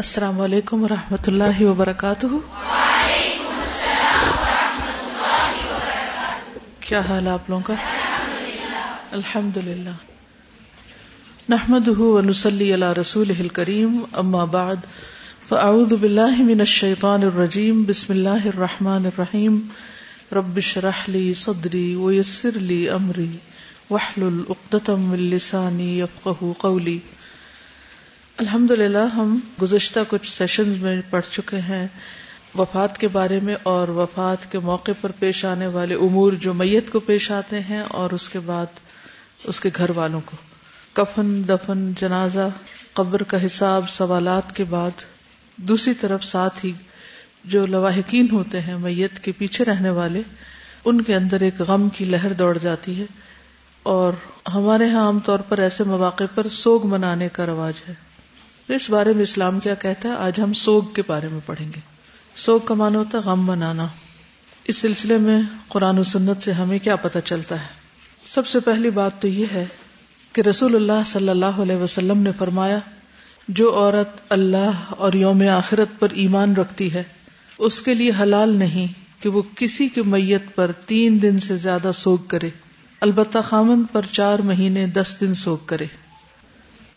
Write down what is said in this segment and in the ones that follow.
السلام علیکم و رحمۃ اللہ وبرکاتہ۔ کیا حال آپ لوگوں کا؟ الحمد للہ نحمد ونسلی علی رسول کریم اما بعد، فاعوذ باللہ من الشیطان الرجیم، بسم اللہ الرحمن الرحیم۔ رب اشرح لی صدری ویسر لی امری، واحلل عقدۃ من لسانی یفقهوا قولی۔ الحمد للہ ہم گزشتہ کچھ سیشنز میں پڑھ چکے ہیں وفات کے بارے میں اور وفات کے موقع پر پیش آنے والے امور جو میت کو پیش آتے ہیں اور اس کے بعد اس کے گھر والوں کو۔ کفن، دفن، جنازہ، قبر کا حساب، سوالات کے بعد دوسری طرف ساتھ ہی جو لواحقین ہوتے ہیں، میت کے پیچھے رہنے والے، ان کے اندر ایک غم کی لہر دوڑ جاتی ہے اور ہمارے ہاں عام طور پر ایسے مواقع پر سوگ منانے کا رواج ہے۔ تو اس بارے میں اسلام کیا کہتا ہے؟ آج ہم سوگ کے بارے میں پڑھیں گے۔ سوگ کا مانا ہوتا ہے غم منانا اس سلسلے میں قرآن و سنت سے ہمیں کیا پتہ چلتا ہے؟ سب سے پہلی بات تو یہ ہے کہ رسول اللہ صلی اللہ علیہ وسلم نے فرمایا، جو عورت اللہ اور یوم آخرت پر ایمان رکھتی ہے، اس کے لیے حلال نہیں کہ وہ کسی کی میت پر تین دن سے زیادہ سوگ کرے۔ البتہ خامن پر چار مہینے دس دن سوگ کرے۔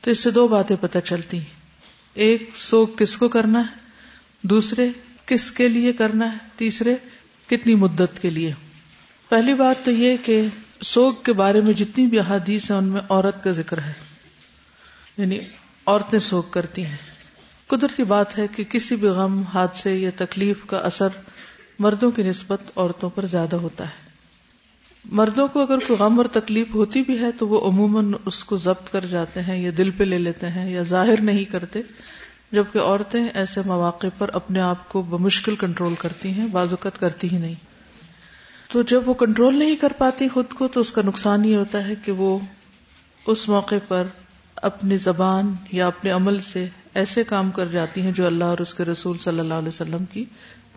تو اس سے دو باتیں پتہ چلتی ہیں۔ ایک سوگ کس کو کرنا ہے؟ دوسرے کس کے لیے کرنا ہے؟ تیسرے کتنی مدت کے لیے؟ پہلی بات تو یہ کہ سوگ کے بارے میں جتنی بھی احادیث ہیں، ان میں عورت کا ذکر ہے۔ یعنی عورتیں سوگ کرتی ہیں۔ قدرتی بات ہے کہ کسی بھی غم، حادثے یا تکلیف کا اثر مردوں کی نسبت عورتوں پر زیادہ ہوتا ہے۔ مردوں کو اگر کوئی غم اور تکلیف ہوتی بھی ہے تو وہ عموماً اس کو ضبط کر جاتے ہیں یا دل پہ لے لیتے ہیں یا ظاہر نہیں کرتے، جبکہ عورتیں ایسے مواقع پر اپنے آپ کو بمشکل کنٹرول کرتی ہیں بازوقت کرتی ہی نہیں۔ تو جب وہ کنٹرول نہیں کر پاتی خود کو تو اس کا نقصان یہ ہوتا ہے کہ وہ اس موقع پر اپنی زبان یا اپنے عمل سے ایسے کام کر جاتی ہیں جو اللہ اور اس کے رسول صلی اللہ علیہ وسلم کی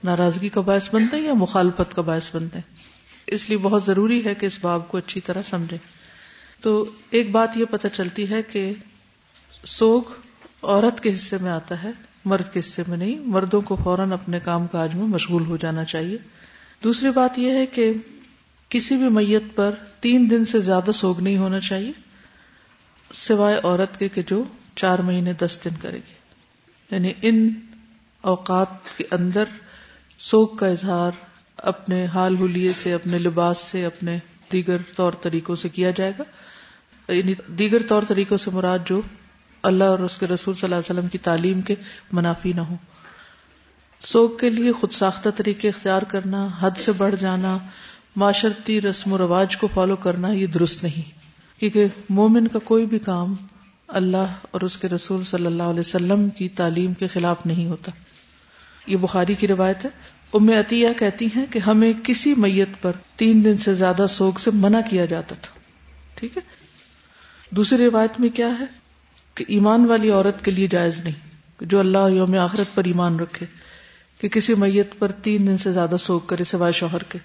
ناراضگی کا باعث بنتے ہیں یا مخالفت کا باعث بنتے ہیں۔ اس لیے بہت ضروری ہے کہ اس باب کو اچھی طرح سمجھے تو ایک بات یہ پتہ چلتی ہے کہ سوگ عورت کے حصے میں آتا ہے، مرد کے حصے میں نہیں۔ مردوں کو فوراً اپنے کام کاج میں مشغول ہو جانا چاہیے۔ دوسری بات یہ ہے کہ کسی بھی میت پر تین دن سے زیادہ سوگ نہیں ہونا چاہیے، سوائے عورت کے کہ جو چار مہینے، دس دن کرے گی۔ یعنی ان اوقات کے اندر سوگ کا اظہار اپنے حال حلیے سے، اپنے لباس سے، اپنے دیگر طور طریقوں سے کیا جائے گا؟ یعنی دیگر طور طریقوں سے مراد جو اللہ اور اس کے رسول صلی اللہ علیہ وسلم کی تعلیم کے منافی نہ ہو سوگ کے لیے خود ساختہ طریقے اختیار کرنا، حد سے بڑھ جانا، معاشرتی رسم و رواج کو فالو کرنا، یہ درست نہیں۔ کیونکہ مومن کا کوئی بھی کام اللہ اور اس کے رسول صلی اللہ علیہ وسلم کی تعلیم کے خلاف نہیں ہوتا۔ یہ بخاری کی روایت ہے۔ ام عطیہ کہتی ہیں کہ ہمیں کسی میت پر تین دن سے زیادہ سوگ سے منع کیا جاتا تھا۔ ٹھیک ہے؟ دوسری روایت میں کیا ہے کہ ایمان والی عورت کے لیے جائز نہیں، جو اللہ یوم آخرت پر ایمان رکھے، کہ کسی میت پر تین دن سے زیادہ سوگ کرے سوائے شوہر کے۔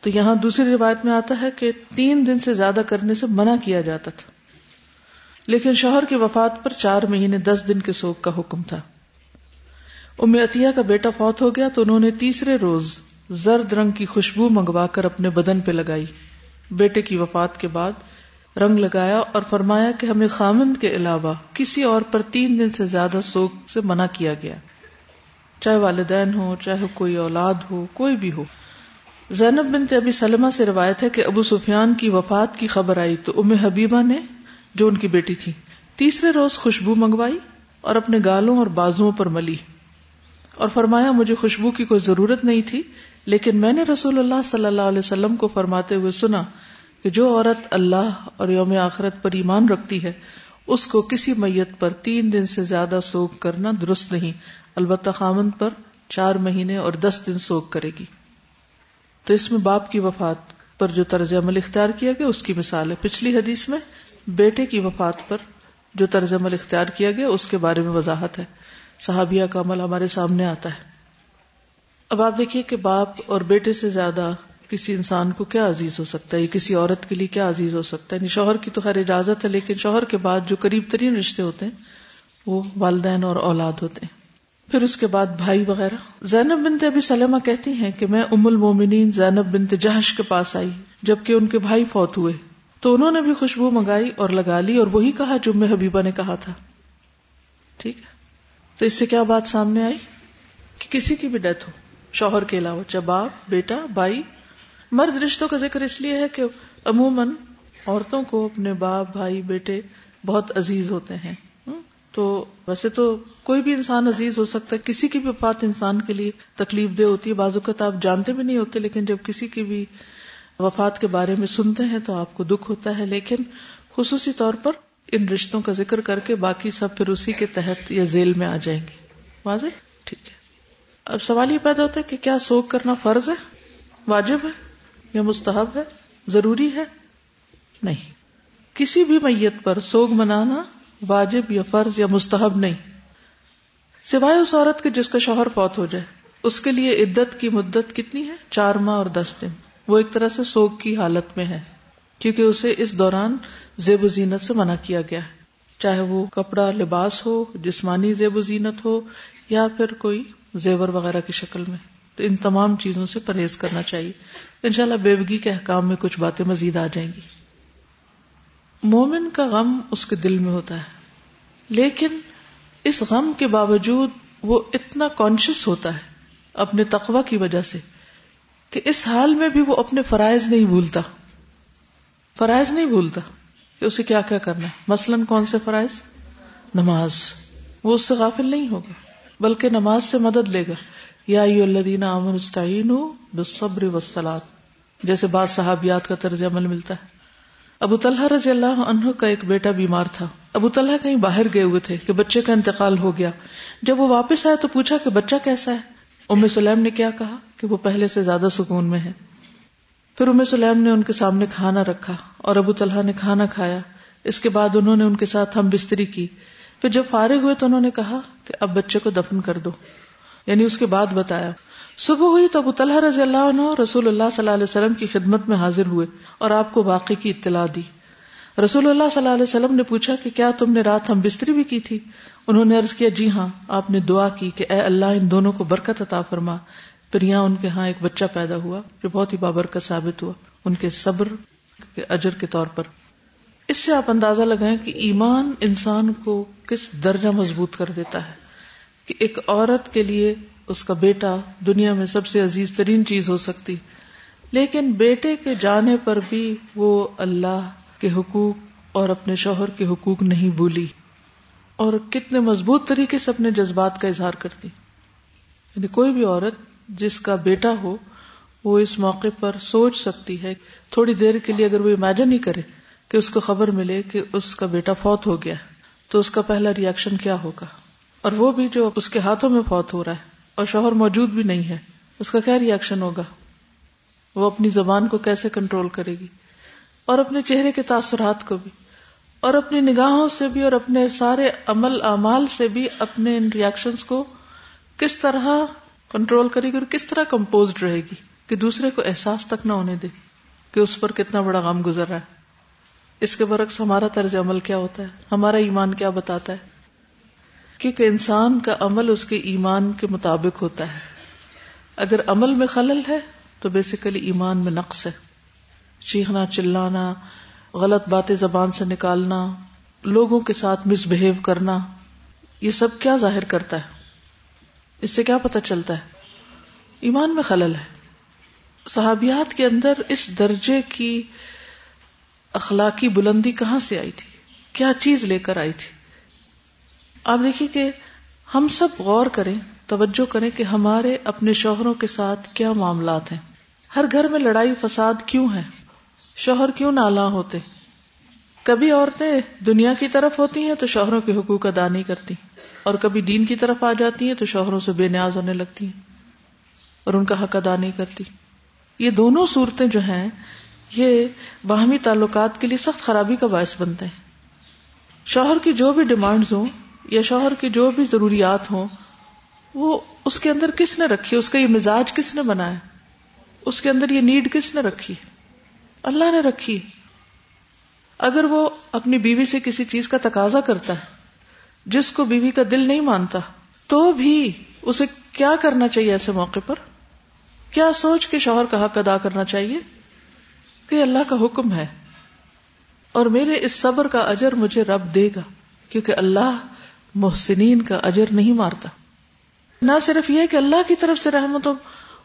تو یہاں دوسری روایت میں آتا ہے کہ تین دن سے زیادہ کرنے سے منع کیا جاتا تھا۔ لیکن شوہر کی وفات پر چار مہینے دس دن کے سوگ کا حکم تھا۔ ام عطیہ کا بیٹا فوت ہو گیا تو انہوں نے تیسرے روز زرد رنگ کی خوشبو منگوا کر اپنے بدن پہ لگائی۔ بیٹے کی وفات کے بعد رنگ لگایا اور فرمایا کہ ہمیں خامند کے علاوہ کسی اور پر تین دن سے زیادہ سوگ سے منع کیا گیا۔ چاہے والدین ہو چاہے کوئی اولاد ہو، کوئی بھی ہو۔ زینب بنت ابی سلمہ سے روایت ہے کہ ابو سفیان کی وفات کی خبر آئی تو ام حبیبہ نے جو ان کی بیٹی تھی، تیسرے روز خوشبو منگوائی اور اپنے گالوں اور بازو پر ملی۔ اور فرمایا مجھے خوشبو کی کوئی ضرورت نہیں تھی، لیکن میں نے رسول اللہ صلی اللہ علیہ وسلم کو فرماتے ہوئے سنا کہ جو عورت اللہ اور یوم آخرت پر ایمان رکھتی ہے، اس کو کسی میت پر تین دن سے زیادہ سوگ کرنا درست نہیں، البتہ خامن پر چار مہینے اور دس دن سوگ کرے گی۔ تو اس میں باپ کی وفات پر جو طرز عمل اختیار کیا گیا، اس کی مثال ہے۔ پچھلی حدیث میں بیٹے کی وفات پر جو طرز عمل اختیار کیا گیا، اس کے بارے میں وضاحت ہے۔ صحابیہ کا عمل ہمارے سامنے آتا ہے۔ اب آپ دیکھیے کہ باپ اور بیٹے سے زیادہ کسی انسان کو کیا عزیز ہو سکتا ہے؟ کسی عورت کے لیے کیا عزیز ہو سکتا ہے؟ یعنی شوہر کی تو خیر اجازت ہے، لیکن شوہر کے بعد جو قریب ترین رشتے ہوتے ہیں، وہ والدین اور اولاد ہوتے ہیں۔ پھر اس کے بعد بھائی وغیرہ۔ زینب بنت ابھی سلمہ کہتی ہیں کہ میں ام المومنین زینب بنت جہش کے پاس آئی، جبکہ ان کے بھائی فوت ہوئے۔ تو انہوں نے بھی خوشبو منگائی اور لگا لی اور وہی کہا جو میں حبیبہ نے کہا تھا۔ ٹھیک ہے؟ تو اس سے کیا بات سامنے آئی؟ کہ کسی کی بھی ڈیتھ ہو، شوہر کے علاوہ چاہے باپ، بیٹا، بھائی، مرد رشتوں کا ذکر اس لیے ہے کہ عموماً عورتوں کو اپنے باپ، بھائی، بیٹے بہت عزیز ہوتے ہیں۔ تو ویسے تو کوئی بھی انسان عزیز ہو سکتا ہے، کسی کی بھی بات انسان کے لیے تکلیف دہ ہوتی ہے۔ بعض اوقات آپ جانتے بھی نہیں ہوتے، لیکن جب کسی کی بھی وفات کے بارے میں سنتے ہیں تو آپ کو دکھ ہوتا ہے۔ لیکن خصوصی طور پر ان رشتوں کا ذکر کر کے باقی سب پھر اسی کے تحت یا ذیل میں آ جائیں گے۔ واضح؟ ٹھیک ہے۔ اب سوال یہ پیدا ہوتا ہے کہ کیا سوگ کرنا فرض ہے؟ واجب ہے یا مستحب ہے؟ ضروری ہے؟ نہیں۔ کسی بھی میت پر سوگ منانا واجب یا فرض یا مستحب نہیں۔ سوائے اس عورت کے جس کا شوہر فوت ہو جائے۔ اس کے لیے عدت کی مدت کتنی ہے؟ چار ماہ اور دس دن۔ وہ ایک طرح سے سوگ کی حالت میں ہے۔ کیونکہ اسے اس دوران زیب و زینت سے منع کیا گیا ہے۔ چاہے وہ کپڑا لباس ہو، جسمانی زیب و زینت ہو، یا پھر کوئی زیور وغیرہ کی شکل میں۔ تو ان تمام چیزوں سے پرہیز کرنا چاہیے۔ انشاءاللہ بیوگی کے احکام میں کچھ باتیں مزید آ جائیں گی۔ مومن کا غم اس کے دل میں ہوتا ہے۔ لیکن اس غم کے باوجود وہ اتنا کانشیس ہوتا ہے اپنے تقوی کی وجہ سے کہ اس حال میں بھی وہ اپنے فرائض نہیں بھولتا۔ فرائض نہیں بھولتا کہ اسے کیا کیا کرنا ہے۔ مثلاً کون سے فرائض؟ نماز۔ وہ اس سے غافل نہیں ہوگا، بلکہ نماز سے مدد لے گا۔ یا الذین آمنوا بالصبر والصلاة۔ جیسے بعض صحابیات کا طرز عمل ملتا ہے۔ ابو طلحہ رضی اللہ عنہ کا ایک بیٹا بیمار تھا۔ ابو طلحہ کہیں باہر گئے ہوئے تھے کہ بچے کا انتقال ہو گیا۔ جب وہ واپس آئے تو پوچھا کہ بچہ کیسا ہے؟ ام سلیم نے کیا کہا؟ کہ وہ پہلے سے زیادہ سکون میں ہے۔ پھر ام سلیم نے ان کے سامنے کھانا رکھا اور ابو طلحہ نے کھانا کھایا۔ اس کے بعد انہوں نے ان کے ساتھ ہم بستری کی۔ پھر جب فارغ ہوئے تو انہوں نے کہا کہ اب بچے کو دفن کر دو۔ یعنی اس کے بعد بتایا۔ صبح ہوئی تو ابو طلحہ رضی اللہ عنہ رسول اللہ صلی اللہ علیہ وسلم کی خدمت میں حاضر ہوئے اور آپ کو واقعی کی اطلاع دی۔ رسول اللہ صلی اللہ علیہ وسلم نے پوچھا کہ کیا تم نے رات ہم بستری بھی کی تھی؟ انہوں نے عرض کیا جی ہاں آپ نے دعا کی کہ اے اللہ، ان دونوں کو برکت عطا فرما۔ پھر یہاں ان کے ہاں ایک بچہ پیدا ہوا جو بہت ہی بابرکت ثابت ہوا، ان کے صبر کے اجر کے طور پر۔ اس سے آپ اندازہ لگائیں کہ ایمان انسان کو کس درجہ مضبوط کر دیتا ہے کہ ایک عورت کے لیے اس کا بیٹا دنیا میں سب سے عزیز ترین چیز ہو سکتی۔ لیکن بیٹے کے جانے پر بھی وہ اللہ کے حقوق اور اپنے شوہر کے حقوق نہیں بھولی۔ اور کتنے مضبوط طریقے سے اپنے جذبات کا اظہار کرتی۔ یعنی کوئی بھی عورت جس کا بیٹا ہو، وہ اس موقع پر سوچ سکتی ہے، تھوڑی دیر کے لیے اگر وہ امیجن ہی کرے کہ اس کو خبر ملے کہ اس کا بیٹا فوت ہو گیا تو اس کا پہلا ریئیکشن کیا ہوگا؟ اور وہ بھی جو اس کے ہاتھوں میں فوت ہو رہا ہے اور شوہر موجود بھی نہیں ہے، اس کا کیا ریئیکشن ہوگا؟ وہ اپنی زبان کو کیسے کنٹرول کرے گی؟ اور اپنے چہرے کے تاثرات کو بھی، اور اپنی نگاہوں سے بھی، اور اپنے سارے عمل اعمال سے بھی اپنے ان ریئیکشن کو کس طرح کنٹرول کرے گی اور کس طرح کمپوز رہے گی کہ دوسرے کو احساس تک نہ ہونے دے کہ اس پر کتنا بڑا غم گزر رہا ہے۔ اس کے برعکس ہمارا طرز عمل کیا ہوتا ہے؟ ہمارا ایمان کیا بتاتا ہے؟ کیونکہ انسان کا عمل اس کے ایمان کے مطابق ہوتا ہے۔ اگر عمل میں خلل ہے تو بیسیکلی ایمان میں نقص ہے۔ چیخنا، چلانا، غلط باتیں زبان سے نکالنا، لوگوں کے ساتھ مس بہیو کرنا، یہ سب کیا ظاہر کرتا ہے؟ اس سے کیا پتہ چلتا ہے؟ ایمان میں خلل ہے۔ صحابیات کے اندر اس درجے کی اخلاقی بلندی کہاں سے آئی تھی؟ کیا چیز لے کر آئی تھی؟ آپ دیکھیے کہ ہم سب غور کریں، توجہ کریں کہ ہمارے اپنے شوہروں کے ساتھ کیا معاملات ہیں۔ ہر گھر میں لڑائی فساد کیوں ہے؟ شوہر کیوں نالا ہوتے؟ کبھی عورتیں دنیا کی طرف ہوتی ہیں تو شوہروں کے حقوق ادا نہیں کرتی۔ اور کبھی دین کی طرف آ جاتی ہیں تو شوہروں سے بے نیاز ہونے لگتی ہیں اور ان کا حق ادا نہیں کرتی۔ یہ دونوں صورتیں جو ہیں، یہ باہمی تعلقات کے لیے سخت خرابی کا باعث بنتے ہیں۔ شوہر کی جو بھی ڈیمانڈز ہوں یا شوہر کی جو بھی ضروریات ہوں، وہ اس کے اندر کس نے رکھی؟ اس کا یہ مزاج کس نے بنایا؟ اس کے اندر یہ نیڈ کس نے رکھی؟ اللہ نے رکھی۔ اگر وہ اپنی بیوی سے کسی چیز کا تقاضا کرتا ہے جس کو بیوی کا دل نہیں مانتا، تو بھی اسے کیا کرنا چاہیے ایسے موقع پر؟ کیا سوچ کے شوہر کا حق ادا کرنا چاہیے کہ اللہ کا حکم ہے؟ اور میرے اس صبر کا اجر مجھے رب دے گا، کیونکہ اللہ محسنین کا اجر نہیں مارتا۔ نہ صرف یہ کہ اللہ کی طرف سے رحمتوں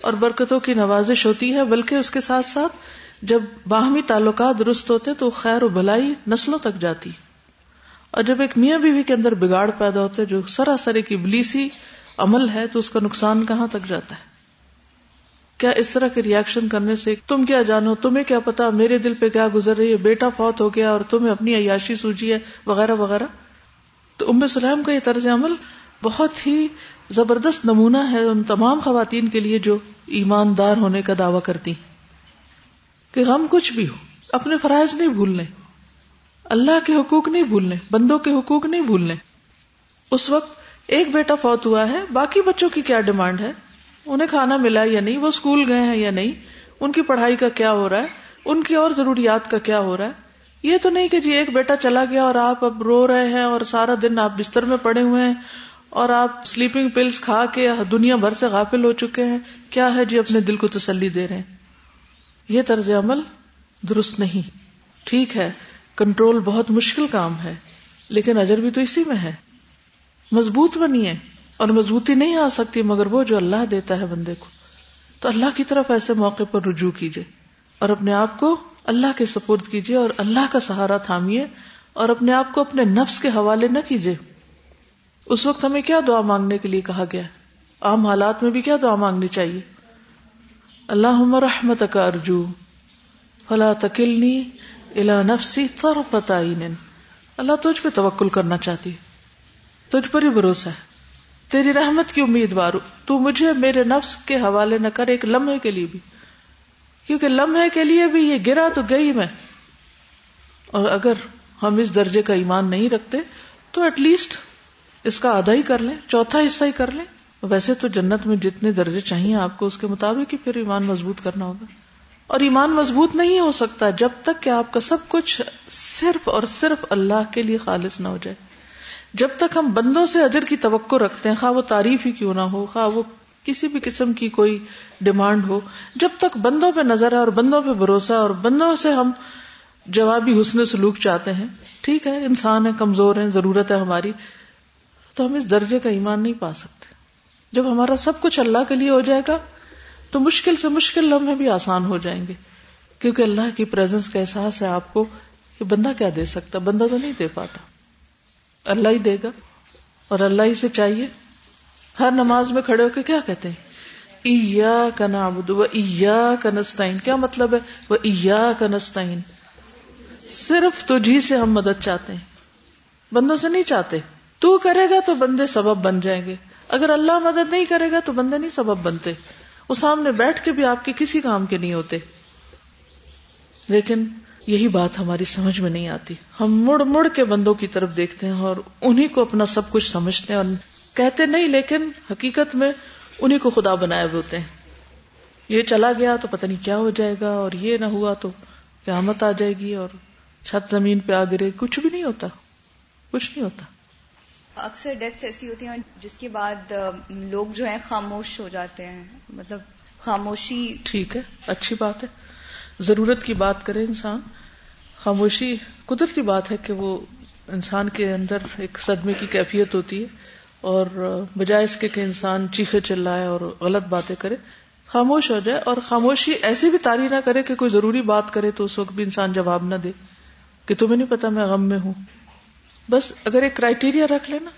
اور برکتوں کی نوازش ہوتی ہے، بلکہ اس کے ساتھ ساتھ جب باہمی تعلقات درست ہوتے تو خیر و بھلائی نسلوں تک جاتی۔ اور جب ایک میاں بیوی کے اندر بگاڑ پیدا ہوتے جو سراسر ایک ابلیسی عمل ہے، تو اس کا نقصان کہاں تک جاتا ہے؟ کیا اس طرح کے ریئیکشن کرنے سے تم کیا جانو؟ تمہیں کیا پتا میرے دل پہ کیا گزر رہی ہے؟ بیٹا فوت ہو گیا اور تمہیں اپنی عیاشی سوجی ہے، وغیرہ وغیرہ۔ تو ام سلیم کا یہ طرز عمل بہت ہی زبردست نمونہ ہے ان تمام خواتین کے لیے جو ایماندار ہونے کا دعوی کرتی کہ غم کچھ بھی ہو، اپنے فرائض نہیں بھولنے۔ اللہ کے حقوق نہیں بھولنے، بندوں کے حقوق نہیں بھولنے۔ اس وقت ایک بیٹا فوت ہوا ہے، باقی بچوں کی کیا ڈیمانڈ ہے؟ انہیں کھانا ملا یا نہیں؟ وہ اسکول گئے ہیں یا نہیں؟ ان کی پڑھائی کا کیا ہو رہا ہے؟ ان کی اور ضروریات کا کیا ہو رہا ہے؟ یہ تو نہیں کہ جی ایک بیٹا چلا گیا اور آپ اب رو رہے ہیں اور سارا دن آپ بستر میں پڑے ہوئے ہیں اور آپ سلیپنگ پلس کھا کے دنیا بھر سے غافل ہو چکے ہیں۔ کیا ہے جی اپنے دل کو تسلی دے رہے ہیں؟ یہ طرز عمل درست نہیں۔ ٹھیک ہے۔ کنٹرول بہت مشکل کام ہے، لیکن اجر بھی تو اسی میں ہے۔ مضبوط بنی ہے، اور مضبوطی نہیں آ سکتی مگر وہ جو اللہ دیتا ہے بندے کو۔ تو اللہ کی طرف ایسے موقع پر رجوع کیجیے اور اپنے آپ کو اللہ کے سپرد کیجیے اور اللہ کا سہارا تھامیے، اور اپنے آپ کو اپنے نفس کے حوالے نہ کیجیے اس وقت ہمیں کیا دعا مانگنے کے لیے کہا گیا؟ عام حالات میں بھی کیا دعا مانگنی چاہیے؟ اللہ رحمت کا ارجو، فلا تکلنی الا نفسی طرفت عین۔ اللہ تجھ پہ توکل کرنا چاہتی تجھ پر ہی بھروسہ ہے۔ تیری رحمت کی امیدوار تو مجھے میرے نفس کے حوالے نہ کر، ایک لمحے کے لیے بھی۔ کیونکہ لمحے کے لیے بھی یہ گرا تو گئی میں۔ اور اگر ہم اس درجے کا ایمان نہیں رکھتے، تو ایٹ لیسٹ اس کا آدھا ہی کر لیں، چوتھا حصہ ہی کر لیں۔ ویسے تو جنت میں جتنے درجے چاہیے، آپ کو اس کے مطابق ہی پھر ایمان مضبوط کرنا ہوگا۔ اور ایمان مضبوط نہیں ہو سکتا جب تک کہ آپ کا سب کچھ صرف اور صرف اللہ کے لیے خالص نہ ہو جائے۔ جب تک ہم بندوں سے اجر کی توقع رکھتے ہیں، خواہ وہ تعریف ہی کیوں نہ ہو، خواہ وہ کسی بھی قسم کی کوئی ڈیمانڈ ہو، جب تک بندوں پہ نظر ہے اور بندوں پہ بھروسہ اور بندوں سے ہم جوابی حسن سلوک چاہتے ہیں، ٹھیک ہے، انسان ہے، کمزور ہے، ضرورت ہے ہماری، تو ہم اس درجے کا ایمان نہیں پا سکتے۔ جب ہمارا سب کچھ اللہ کے لیے ہو جائے گا تو مشکل سے مشکل لمحے بھی آسان ہو جائیں گے۔ کیونکہ اللہ کی پریزنس کا احساس ہے آپ کو کہ بندہ کیا دے سکتا، بندہ تو نہیں دے پاتا۔ اللہ ہی دے گا اور اللہ ہی سے چاہیے۔ ہر نماز میں کھڑے ہو کے کیا کہتے ہیں؟ کا نابود و کا نسطین کیا مطلب ہے؟ وہ کا نسطین صرف تجھی سے ہم مدد چاہتے ہیں۔ بندوں سے نہیں چاہتے۔ تو کرے گا تو بندے سبب بن جائیں گے۔ اگر اللہ مدد نہیں کرے گا تو بندے نہیں سبب بنتے۔ وہ سامنے بیٹھ کے بھی آپ کے کسی کام کے نہیں ہوتے۔ لیکن یہی بات ہماری سمجھ میں نہیں آتی۔ ہم مڑ مڑ کے بندوں کی طرف دیکھتے ہیں اور انہیں کو اپنا سب کچھ سمجھتے ہیں اور کہتے نہیں، لیکن حقیقت میں انہیں کو خدا بنائے ہوئے ہوتے ہیں۔ یہ چلا گیا تو پتہ نہیں کیا ہو جائے گا اور یہ نہ ہوا تو قیامت آ جائے گی اور چھت زمین پہ آ گرے۔ کچھ بھی نہیں ہوتا۔ کچھ نہیں ہوتا۔ اکثر ڈیتھس ایسی ہوتی ہیں جس کے بعد لوگ جو ہیں خاموش ہو جاتے ہیں۔ مطلب خاموشی ٹھیک ہے، اچھی بات ہے۔ ضرورت کی بات کرے انسان۔ خاموشی قدرتی بات ہے کہ وہ انسان کے اندر ایک صدمے کی کیفیت ہوتی ہے اور بجائے اس کے کہ انسان چیخے چلائے اور غلط باتیں کرے، خاموش ہو جائے۔ اور خاموشی ایسی بھی تاری نہ کرے کہ کوئی ضروری بات کرے تو اس وقت بھی انسان جواب نہ دے۔ کہ تمہیں نہیں پتا میں غم میں ہوں۔ بس اگر ایک کرائٹیریا رکھ لینا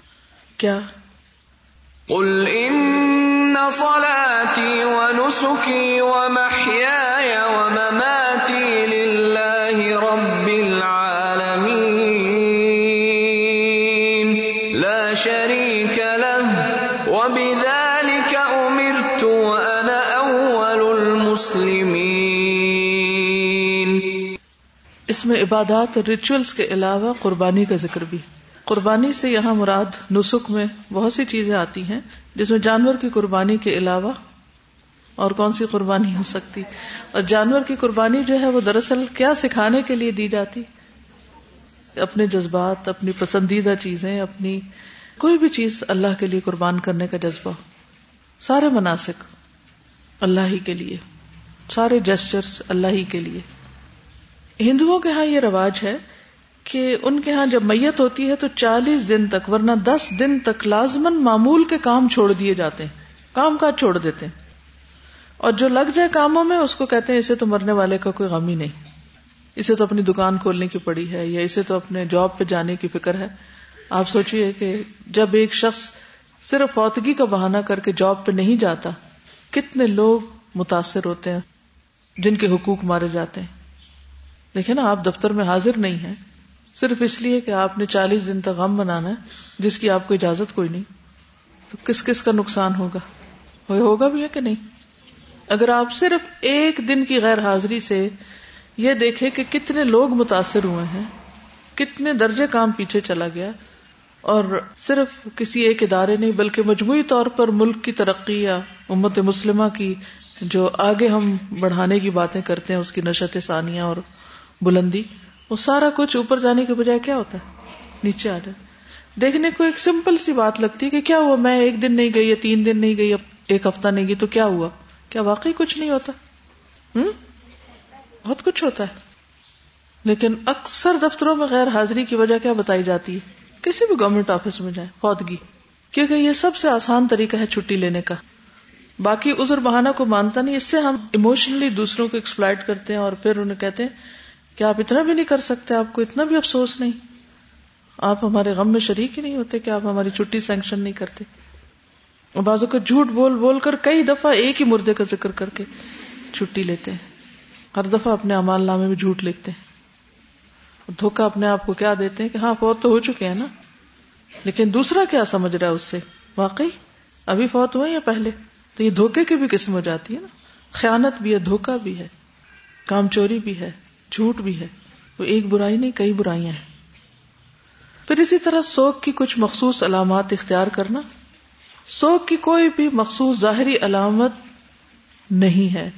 کیا؟ قل ان صلاتي ونسكي ومحياي ومماتي اس میں عبادات اور ریچولس کے علاوہ قربانی کا ذکر بھی۔ قربانی سے یہاں مراد نسخ میں بہت سی چیزیں آتی ہیں، جس میں جانور کی قربانی کے علاوہ اور کون سی قربانی ہو سکتی۔ اور جانور کی قربانی جو ہے وہ دراصل کیا سکھانے کے لیے دی جاتی؟ اپنے جذبات، اپنی پسندیدہ چیزیں، اپنی کوئی بھی چیز اللہ کے لیے قربان کرنے کا جذبہ۔ سارے مناسک، اللہ ہی کے لیے۔ سارے جسچرس اللہ ہی کے لیے۔ ہندوؤں کے ہاں یہ رواج ہے کہ ان کے ہاں جب میت ہوتی ہے تو چالیس دن تک، ورنہ دس دن تک لازمن معمول کے کام چھوڑ دیے جاتے ہیں، کام کاج چھوڑ دیتے ہیں۔ اور جو لگ جائے کاموں میں، اس کو کہتے ہیں اسے تو مرنے والے کا کوئی غم ہی نہیں۔ اسے تو اپنی دکان کھولنے کی پڑی ہے، یا اسے تو اپنے جاب پہ جانے کی فکر ہے۔ آپ سوچیے کہ جب ایک شخص صرف فوتگی کا بہانہ کر کے جاب پہ نہیں جاتا، کتنے لوگ متاثر ہوتے ہیں جن کے حقوق مارے جاتے ہیں۔ دیکھیں نا، آپ دفتر میں حاضر نہیں ہیں۔ صرف اس لیے کہ آپ نے چالیس دن تک غم منانا ہے، جس کی آپ کو اجازت کوئی نہیں۔ تو کس کس کا نقصان ہوگا؟ ہوگا بھی ہے کہ نہیں؟ اگر آپ صرف ایک دن کی غیر حاضری سے یہ دیکھے کہ کتنے لوگ متاثر ہوئے ہیں، کتنے درجے کام پیچھے چلا گیا، اور صرف کسی ایک ادارے نہیں، بلکہ مجموعی طور پر ملک کی ترقی یا امت مسلمہ کی جو آگے ہم بڑھانے کی باتیں کرتے ہیں، اس کی نشت ثانیہ اور بلندی، وہ سارا کچھ اوپر جانے کے بجائے کیا ہوتا ہے؟ نیچے آ جائے دیکھنے کو ایک سمپل سی بات لگتی ہے کہ کیا ہوا؟ میں ایک دن نہیں گئی یا تین دن نہیں گئی ایک ہفتہ نہیں گئی، تو کیا ہوا؟ کیا واقعی کچھ نہیں ہوتا؟ ہوں بہت کچھ ہوتا ہے۔ لیکن اکثر دفتروں میں غیر حاضری کی وجہ کیا بتائی جاتی ہے؟ کسی بھی گورنمنٹ آفس میں جائیں فوتگی کیونکہ یہ سب سے آسان طریقہ ہے چھٹی لینے کا۔ باقی ازر بہانا کو مانتا نہیں، اس سے ہم ایموشنلی دوسروں کو ایکسپلائٹ کرتے ہیں اور پھر انہیں کہتے ہیں کہ آپ اتنا بھی نہیں کر سکتے، آپ کو اتنا بھی افسوس نہیں۔ آپ ہمارے غم میں شریک ہی نہیں ہوتے کہ آپ ہماری چھٹی سینکشن نہیں کرتے۔ بازو کو جھوٹ بول بول کر کئی دفعہ ایک ہی مردے کا ذکر کر کے چھٹی لیتے ہیں۔ ہر دفعہ اپنے امال نامے میں جھوٹ لکھتے ہیں۔ دھوکا اپنے آپ کو کیا دیتے ہیں کہ ہاں فوت تو ہو چکے ہیں نا۔ لیکن دوسرا کیا سمجھ رہا ہے اس سے؟ واقعی، ابھی فوت ہوئے یا پہلے؟ تو یہ دھوکے کی بھی قسم ہو جاتی ہے نا۔ خیانت بھی ہے دھوکا بھی ہے، کام چوری بھی ہے۔ جھوٹ بھی ہے۔ وہ ایک برائی نہیں، کئی برائیاں ہیں۔ پھر اسی طرح سوک کی کچھ مخصوص علامات اختیار کرنا۔ سوک کی کوئی بھی مخصوص ظاہری علامت نہیں ہے۔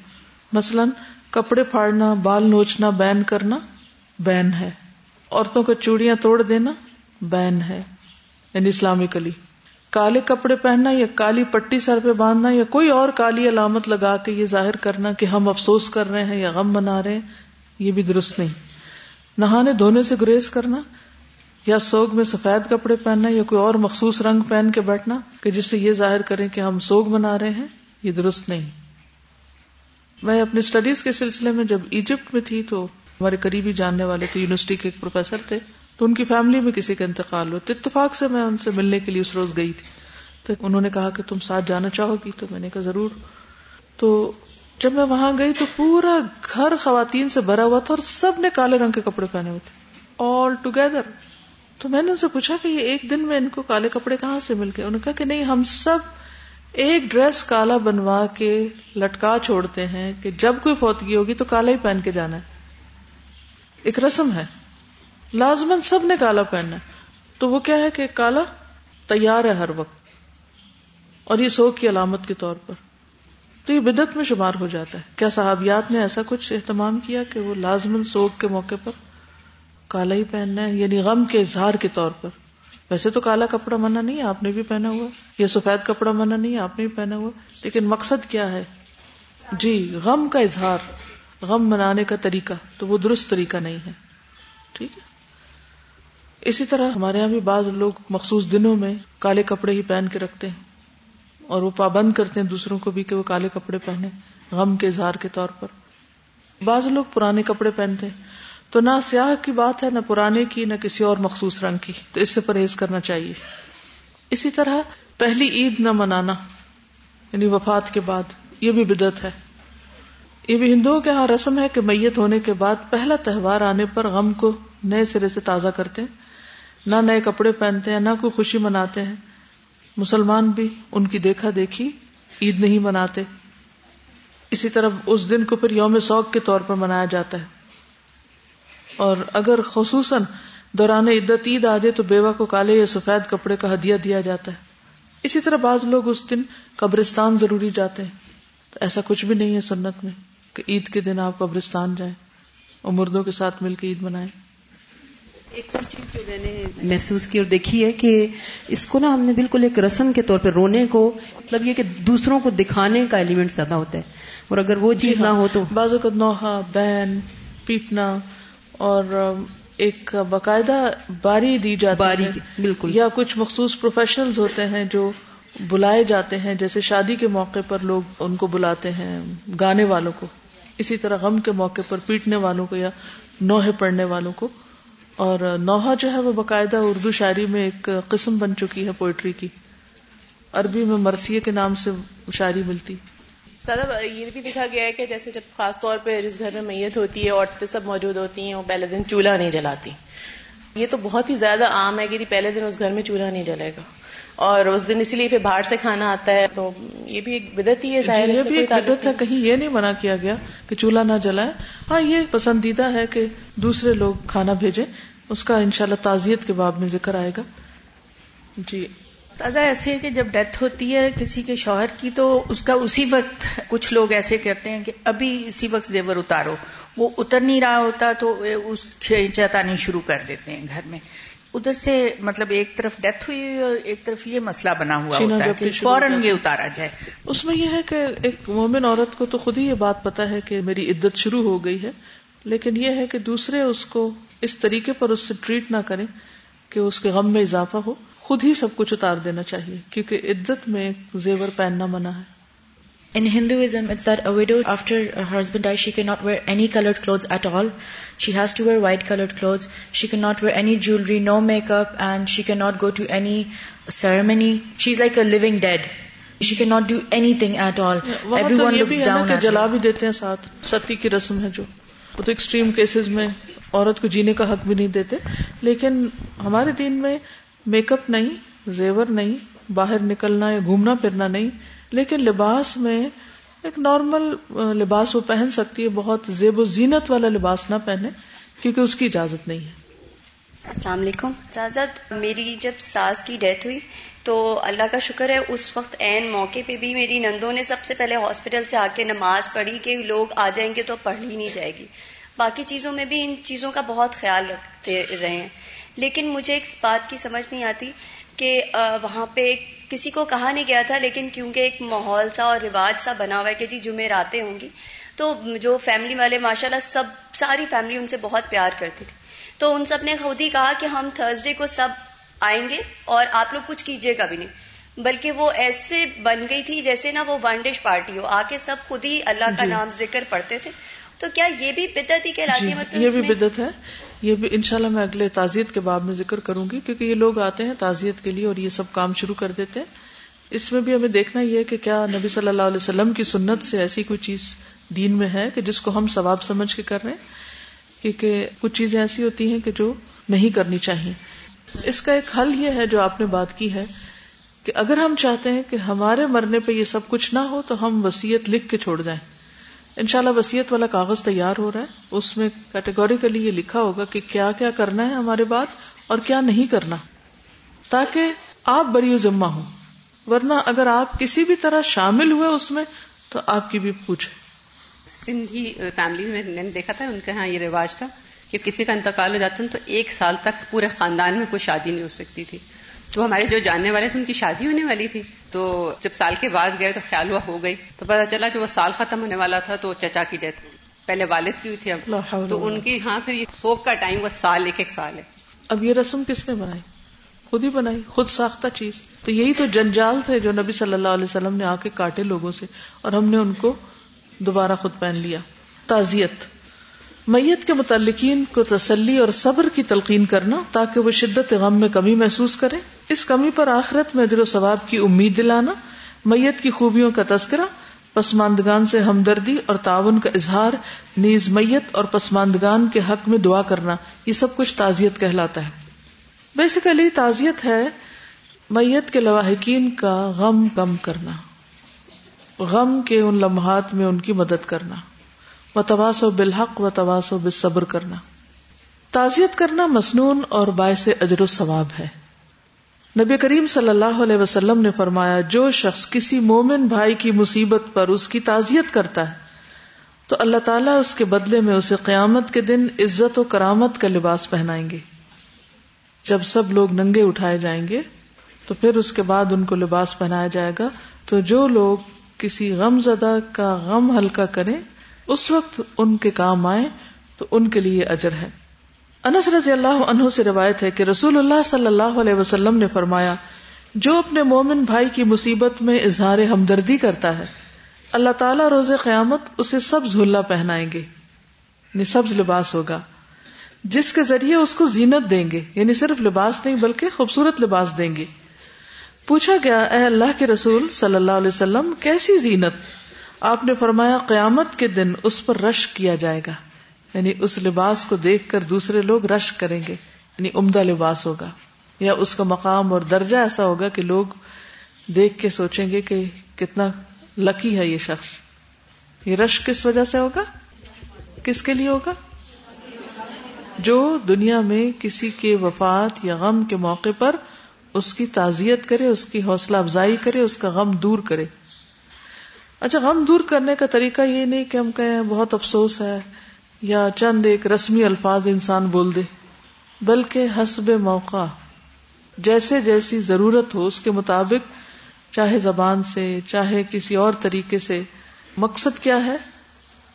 مثلاً کپڑے پھاڑنا، بال نوچنا، بین کرنا، بین ہے۔ عورتوں کو چوڑیاں توڑ دینا، بین ہے۔ یعنی اسلامکلی کالے کپڑے پہننا یا کالی پٹی سر پہ باندھنا یا کوئی اور کالی علامت لگا کے یہ ظاہر کرنا کہ ہم افسوس کر رہے ہیں یا غم بنا رہے ہیں۔ یہ بھی درست نہیں۔ نہانے دھونے سے گریز کرنا یا سوگ میں سفید کپڑے پہننا یا کوئی اور مخصوص رنگ پہن کے بیٹھنا کہ جس سے یہ ظاہر کریں کہ ہم سوگ بنا رہے ہیں، یہ درست نہیں۔ میں اپنی اسٹڈیز کے سلسلے میں جب ایجپٹ میں تھی تو ہمارے قریبی جاننے والے تھے یونیورسٹی کے ایک پروفیسر تھے۔ تو ان کی فیملی میں کسی کا انتقال ہوا۔ تو اتفاق سے میں ان سے ملنے کے لیے اس روز گئی تھی۔ تو انہوں نے کہا کہ تم ساتھ جانا چاہو گی؟ تو میں نے کہا ضرور۔ تو جب میں وہاں گئی تو پورا گھر خواتین سے بھرا ہوا تھا اور سب نے کالے رنگ کے کپڑے پہنے ہوئے تھے آل ٹوگیدر تو میں نے ان سے پوچھا کہ یہ ایک دن میں ان کو کالے کپڑے کہاں سے مل گئے؟ انہوں نے کہا کہ نہیں، ہم سب ایک ڈریس کالا بنوا کے لٹکا چھوڑتے ہیں کہ جب کوئی فوتگی ہوگی تو کالا ہی پہن کے جانا ہے۔ ایک رسم ہے۔ لازمن سب نے کالا پہننا ہے۔ تو وہ کیا ہے کہ کالا تیار ہے ہر وقت، اور یہ سوک کی علامت کے طور پر۔ تو یہ بدت میں شمار ہو جاتا ہے۔ کیا صحابیات نے ایسا کچھ اہتمام کیا کہ وہ لازمن سوک کے موقع پر کالا ہی پہننا ہے؟ یعنی غم کے اظہار کے طور پر۔ ویسے تو کالا کپڑا منع نہیں آپ نے بھی پہنا ہوا۔ یا سفید کپڑا منع نہیں آپ نے بھی پہنا ہوا۔ لیکن مقصد کیا ہے؟ جی غم کا اظہار، غم منانے کا طریقہ، تو وہ درست طریقہ نہیں ہے۔ ٹھیک ہے۔ اسی طرح ہمارے یہاں بھی بعض لوگ مخصوص دنوں میں کالے کپڑے ہی پہن کے رکھتے ہیں۔ اور وہ پابند کرتے ہیں دوسروں کو بھی کہ وہ کالے کپڑے پہنے، غم کے اظہار کے طور پر۔ بعض لوگ پرانے کپڑے پہنتے ہیں۔ تو نہ سیاہ کی بات ہے، نہ پرانے کی، نہ کسی اور مخصوص رنگ کی۔ تو اس سے پرہیز کرنا چاہیے۔ اسی طرح پہلی عید نہ منانا یعنی وفات کے بعد، یہ بھی بدت ہے۔ یہ بھی ہندوؤں کے ہاں رسم ہے کہ میت ہونے کے بعد پہلا تہوار آنے پر غم کو نئے سرے سے تازہ کرتے ہیں۔ نہ نئے کپڑے پہنتے ہیں، نہ کوئی خوشی مناتے ہیں۔ مسلمان بھی ان کی دیکھا دیکھی، عید نہیں مناتے۔ اسی طرح اس دن کو پھر یوم سوگ کے طور پر منایا جاتا ہے۔ اور اگر خصوصاً دوران عدت عید آ جائے تو بیوہ کو کالے یا سفید کپڑے کا ہدیہ دیا جاتا ہے۔ اسی طرح بعض لوگ اس دن قبرستان ضروری جاتے ہیں۔ تو ایسا کچھ بھی نہیں ہے سنت میں کہ عید کے دن آپ قبرستان جائیں، اور مردوں کے ساتھ مل کے عید منائیں۔ ایک اور چیز جو میں نے محسوس کی اور دیکھی ہے کہ اس کو نا ہم نے بالکل ایک رسم کے طور پہ رونے کو مطلب یہ کہ دوسروں کو دکھانے کا ایلیمنٹ زیادہ ہوتا ہے۔ اور اگر وہ چیز نہ ہو تو۔ بعض اوقات نوحہ بین پیٹنا اور ایک باقاعدہ باری دی جاتی باری ہے بالکل۔ یا کچھ مخصوص پروفیشنلز ہوتے ہیں جو بلائے جاتے ہیں جیسے شادی کے موقع پر لوگ ان کو بلاتے ہیں گانے والوں کو۔ اسی طرح غم کے موقع پر پیٹنے والوں کو یا نوحے پڑھنے والوں کو۔ اور نوحہ جو ہے وہ باقاعدہ اردو شاعری میں ایک قسم بن چکی ہے پوئٹری کی۔ عربی میں مرثیے کے نام سے شاعری ملتی۔ سادہ یہ بھی دیکھا گیا ہے کہ جیسے جب خاص طور پہ جس گھر میں میت ہوتی ہے عورتیں سب موجود ہوتی ہیں وہ پہلے دن چولہا نہیں جلاتی۔ یہ تو بہت ہی زیادہ عام ہے کہ پہلے دن اس گھر میں چولہا نہیں جلے گا۔ اور اس دن اسی لیے پھر باہر سے کھانا آتا ہے۔ تو یہ بھی ایک بدت ہی ہے ظاہر جی، یہ بھی ایک بدت ہے۔ کہیں یہ نہیں منع کیا گیا کہ چولہا نہ جلائے ہاں یہ پسندیدہ ہے کہ دوسرے لوگ کھانا بھیجیں۔ اس کا انشاءاللہ تعزیت کے باب میں ذکر آئے گا۔ جی۔ تازہ ایسے ہے کہ جب ڈیتھ ہوتی ہے کسی کے شوہر کی تو اس کا اسی وقت کچھ لوگ ایسے کرتے ہیں کہ ابھی اسی وقت زیور اتارو۔ وہ اتر نہیں رہا ہوتا تو اس کھینچاتانی شروع کر دیتے ہیں گھر میں۔ ادھر سے مطلب ایک طرف ڈیتھ ہوئی اور ایک طرف یہ مسئلہ بنا ہوا ہوتا ہے کہ فوراً یہ اتارا جائے۔ اس میں یہ ہے کہ ایک مومن عورت کو تو خود ہی یہ بات پتا ہے کہ میری عدت شروع ہو گئی ہے لیکن یہ ہے کہ دوسرے اس کو اس طریقے پر اس سے ٹریٹ نہ کریں کہ اس کے غم میں اضافہ ہو خود ہی سب کچھ اتار دینا چاہیے کیونکہ عدت میں زیور پہننا منع ہے In Hinduism, it's that a widow, after her husband dies, she cannot wear any colored clothes at all. She has to wear white colored clothes. She cannot wear any jewelry, no makeup, and she cannot go to any ceremony. She's like a living dead. She cannot do anything at all. Everyone looks down at her. جلا بھی دیتے ہیں ساتھ ستی کی رسم ہے جو وہ تو ایکسٹریم کیسز میں عورت کو جینے کا حق بھی نہیں دیتے۔ لیکن ہمارے دین میں میک اپ نہیں، زیور نہیں، باہر نکلنا یا گھومنا پھرنا نہیں۔ لیکن لباس میں ایک نارمل لباس وہ پہن سکتی ہے، بہت زیب و زینت والا لباس نہ پہنے، کیونکہ اس کی اجازت نہیں ہے۔ السلام علیکم۔ سازد، میری جب ساس کی ڈیتھ ہوئی تو اللہ کا شکر ہے، اس وقت عین موقع پہ بھی میری نندوں نے سب سے پہلے ہاسپٹل سے آ کے نماز پڑھی کہ لوگ آ جائیں گے تو پڑھ لی نہیں جائے گی۔ باقی چیزوں میں بھی ان چیزوں کا بہت خیال رکھتے رہے ہیں۔ لیکن مجھے ایک بات کی سمجھ نہیں آتی کہ وہاں پہ کسی کو کہا نہیں گیا تھا لیکن کیونکہ ایک ماحول سا اور رواج سا بنا ہوا ہے کہ جی جمعے راتیں ہوں گی تو جو فیملی والے ماشاء اللہ سب ساری فیملی ان سے بہت پیار کرتی تھی۔ تو ان سب نے خود ہی کہا کہ ہم تھرسڈے کو سب آئیں گے اور آپ لوگ کچھ کیجیے گا بھی نہیں۔ بلکہ وہ ایسے بن گئی تھی جیسے نا وہ ون ڈش پارٹی ہو آ کے سب خود ہی اللہ کا جی۔ نام ذکر پڑھتے تھے۔ تو کیا یہ بھی بدت ہی کہلاتی جی مطلب یہ بھی بدت ہے۔ یہ بھی انشاءاللہ میں اگلے تعزیت کے باب میں ذکر کروں گی کیونکہ یہ لوگ آتے ہیں تعزیت کے لیے اور یہ سب کام شروع کر دیتے ہیں۔ اس میں بھی ہمیں دیکھنا یہ کہ کیا نبی صلی اللہ علیہ وسلم کی سنت سے ایسی کوئی چیز دین میں ہے کہ جس کو ہم ثواب سمجھ کے کر رہے ہیں؟ کیونکہ کچھ چیزیں ایسی ہوتی ہیں کہ جو نہیں کرنی چاہیے۔ اس کا ایک حل یہ ہے جو آپ نے بات کی ہے کہ اگر ہم چاہتے ہیں کہ ہمارے مرنے پہ یہ سب کچھ نہ ہو تو ہم وسیعت لکھ کے چھوڑ جائیں۔ انشاءاللہ وسیعت والا کاغذ تیار ہو رہا ہے۔ اس میں کیٹیگوریکلی یہ لکھا ہوگا کہ کیا کیا کرنا ہے ہمارے بعد اور کیا نہیں کرنا۔ تاکہ آپ بری ذمہ ہوں۔ ورنہ اگر آپ کسی بھی طرح شامل ہوئے اس میں تو آپ کی بھی پوچھے سندھی فیملی میں نے دیکھا تھا، ان کے ہاں یہ رواج تھا کہ کسی کا انتقال ہو جاتا تو ایک سال تک پورے خاندان میں کوئی شادی نہیں ہو سکتی تھی۔ تو ہمارے جو جاننے والے تھے ان کی شادی ہونے والی تھی۔ تو جب سال کے بعد گئے تو خیال ہوا ہو گئی۔ تو پتا چلا کہ وہ سال ختم ہونے والا تھا تو چچا کی ڈیتھ۔ پہلے والد کی ہوئی تھی اب۔ تو ان کی ہاں پھر یہ سوک کا ٹائم وہ سال ایک ایک سال ہے۔ اب یہ رسم کس نے بنائی؟ خود ہی بنائی خود ساختہ چیز۔ تو یہی تو جنجال تھے جو نبی صلی اللہ علیہ وسلم نے آ کے کاٹے لوگوں سے اور ہم نے ان کو دوبارہ خود پہن لیا۔ تعزیت۔ میت کے متعلقین کو تسلی اور صبر کی تلقین کرنا تاکہ وہ شدت غم میں کمی محسوس کرے۔ اس کمی پر آخرت میں اجر و ثواب کی امید دلانا، میت کی خوبیوں کا تذکرہ، پسماندگان سے ہمدردی اور تعاون کا اظہار، نیز میت اور پسماندگان کے حق میں دعا کرنا، یہ سب کچھ تعزیت کہلاتا ہے۔ بیسیکلی تعزیت ہے میت کے لواحقین کا غم کم کرنا، غم کے ان لمحات میں ان کی مدد کرنا۔ و تواس و بالحق و تواس و بصبر کرنا۔ تعزیت کرنا مصنون اور باعث اجر و ثواب ہے۔ نبی کریم صلی اللہ علیہ وسلم نے فرمایا، جو شخص کسی مومن بھائی کی مصیبت پر اس کی تعزیت کرتا ہے، تو اللہ تعالیٰ اس کے بدلے میں اسے قیامت کے دن عزت و کرامت کا لباس پہنائیں گے۔ جب سب لوگ ننگے اٹھائے جائیں گے، تو پھر اس کے بعد ان کو لباس پہنایا جائے گا۔ تو جو لوگ کسی غم زدہ کا غم ہلکا کریں اس وقت ان کے کام آئے تو ان کے لیے اجر ہے۔ انس رضی اللہ عنہ سے روایت ہے کہ رسول اللہ صلی اللہ علیہ وسلم نے فرمایا، جو اپنے مومن بھائی کی مصیبت میں اظہار ہمدردی کرتا ہے، اللہ تعالیٰ روز قیامت اسے سبز ہلا پہنائیں گے یعنی سبز لباس ہوگا، جس کے ذریعے اس کو زینت دیں گے یعنی صرف لباس نہیں بلکہ خوبصورت لباس دیں گے۔ پوچھا گیا، اے اللہ کے رسول صلی اللہ علیہ وسلم، کیسی زینت؟ آپ نے فرمایا قیامت کے دن اس پر رش کیا جائے گا۔ یعنی اس لباس کو دیکھ کر دوسرے لوگ رش کریں گے۔ یعنی عمدہ لباس ہوگا۔ یا اس کا مقام اور درجہ ایسا ہوگا کہ لوگ دیکھ کے سوچیں گے کہ کتنا لکی ہے یہ شخص۔ یہ رش کس وجہ سے ہوگا؟ کس کے لیے ہوگا؟ جو دنیا میں کسی کے وفات یا غم کے موقع پر اس کی تعزیت کرے، اس کی حوصلہ افزائی کرے، اس کا غم دور کرے۔ اچھا غم دور کرنے کا طریقہ یہ نہیں کہ ہم کہیں بہت افسوس ہے یا چند ایک رسمی الفاظ انسان بول دے، بلکہ حسب موقع، جیسے جیسی ضرورت ہو، اس کے مطابق، چاہے زبان سے، چاہے کسی اور طریقے سے۔ مقصد کیا ہے؟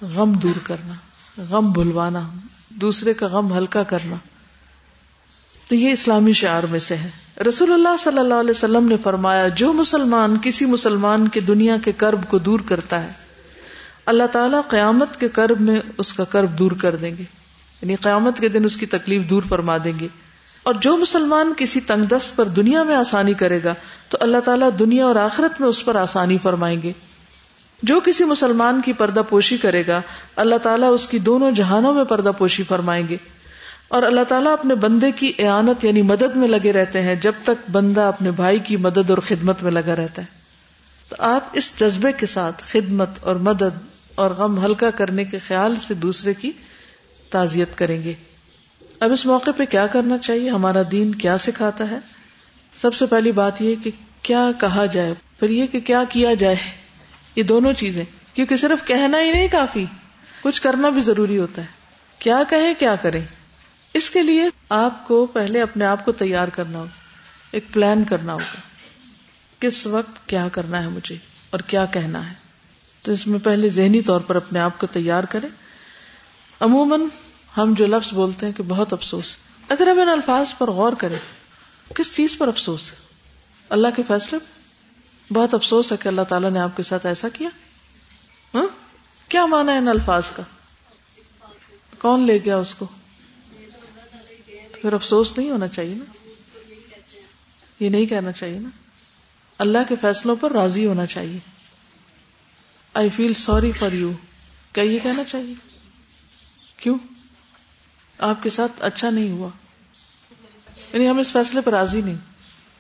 غم دور کرنا، غم بھلوانا، دوسرے کا غم ہلکا کرنا۔ تو یہ اسلامی شعار میں سے ہے۔ رسول اللہ صلی اللہ علیہ وسلم نے فرمایا، جو مسلمان کسی مسلمان کے دنیا کے کرب کو دور کرتا ہے، اللہ تعالیٰ قیامت کے کرب میں اس کا کرب دور کر دیں گے۔ یعنی قیامت کے دن اس کی تکلیف دور فرما دیں گے۔ اور جو مسلمان کسی تنگ دست پر دنیا میں آسانی کرے گا، تو اللہ تعالیٰ دنیا اور آخرت میں اس پر آسانی فرمائیں گے۔ جو کسی مسلمان کی پردہ پوشی کرے گا، اللہ تعالیٰ اس کی دونوں جہانوں میں پردہ پوشی فرمائیں گے۔ اور اللہ تعالیٰ اپنے بندے کی اعانت یعنی مدد میں لگے رہتے ہیں جب تک بندہ اپنے بھائی کی مدد اور خدمت میں لگا رہتا ہے۔ تو آپ اس جذبے کے ساتھ خدمت اور مدد اور غم ہلکا کرنے کے خیال سے دوسرے کی تعزیت کریں گے۔ اب اس موقع پہ کیا کرنا چاہیے؟ ہمارا دین کیا سکھاتا ہے؟ سب سے پہلی بات یہ کہ کیا کہا جائے، پھر یہ کہ کیا کیا جائے۔ یہ دونوں چیزیں، کیونکہ صرف کہنا ہی نہیں کافی، کچھ کرنا بھی ضروری ہوتا ہے۔ کیا کہیں، کیا کریں۔ اس کے لیے آپ کو پہلے اپنے آپ کو تیار کرنا ہوگا، ایک پلان کرنا ہوگا، کس وقت کیا کرنا ہے مجھے اور کیا کہنا ہے۔ تو اس میں پہلے ذہنی طور پر اپنے آپ کو تیار کریں۔ عموماً ہم جو لفظ بولتے ہیں کہ بہت افسوس اگر ہم ان الفاظ پر غور کریں، کس چیز پر افسوس ہے؟ اللہ کے فیصلے بہت افسوس ہے کہ اللہ تعالیٰ نے آپ کے ساتھ ایسا کیا۔ ہاں؟ کیا مانا ہے ان الفاظ کا؟ کون لے گیا اس کو؟ پھر افسوس نہیں ہونا چاہیے نا؟ یہ نہیں کہنا چاہیے نا؟ اللہ کے فیصلوں پر راضی ہونا چاہیے۔ I feel sorry for you کیا یہ کہنا چاہیے؟ کیوں؟ آپ کے ساتھ اچھا نہیں ہوا۔ یعنی ہم اس فیصلے پر راضی نہیں۔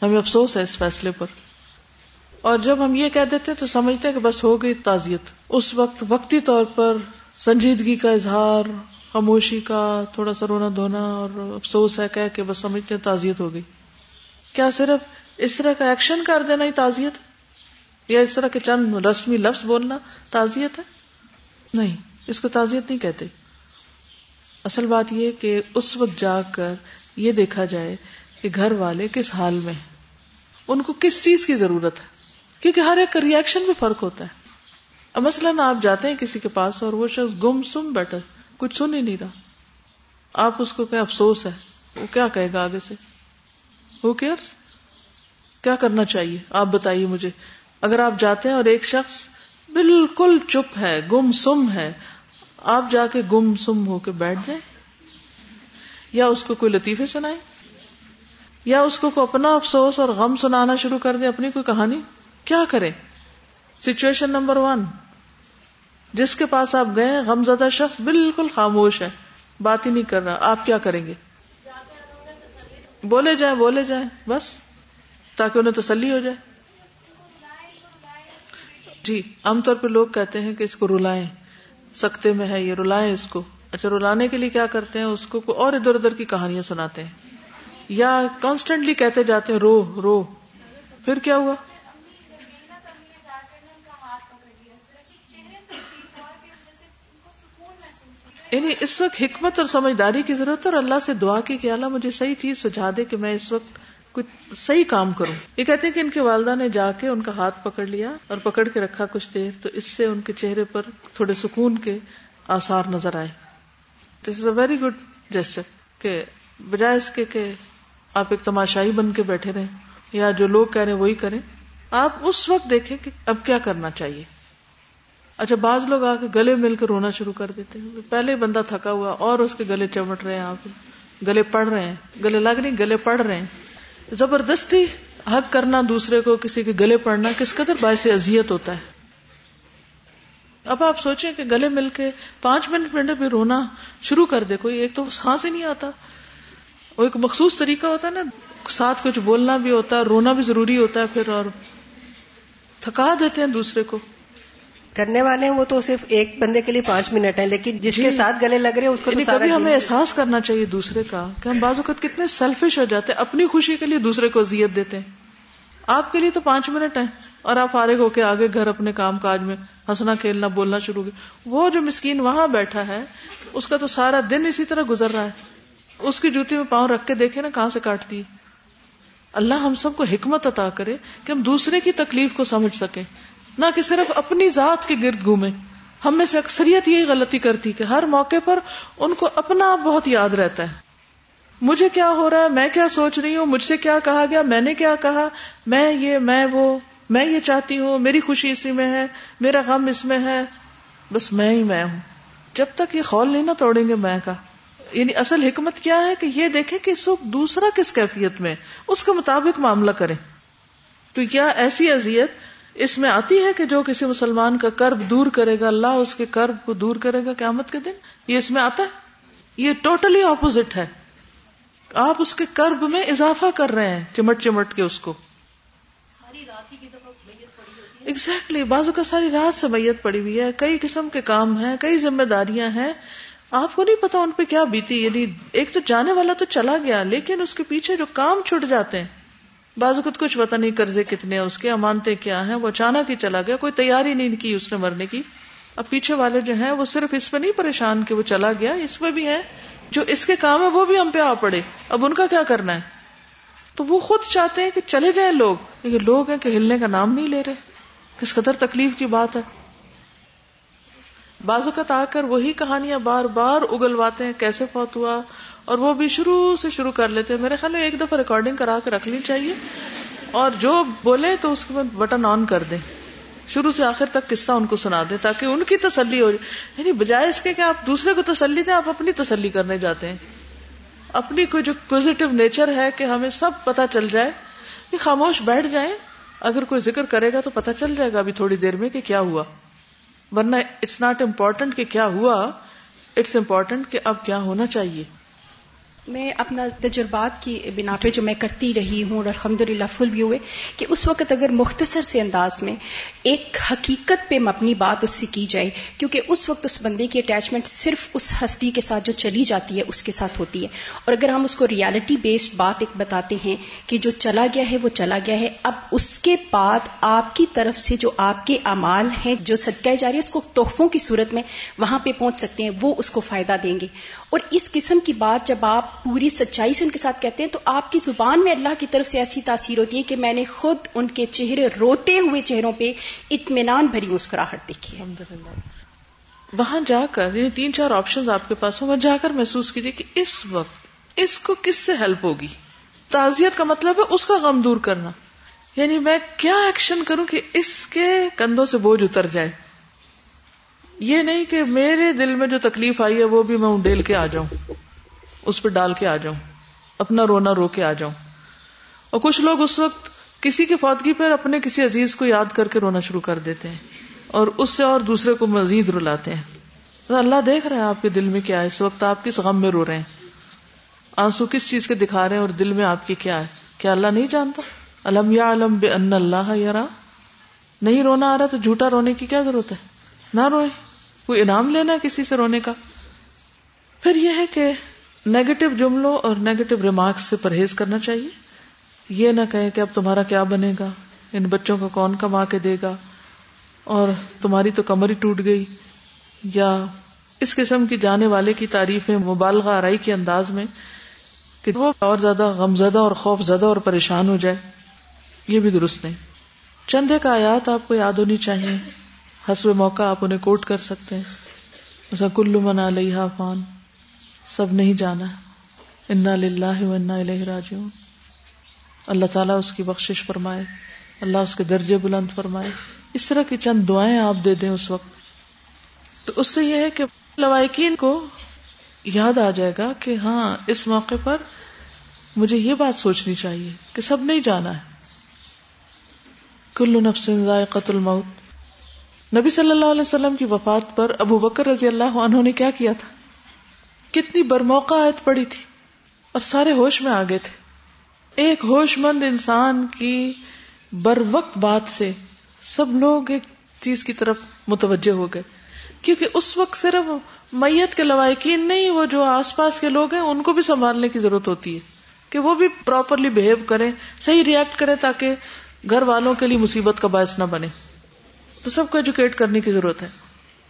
ہمیں افسوس ہے اس فیصلے پر۔ اور جب ہم یہ کہہ دیتے تو سمجھتے ہیں کہ بس ہو گئی تعزیت۔ اس وقت وقتی طور پر سنجیدگی کا اظہار خاموشی کا تھوڑا سا رونا دھونا اور افسوس ہے کہہ کہ بس سمجھتے ہیں تعزیت ہو گئی۔ کیا صرف اس طرح کا ایکشن کر دینا ہی تعزیت یا اس طرح کے چند رسمی لفظ بولنا تعزیت ہے؟ نہیں، اس کو تعزیت نہیں کہتے۔ اصل بات یہ کہ اس وقت جا کر یہ دیکھا جائے کہ گھر والے کس حال میں ہیں۔ ان کو کس چیز کی ضرورت ہے؟ کیونکہ ہر ایک کا ریئیکشن میں فرق ہوتا ہے۔ مثلاً آپ جاتے ہیں کسی کے پاس اور وہ شخص گم سم بیٹھا۔ کچھ سن ہی نہیں رہا۔ آپ اس کو کہ افسوس ہے۔ وہ کیا کہے گا آگے سے؟ ہو کیئرس کیا کرنا چاہیے؟ آپ بتائیے مجھے۔ اگر آپ جاتے ہیں اور ایک شخص بالکل چپ ہے گم سم ہے، آپ جا کے گم سم ہو کے بیٹھ جائیں۔ یا اس کو کوئی لطیفے سنائے یا اس کو کوئی اپنا افسوس اور غم سنانا شروع کر دے اپنی کوئی کہانی۔ کیا کرے سچویشن نمبر ون جس کے پاس آپ گئے غم زدہ شخص بالکل خاموش ہے۔ بات ہی نہیں کر رہا۔ آپ کیا کریں گے؟ بولے جائیں بولے جائیں، بس۔ تاکہ انہیں تسلی ہو جائے۔ جی عام طور پہ لوگ کہتے ہیں کہ اس کو رلائیں۔ سکتے میں ہے یہ، رلائیں اس کو۔ اچھا رلانے کے لیے کیا کرتے ہیں؟ اس کو اور ادھر ادھر کی کہانیاں سناتے ہیں۔ یا کانسٹنٹلی کہتے جاتے ہیں، رو رو۔ پھر کیا ہوا؟ یعنی اس وقت حکمت اور سمجھداری کی ضرورت ہے اور اللہ سے دعا کی کہ اللہ مجھے صحیح چیز سجھا دے کہ میں اس وقت کچھ صحیح کام کروں۔ یہ کہتے ہیں کہ ان کے والدہ نے جا کے ان کا ہاتھ پکڑ لیا اور پکڑ کے رکھا کچھ دیر، تو اس سے ان کے چہرے پر تھوڑے سکون کے آثار نظر آئے۔ دس از اے ویری گڈ جیسے کہ بجائے اس کے کہ آپ ایک تماشائی بن کے بیٹھے رہیں یا جو لوگ کہہ رہے ہیں وہی کریں، آپ اس وقت دیکھیں کہ اب کیا کرنا چاہیے۔ اچھا بعض لوگ آ کے گلے مل کے رونا شروع کر دیتے ہیں۔ پہلے بندہ تھکا ہوا اور اس کے گلے چمٹ رہے ہیں آپ۔ گلے پڑ رہے ہیں۔ گلے لگ نہیں گلے پڑ رہے ہیں۔ زبردستی حق کرنا دوسرے کو، کسی کے گلے پڑنا کس قدر باعث اذیت ہوتا ہے۔ اب آپ سوچیں کہ گلے مل کے پانچ منٹ منٹ بھی رونا شروع کر دے، کوئی ایک تو سانس ہی نہیں آتا۔ وہ ایک مخصوص طریقہ ہوتا ہے نا، ساتھ کچھ بولنا بھی ہوتا ہے رونا بھی ضروری ہوتا ہے پھر اور تھکا دیتے ہیں دوسرے کو۔ کرنے والے ہیں وہ تو صرف ایک بندے کے لیے پانچ منٹ ہیں لیکن جس کے جی۔ ساتھ گلے لگ رہے ہیں اس کو یعنی کبھی ہمیں احساس کرنا چاہیے دوسرے کا کہ ہم بعض اوقات کتنے سیلفش ہو جاتے ہیں اپنی خوشی کے لیے دوسرے کو اذیت دیتے ہیں۔ آپ کے لیے تو پانچ منٹ ہیں اور آپ فارغ ہو کے آگے گھر اپنے کام کاج میں ہنسنا کھیلنا بولنا شروع کر وہ جو مسکین وہاں بیٹھا ہے اس کا تو سارا دن اسی طرح گزر رہا ہے۔ اس کی جوتی میں پاؤں رکھ کے دیکھے نا کہاں سے کاٹتی اللہ ہم سب کو حکمت عطا کرے کہ ہم دوسرے کی تکلیف کو سمجھ سکیں۔ نہ کہ صرف اپنی ذات کے گرد گھومے۔ ہم میں سے اکثریت یہی غلطی کرتی کہ ہر موقع پر ان کو اپنا آپ بہت یاد رہتا ہے۔ مجھے کیا ہو رہا ہے؟ میں کیا سوچ رہی ہوں؟ مجھ سے کیا کہا گیا؟ میں نے کیا کہا؟ میں یہ، میں وہ، میں یہ چاہتی ہوں، میری خوشی اسی میں ہے، میرا غم اس میں ہے۔ بس میں ہی میں ہوں۔ جب تک یہ خول نہیں نہ توڑیں گے میں کا۔ یعنی اصل حکمت کیا ہے کہ یہ دیکھیں کہ اس وقت دوسرا کس کیفیت میں، اس کے مطابق معاملہ کریں۔ تو کیا ایسی اذیت اس میں آتی ہے کہ جو کسی مسلمان کا کرب دور کرے گا اللہ اس کے کرب کو دور کرے گا قیامت کے دن؟ یہ اس میں آتا ہے؟ یہ ٹوٹلی اپوزٹ ہے۔ آپ اس کے کرب میں اضافہ کر رہے ہیں چمٹ چمٹ کے اس کو۔ ایگزیکٹلی بازو کا ساری رات سے میت پڑی ہوئی ہے۔ کئی قسم کے کام ہیں کئی ذمہ داریاں ہیں۔ آپ کو نہیں پتا ان پہ کیا بیتی یعنی ایک تو جانے والا تو چلا گیا لیکن اس کے پیچھے جو کام چھٹ جاتے ہیں۔ بعض اوقات کچھ پتا نہیں قرضے کتنے اس کے امانتے کیا ہیں، وہ اچانک ہی چلا گیا، کوئی تیاری نہیں کی اس نے مرنے کی۔ اب پیچھے والے جو ہیں، وہ صرف اس پہ نہیں پریشان کہ وہ چلا گیا، اس پہ بھی ہے جو اس کے کام ہے وہ بھی ہم پہ آ پڑے۔ اب ان کا کیا کرنا ہے؟ تو وہ خود چاہتے ہیں کہ چلے جائیں لوگ، لیکن لوگ ہیں کہ ہلنے کا نام نہیں لے رہے۔ کس قدر تکلیف کی بات ہے۔ بعض اوقات آ کر وہی کہانیاں بار بار اگلواتے ہیں، کیسے فوت ہوا اور وہ بھی شروع سے شروع کر لیتے ہیں۔ میرے خیال میں ایک دفعہ ریکارڈنگ کرا کے رکھنی چاہیے۔ اور جو بولے تو اس کے بعد بٹن آن کر دیں۔ شروع سے آخر تک قصہ ان کو سنا دیں تاکہ ان کی تسلی ہو جائے۔ یعنی بجائے اس کے کہ آپ دوسرے کو تسلی دیں، آپ اپنی تسلی کرنے جاتے ہیں۔ اپنی کوئی جو پوزیٹو نیچر ہے کہ ہمیں سب پتا چل جائے۔ کہ خاموش بیٹھ جائیں۔ اگر کوئی ذکر کرے گا تو پتا چل جائے گا ابھی تھوڑی دیر میں کہ کیا ہوا۔ ورنہ اٹس ناٹ امپورٹنٹ کہ کیا ہوا۔ اٹس امپورٹنٹ کہ اب کیا ہونا چاہیے۔ میں اپنا تجربات کی بنا پہ جو میں کرتی رہی ہوں اور الحمد للہ فل بھی ہوئے کہ اس وقت اگر مختصر سے انداز میں ایک حقیقت پہ مبنی بات اس سے کی جائے، کیونکہ اس وقت اس بندے کی اٹیچمنٹ صرف اس ہستی کے ساتھ جو چلی جاتی ہے، اس کے ساتھ ہوتی ہے۔ اور اگر ہم اس کو ریالٹی بیسڈ بات ایک بتاتے ہیں کہ جو چلا گیا ہے، وہ چلا گیا ہے، اب اس کے بعد آپ کی طرف سے جو آپ کے اعمال ہیں، جو صدقہ جاری ہے اس کو تحفوں کی صورت میں وہاں پہ پہنچ سکتے ہیں، وہ اس کو فائدہ دیں گے۔ اور اس قسم کی بات جب آپ پوری سچائی سے ان کے ساتھ کہتے ہیں، تو آپ کی زبان میں اللہ کی طرف سے ایسی تاثیر ہوتی ہے کہ میں نے خود ان کے چہرے روتے ہوئے چہروں پہ اطمینان بھری مسکراہٹ دیکھی ہے۔ وہاں جا کر یعنی تین چار آپشن آپ کے پاس ہوں، وہاں جا کر محسوس کیجیے کہ اس وقت اس کو کس سے ہیلپ ہوگی؟ تعزیت کا مطلب ہے اس کا غم دور کرنا۔ یعنی میں کیا ایکشن کروں کہ اس کے کندھوں سے بوجھ اتر جائے؟ یہ نہیں کہ میرے دل میں جو تکلیف آئی ہے، وہ بھی میں ڈیل کے آ جاؤں۔ اس پہ ڈال کے آ جاؤں۔ اپنا رونا رو کے آ جاؤں۔ اور کچھ لوگ اس وقت کسی کی فوتگی پر اپنے کسی عزیز کو یاد کر کے رونا شروع کر دیتے ہیں اور اس سے اور دوسرے کو مزید رلاتے ہیں۔ اللہ دیکھ رہے ہیں آپ کے دل میں کیا ہے؟ اس وقت آپ کس غم میں رو رہے ہیں؟ آنسو کس چیز کے دکھا رہے ہیں اور دل میں آپ کی کیا ہے؟ کیا اللہ نہیں جانتا؟ علم یا علم بے ان اللہ یارا نہیں رونا آ رہا تو جھوٹا رونے کی کیا ضرورت ہے؟ نہ روئے۔ کوئی انعام لینا ہے کسی سے رونے کا؟ پھر یہ ہے کہ نیگیٹو جملوں اور نیگیٹو ریمارکس سے پرہیز کرنا چاہیے یہ نہ کہیں کہ اب تمہارا کیا بنے گا ان بچوں کو کون کما کے دے گا اور تمہاری تو کمر ہی ٹوٹ گئی یا اس قسم کی جانے والے کی تعریفیں مبالغہ آرائی کے انداز میں کہ وہ اور زیادہ غمزدہ اور خوف زدہ اور پریشان ہو جائے یہ بھی درست نہیں چند ایک آیات آپ کو یاد ہونی چاہیے حسب موقع آپ انہیں کوٹ کر سکتے ہیں مثلا کلو من علیہ فان سب نہیں جانا انا للہ و انا الیہ راجعون۔ اللہ تعالیٰ اس کی بخشش فرمائے۔ اللہ اس کے درجے بلند فرمائے۔ اس طرح کی چند دعائیں آپ دے دیں اس وقت۔ تو اس سے یہ ہے کہ لوائقین کو یاد آ جائے گا کہ ہاں اس موقع پر مجھے یہ بات سوچنی چاہیے کہ سب نہیں جانا ہے۔ کل نفس ذائقت الموت۔ نبی صلی اللہ علیہ وسلم کی وفات پر ابو بکر رضی اللہ عنہ نے کیا کیا تھا؟ کتنی برموقع آیت پڑی تھی اور سارے ہوش میں آگے تھے۔ ایک ہوش مند انسان کی بر وقت بات سے سب لوگ ایک چیز کی طرف متوجہ ہو گئے۔ کیونکہ اس وقت صرف میت کے لوائقین نہیں، وہ جو آس پاس کے لوگ ہیں، ان کو بھی سنبھالنے کی ضرورت ہوتی ہے کہ وہ بھی پراپرلی بہیو کریں، صحیح ریئیکٹ کریں تاکہ گھر والوں کے لیے مصیبت کا باعث نہ بنے۔ تو سب کو ایجوکیٹ کرنے کی ضرورت ہے۔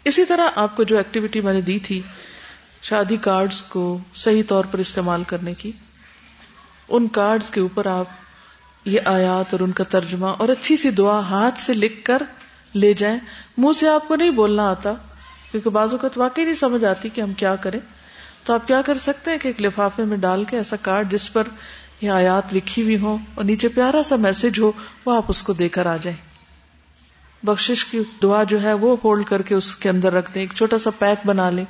اسی طرح آپ کو جو ایکٹیویٹی میں نے دی تھی شادی کارڈز کو صحیح طور پر استعمال کرنے کی۔ ان کارڈز کے اوپر آپ یہ آیات اور ان کا ترجمہ اور اچھی سی دعا ہاتھ سے لکھ کر لے جائیں۔ منہ سے آپ کو نہیں بولنا آتا، کیونکہ بعض اوقات واقعی نہیں سمجھ آتی کہ ہم کیا کریں۔ تو آپ کیا کر سکتے ہیں کہ ایک لفافے میں ڈال کے ایسا کارڈ جس پر یہ آیات لکھی ہوئی ہو اور نیچے پیارا سا میسج ہو، وہ آپ اس کو دے کر آ جائیں۔ بخشش کی دعا جو ہے وہ ہولڈ کر کے اس کے اندر رکھ دیں، ایک چھوٹا سا پیک بنا لیں۔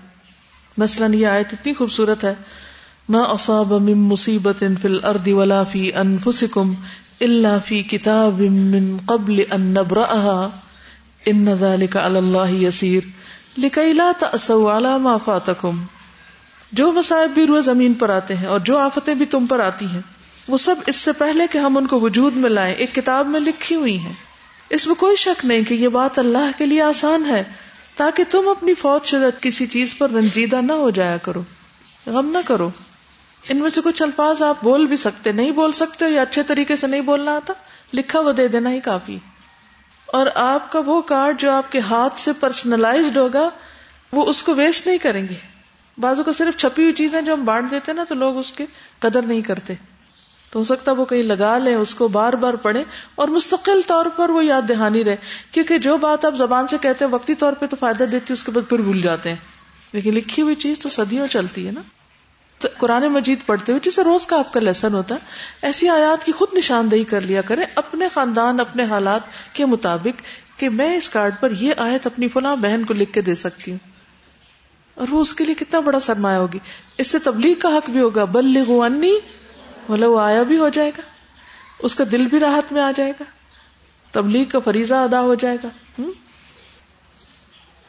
مثلاً یہ آیت اتنی خوبصورت ہے نہ اصاب من مصیبت فی الارض ولا فی انفسکم الا فی کتاب من قبل ان نبرأها ان ذلك علی اللہ یسیر لکی لا تأسوا علی ما فاتکم جو مصائب بھی روح زمین پر آتے ہیں اور جو آفتیں بھی تم پر آتی ہیں، وہ سب اس سے پہلے کہ ہم ان کو وجود میں لائیں، ایک کتاب میں لکھی ہوئی ہیں۔ اس میں کوئی شک نہیں کہ یہ بات اللہ کے لیے آسان ہے۔ تاکہ تم اپنی فوج شدہ کسی چیز پر رنجیدہ نہ ہو جایا کرو، غم نہ کرو۔ ان میں سے کچھ الفاظ آپ بول بھی سکتے، نہیں بول سکتے یا اچھے طریقے سے نہیں بولنا آتا، لکھا وہ دے دینا ہی کافی۔ اور آپ کا وہ کارڈ جو آپ کے ہاتھ سے پرسنلائزڈ ہوگا، وہ اس کو ویسٹ نہیں کریں گے۔ بازو کو صرف چھپی ہوئی چیزیں جو ہم بانٹ دیتے نا، تو لوگ اس کے قدر نہیں کرتے۔ تو ہو سکتا ہے وہ کہیں لگا لیں، اس کو بار بار پڑھیں اور مستقل طور پر وہ یاد دہانی رہے۔ کیونکہ جو بات آپ زبان سے کہتے ہیں، وقتی طور پہ تو فائدہ دیتی ہے، اس کے بعد پھر بھول جاتے ہیں۔ لیکن لکھی ہوئی چیز تو صدیوں چلتی ہے نا۔ تو قرآن مجید پڑھتے ہوئے جسے روز کا آپ کا لیسن ہوتا ہے، ایسی آیات کی خود نشاندہی کر لیا کریں، اپنے خاندان، اپنے حالات کے مطابق کہ میں اس کارڈ پر یہ آیت اپنی فلاں بہن کو لکھ کے دے سکتی ہوں۔ اور وہ اس کے لیے کتنا بڑا سرمایہ ہوگی۔ اس سے تبلیغ کا حق بھی ہوگا۔ بل انی مطلب وہ آیا بھی ہو جائے گا، اس کا دل بھی راحت میں آ جائے گا، تبلیغ کا فریضہ ادا ہو جائے گا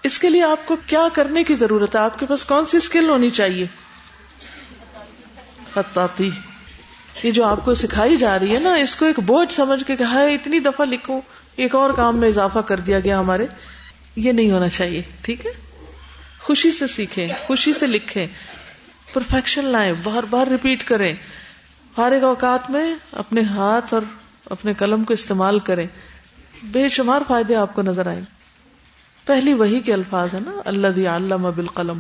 اس کے لیے آپ کو کیا کرنے کی ضرورت ہے؟ آپ کے پاس کون سی اسکل ہونی چاہیے؟ خطاطی۔ یہ جو آپ کو سکھائی جا رہی ہے نا، اس کو ایک بوجھ سمجھ کے کہا ہے اتنی دفعہ لکھوں، ایک اور کام میں اضافہ کر دیا گیا ہمارے، یہ نہیں ہونا چاہیے، ٹھیک ہے؟ خوشی سے سیکھیں، خوشی سے لکھیں، پرفیکشن لائیں، بار بار ریپیٹ کریں۔ فارغ اوقات میں اپنے ہاتھ اور اپنے قلم کو استعمال کریں۔ بے شمار فائدے آپ کو نظر آئیں۔ پہلی وہی کے الفاظ ہے نا اللہ علم بالقلم۔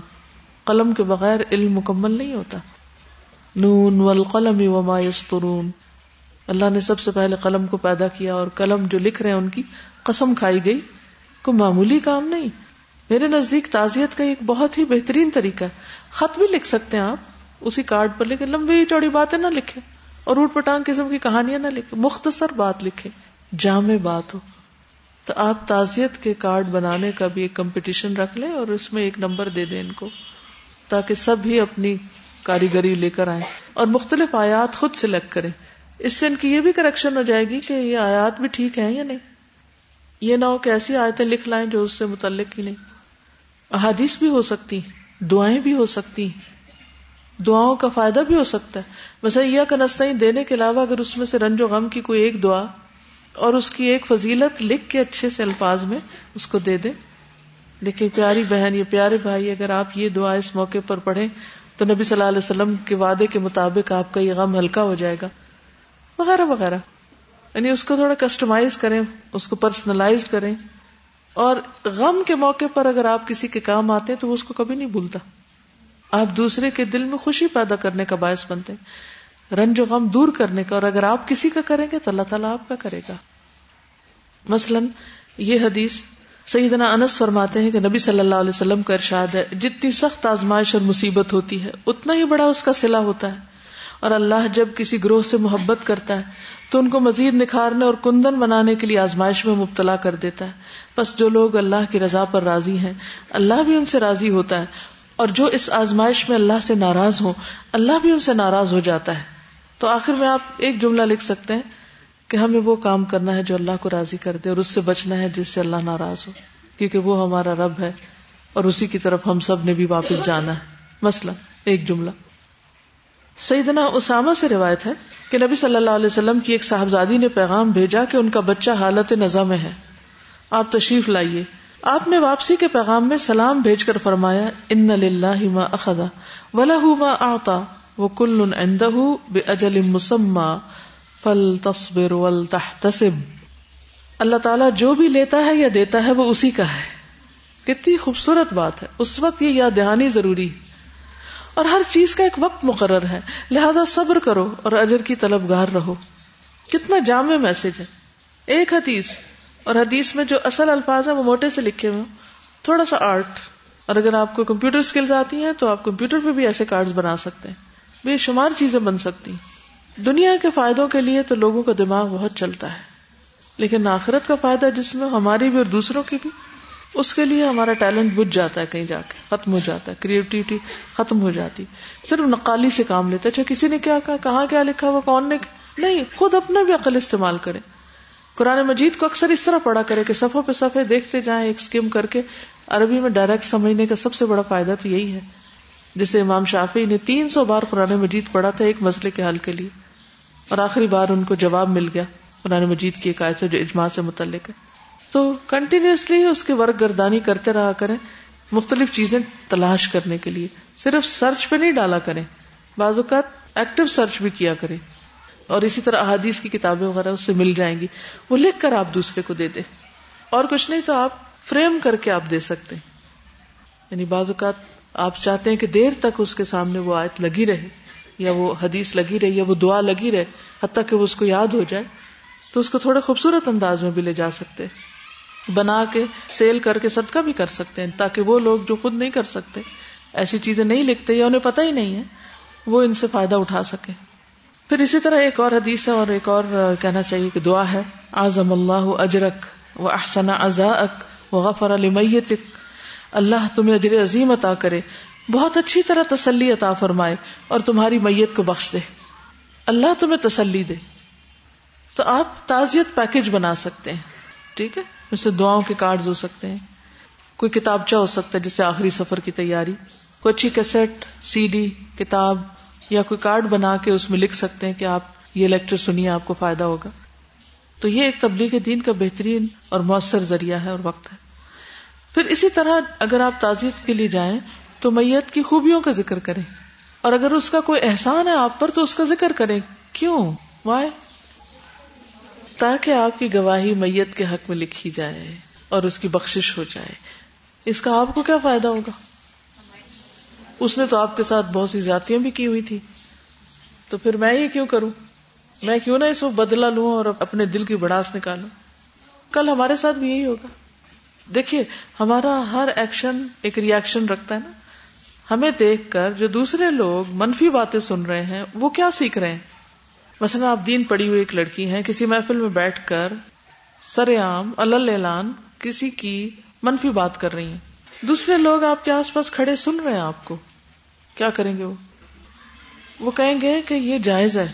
قلم کے بغیر علم مکمل نہیں ہوتا۔ نون والقلم وما یسترون۔ اللہ نے سب سے پہلے قلم کو پیدا کیا اور قلم جو لکھ رہے ہیں ان کی قسم کھائی گئی۔ کوئی معمولی کام نہیں۔ میرے نزدیک تعزیت کا ایک بہت ہی بہترین طریقہ ہے۔ خط بھی لکھ سکتے ہیں آپ۔ اسی کارڈ پر لیکن لمبی چوڑی باتیں نہ لکھیں اور اوٹ پٹانگ قسم کی کہانیاں نہ لکھیں مختصر بات لکھیں جامع بات ہو۔ تو آپ تعزیت کے کارڈ بنانے کا بھی ایک کمپٹیشن رکھ لیں اور اس میں ایک نمبر دے دیں ان کو، تاکہ سب ہی اپنی کاریگری لے کر آئیں۔ اور مختلف آیات خود سلیکٹ کریں۔ اس سے ان کی یہ بھی کریکشن ہو جائے گی کہ یہ آیات بھی ٹھیک ہے یا نہیں۔ یہ نہ ہو کہ ایسی آیتیں لکھ لائیں جو اس سے متعلق ہی نہیں۔ احادیث بھی ہو سکتی، دعائیں بھی ہو سکتی۔ دعاؤں کا فائدہ بھی ہو سکتا ہے۔ ویسے یہ کنستیں دینے کے علاوہ اگر اس میں سے رنج و غم کی کوئی ایک دعا اور اس کی ایک فضیلت لکھ کے اچھے سے الفاظ میں اس کو دے دے لیکن پیاری بہن یا پیارے بھائی، اگر آپ یہ دعا اس موقع پر پڑھیں تو نبی صلی اللہ علیہ وسلم کے وعدے کے مطابق آپ کا یہ غم ہلکا ہو جائے گا۔ وغیرہ وغیرہ۔ یعنی اس کو تھوڑا کسٹمائز کریں، اس کو پرسنلائز کریں۔ اور غم کے موقع پر اگر آپ کسی کے کام آتے ہیں تو وہ اس کو کبھی نہیں بھولتا۔ آپ دوسرے کے دل میں خوشی پیدا کرنے کا باعث بنتے ہیں۔ رنج و غم دور کرنے کا، اور اگر آپ کسی کا کریں گے تو اللہ تعالیٰ آپ کا کرے گا۔ مثلا یہ حدیث سیدنا انس فرماتے ہیں کہ نبی صلی اللہ علیہ وسلم کا ارشاد ہے، جتنی سخت آزمائش اور مصیبت ہوتی ہے، اتنا ہی بڑا اس کا سلا ہوتا ہے۔ اور اللہ جب کسی گروہ سے محبت کرتا ہے، تو ان کو مزید نکھارنے اور کندن بنانے کے لیے آزمائش میں مبتلا کر دیتا ہے۔ بس جو لوگ اللہ کی رضا پر راضی ہیں، اللہ بھی ان سے راضی ہوتا ہے۔ اور جو اس آزمائش میں اللہ سے ناراض ہو اللہ بھی ان سے ناراض ہو جاتا ہے۔ تو آخر میں آپ ایک جملہ لکھ سکتے ہیں کہ ہمیں وہ کام کرنا ہے جو اللہ کو راضی کر دے اور اس سے بچنا ہے جس سے اللہ ناراض ہو۔ کیونکہ وہ ہمارا رب ہے اور اسی کی طرف ہم سب نے بھی واپس جانا ہے۔ مسئلہ ایک جملہ۔ سیدنا اسامہ سے روایت ہے کہ نبی صلی اللہ علیہ وسلم کی ایک صاحبزادی نے پیغام بھیجا کہ ان کا بچہ حالت نظا میں ہے۔ آپ تشریف لائیے۔ آپ نے واپسی کے پیغام میں سلام بھیج کر فرمایا، ان ما اخذا ولہ ما آتا وہ کل بے اجل مسما فل تصبر ولتحتسب. اللہ تعالیٰ جو بھی لیتا ہے یا دیتا ہے وہ اسی کا ہے۔ کتنی خوبصورت بات ہے۔ اس وقت یہ یاد دہانی ضروری۔ اور ہر چیز کا ایک وقت مقرر ہے۔ لہذا صبر کرو اور اجر کی طلب گار رہو۔ کتنا جامع میسج ہے۔ ایک حدیث اور حدیث میں جو اصل الفاظ ہیں وہ موٹے سے لکھے ہوئے تھوڑا سا آرٹ اور اگر آپ کو کمپیوٹر اسکلز آتی ہیں تو آپ کمپیوٹر پہ بھی ایسے کارڈ بنا سکتے ہیں۔ بے شمار چیزیں بن سکتی ہیں۔ دنیا کے فائدوں کے لیے تو لوگوں کا دماغ بہت چلتا ہے۔ لیکن آخرت کا فائدہ جس میں ہماری بھی اور دوسروں کی بھی، اس کے لیے ہمارا ٹیلنٹ بج جاتا ہے کہیں جا کے، ختم ہو جاتا ہے۔ کریٹیوٹی ختم ہو جاتی۔ صرف نقالی سے کام لیتا اچھا کسی نے کیا کہا؟ کہاں کیا لکھا وہ کون نے نہیں، خود اپنا بھی عقل استعمال کرے۔ قرآن مجید کو اکثر اس طرح پڑھا کرے کہ صفوں پہ صفحے دیکھتے جائیں، ایک اسکیم کر کے عربی میں ڈائریکٹ سمجھنے کا سب سے بڑا فائدہ تو یہی ہے۔ جسے امام شافی نے تین سو بار قرآن مجید پڑھا تھا ایک مسئلے کے حل کے لیے۔ اور آخری بار ان کو جواب مل گیا۔ قرآن مجید کی ایک آیت جو اجماع سے متعلق ہے۔ تو کنٹینیوسلی اس کی ورک گردانی کرتے رہا کریں، مختلف چیزیں تلاش کرنے کے لیے۔ صرف سرچ پہ نہیں ڈالا کریں، بعض اوقات ایکٹیو سرچ بھی کیا کریں۔ اور اسی طرح احادیث کی کتابیں وغیرہ اس سے مل جائیں گی۔ وہ لکھ کر آپ دوسرے کو دے دیں۔ اور کچھ نہیں تو آپ فریم کر کے آپ دے سکتے ہیں۔ یعنی بعض اوقات آپ چاہتے ہیں کہ دیر تک اس کے سامنے وہ آیت لگی رہے یا وہ حدیث لگی رہے یا وہ دعا لگی رہے، حتیٰ کہ وہ اس کو یاد ہو جائے، تو اس کو تھوڑے خوبصورت انداز میں بھی لے جا سکتے بنا کے سیل کر کے صدقہ بھی کر سکتے ہیں تاکہ وہ لوگ جو خود نہیں کر سکتے، ایسی چیزیں نہیں لکھتے یا انہیں پتہ ہی نہیں ہے، وہ ان سے فائدہ اٹھا سکے پھر اسی طرح ایک اور حدیث ہے اور ایک اور کہنا چاہیے کہ دعا ہے اعظم اللہ اجرک و احسن ازا اک و غفر المیتک اللہ تمہیں اجر عظیم عطا کرے۔ بہت اچھی طرح تسلی عطا فرمائے اور تمہاری میت کو بخش دے۔ اللہ تمہیں تسلی دے۔ تو آپ تعزیت پیکج بنا سکتے ہیں۔ ٹھیک ہے؟ جیسے دعاؤں کے کارڈ ہو سکتے ہیں۔ کوئی کتابچہ ہو سکتا ہے جسے آخری سفر کی تیاری۔ کوئی اچھی کیسٹ سی ڈی کتاب یا کوئی کارڈ بنا کے اس میں لکھ سکتے ہیں کہ آپ یہ لیکچر سنیے، آپ کو فائدہ ہوگا۔ تو یہ ایک تبلیغ دین کا بہترین اور مؤثر ذریعہ ہے اور وقت ہے۔ پھر اسی طرح اگر آپ تعزیت کے لیے جائیں تو میت کی خوبیوں کا ذکر کریں۔ اور اگر اس کا کوئی احسان ہے آپ پر تو اس کا ذکر کریں۔ کیوں؟ وائے تاکہ آپ کی گواہی میت کے حق میں لکھی جائے اور اس کی بخشش ہو جائے۔ اس کا آپ کو کیا فائدہ ہوگا؟ اس نے تو آپ کے ساتھ بہت سی جاتیاں بھی کی ہوئی تھی۔ تو پھر میں یہ کیوں کروں؟ میں کیوں نہ اس کو بدلا لوں اور اپنے دل کی بڑاس نکالوں؟ کل ہمارے ساتھ بھی یہی ہوگا۔ دیکھیے، ہمارا ہر ایکشن ایک ریئیکشن رکھتا ہے نا۔ ہمیں دیکھ کر جو دوسرے لوگ منفی باتیں سن رہے ہیں، وہ کیا سیکھ رہے ہیں؟ مثلا آپ دین پڑی ہوئی ایک لڑکی ہیں، کسی محفل میں بیٹھ کر سر عام اللہ کسی کی منفی بات کر رہی ہیں۔ دوسرے لوگ آپ کے آس پاس کھڑے سن رہے ہیں آپ کو۔ کیا کریں گے وہ؟ وہ کہیں گے کہ یہ جائز ہے۔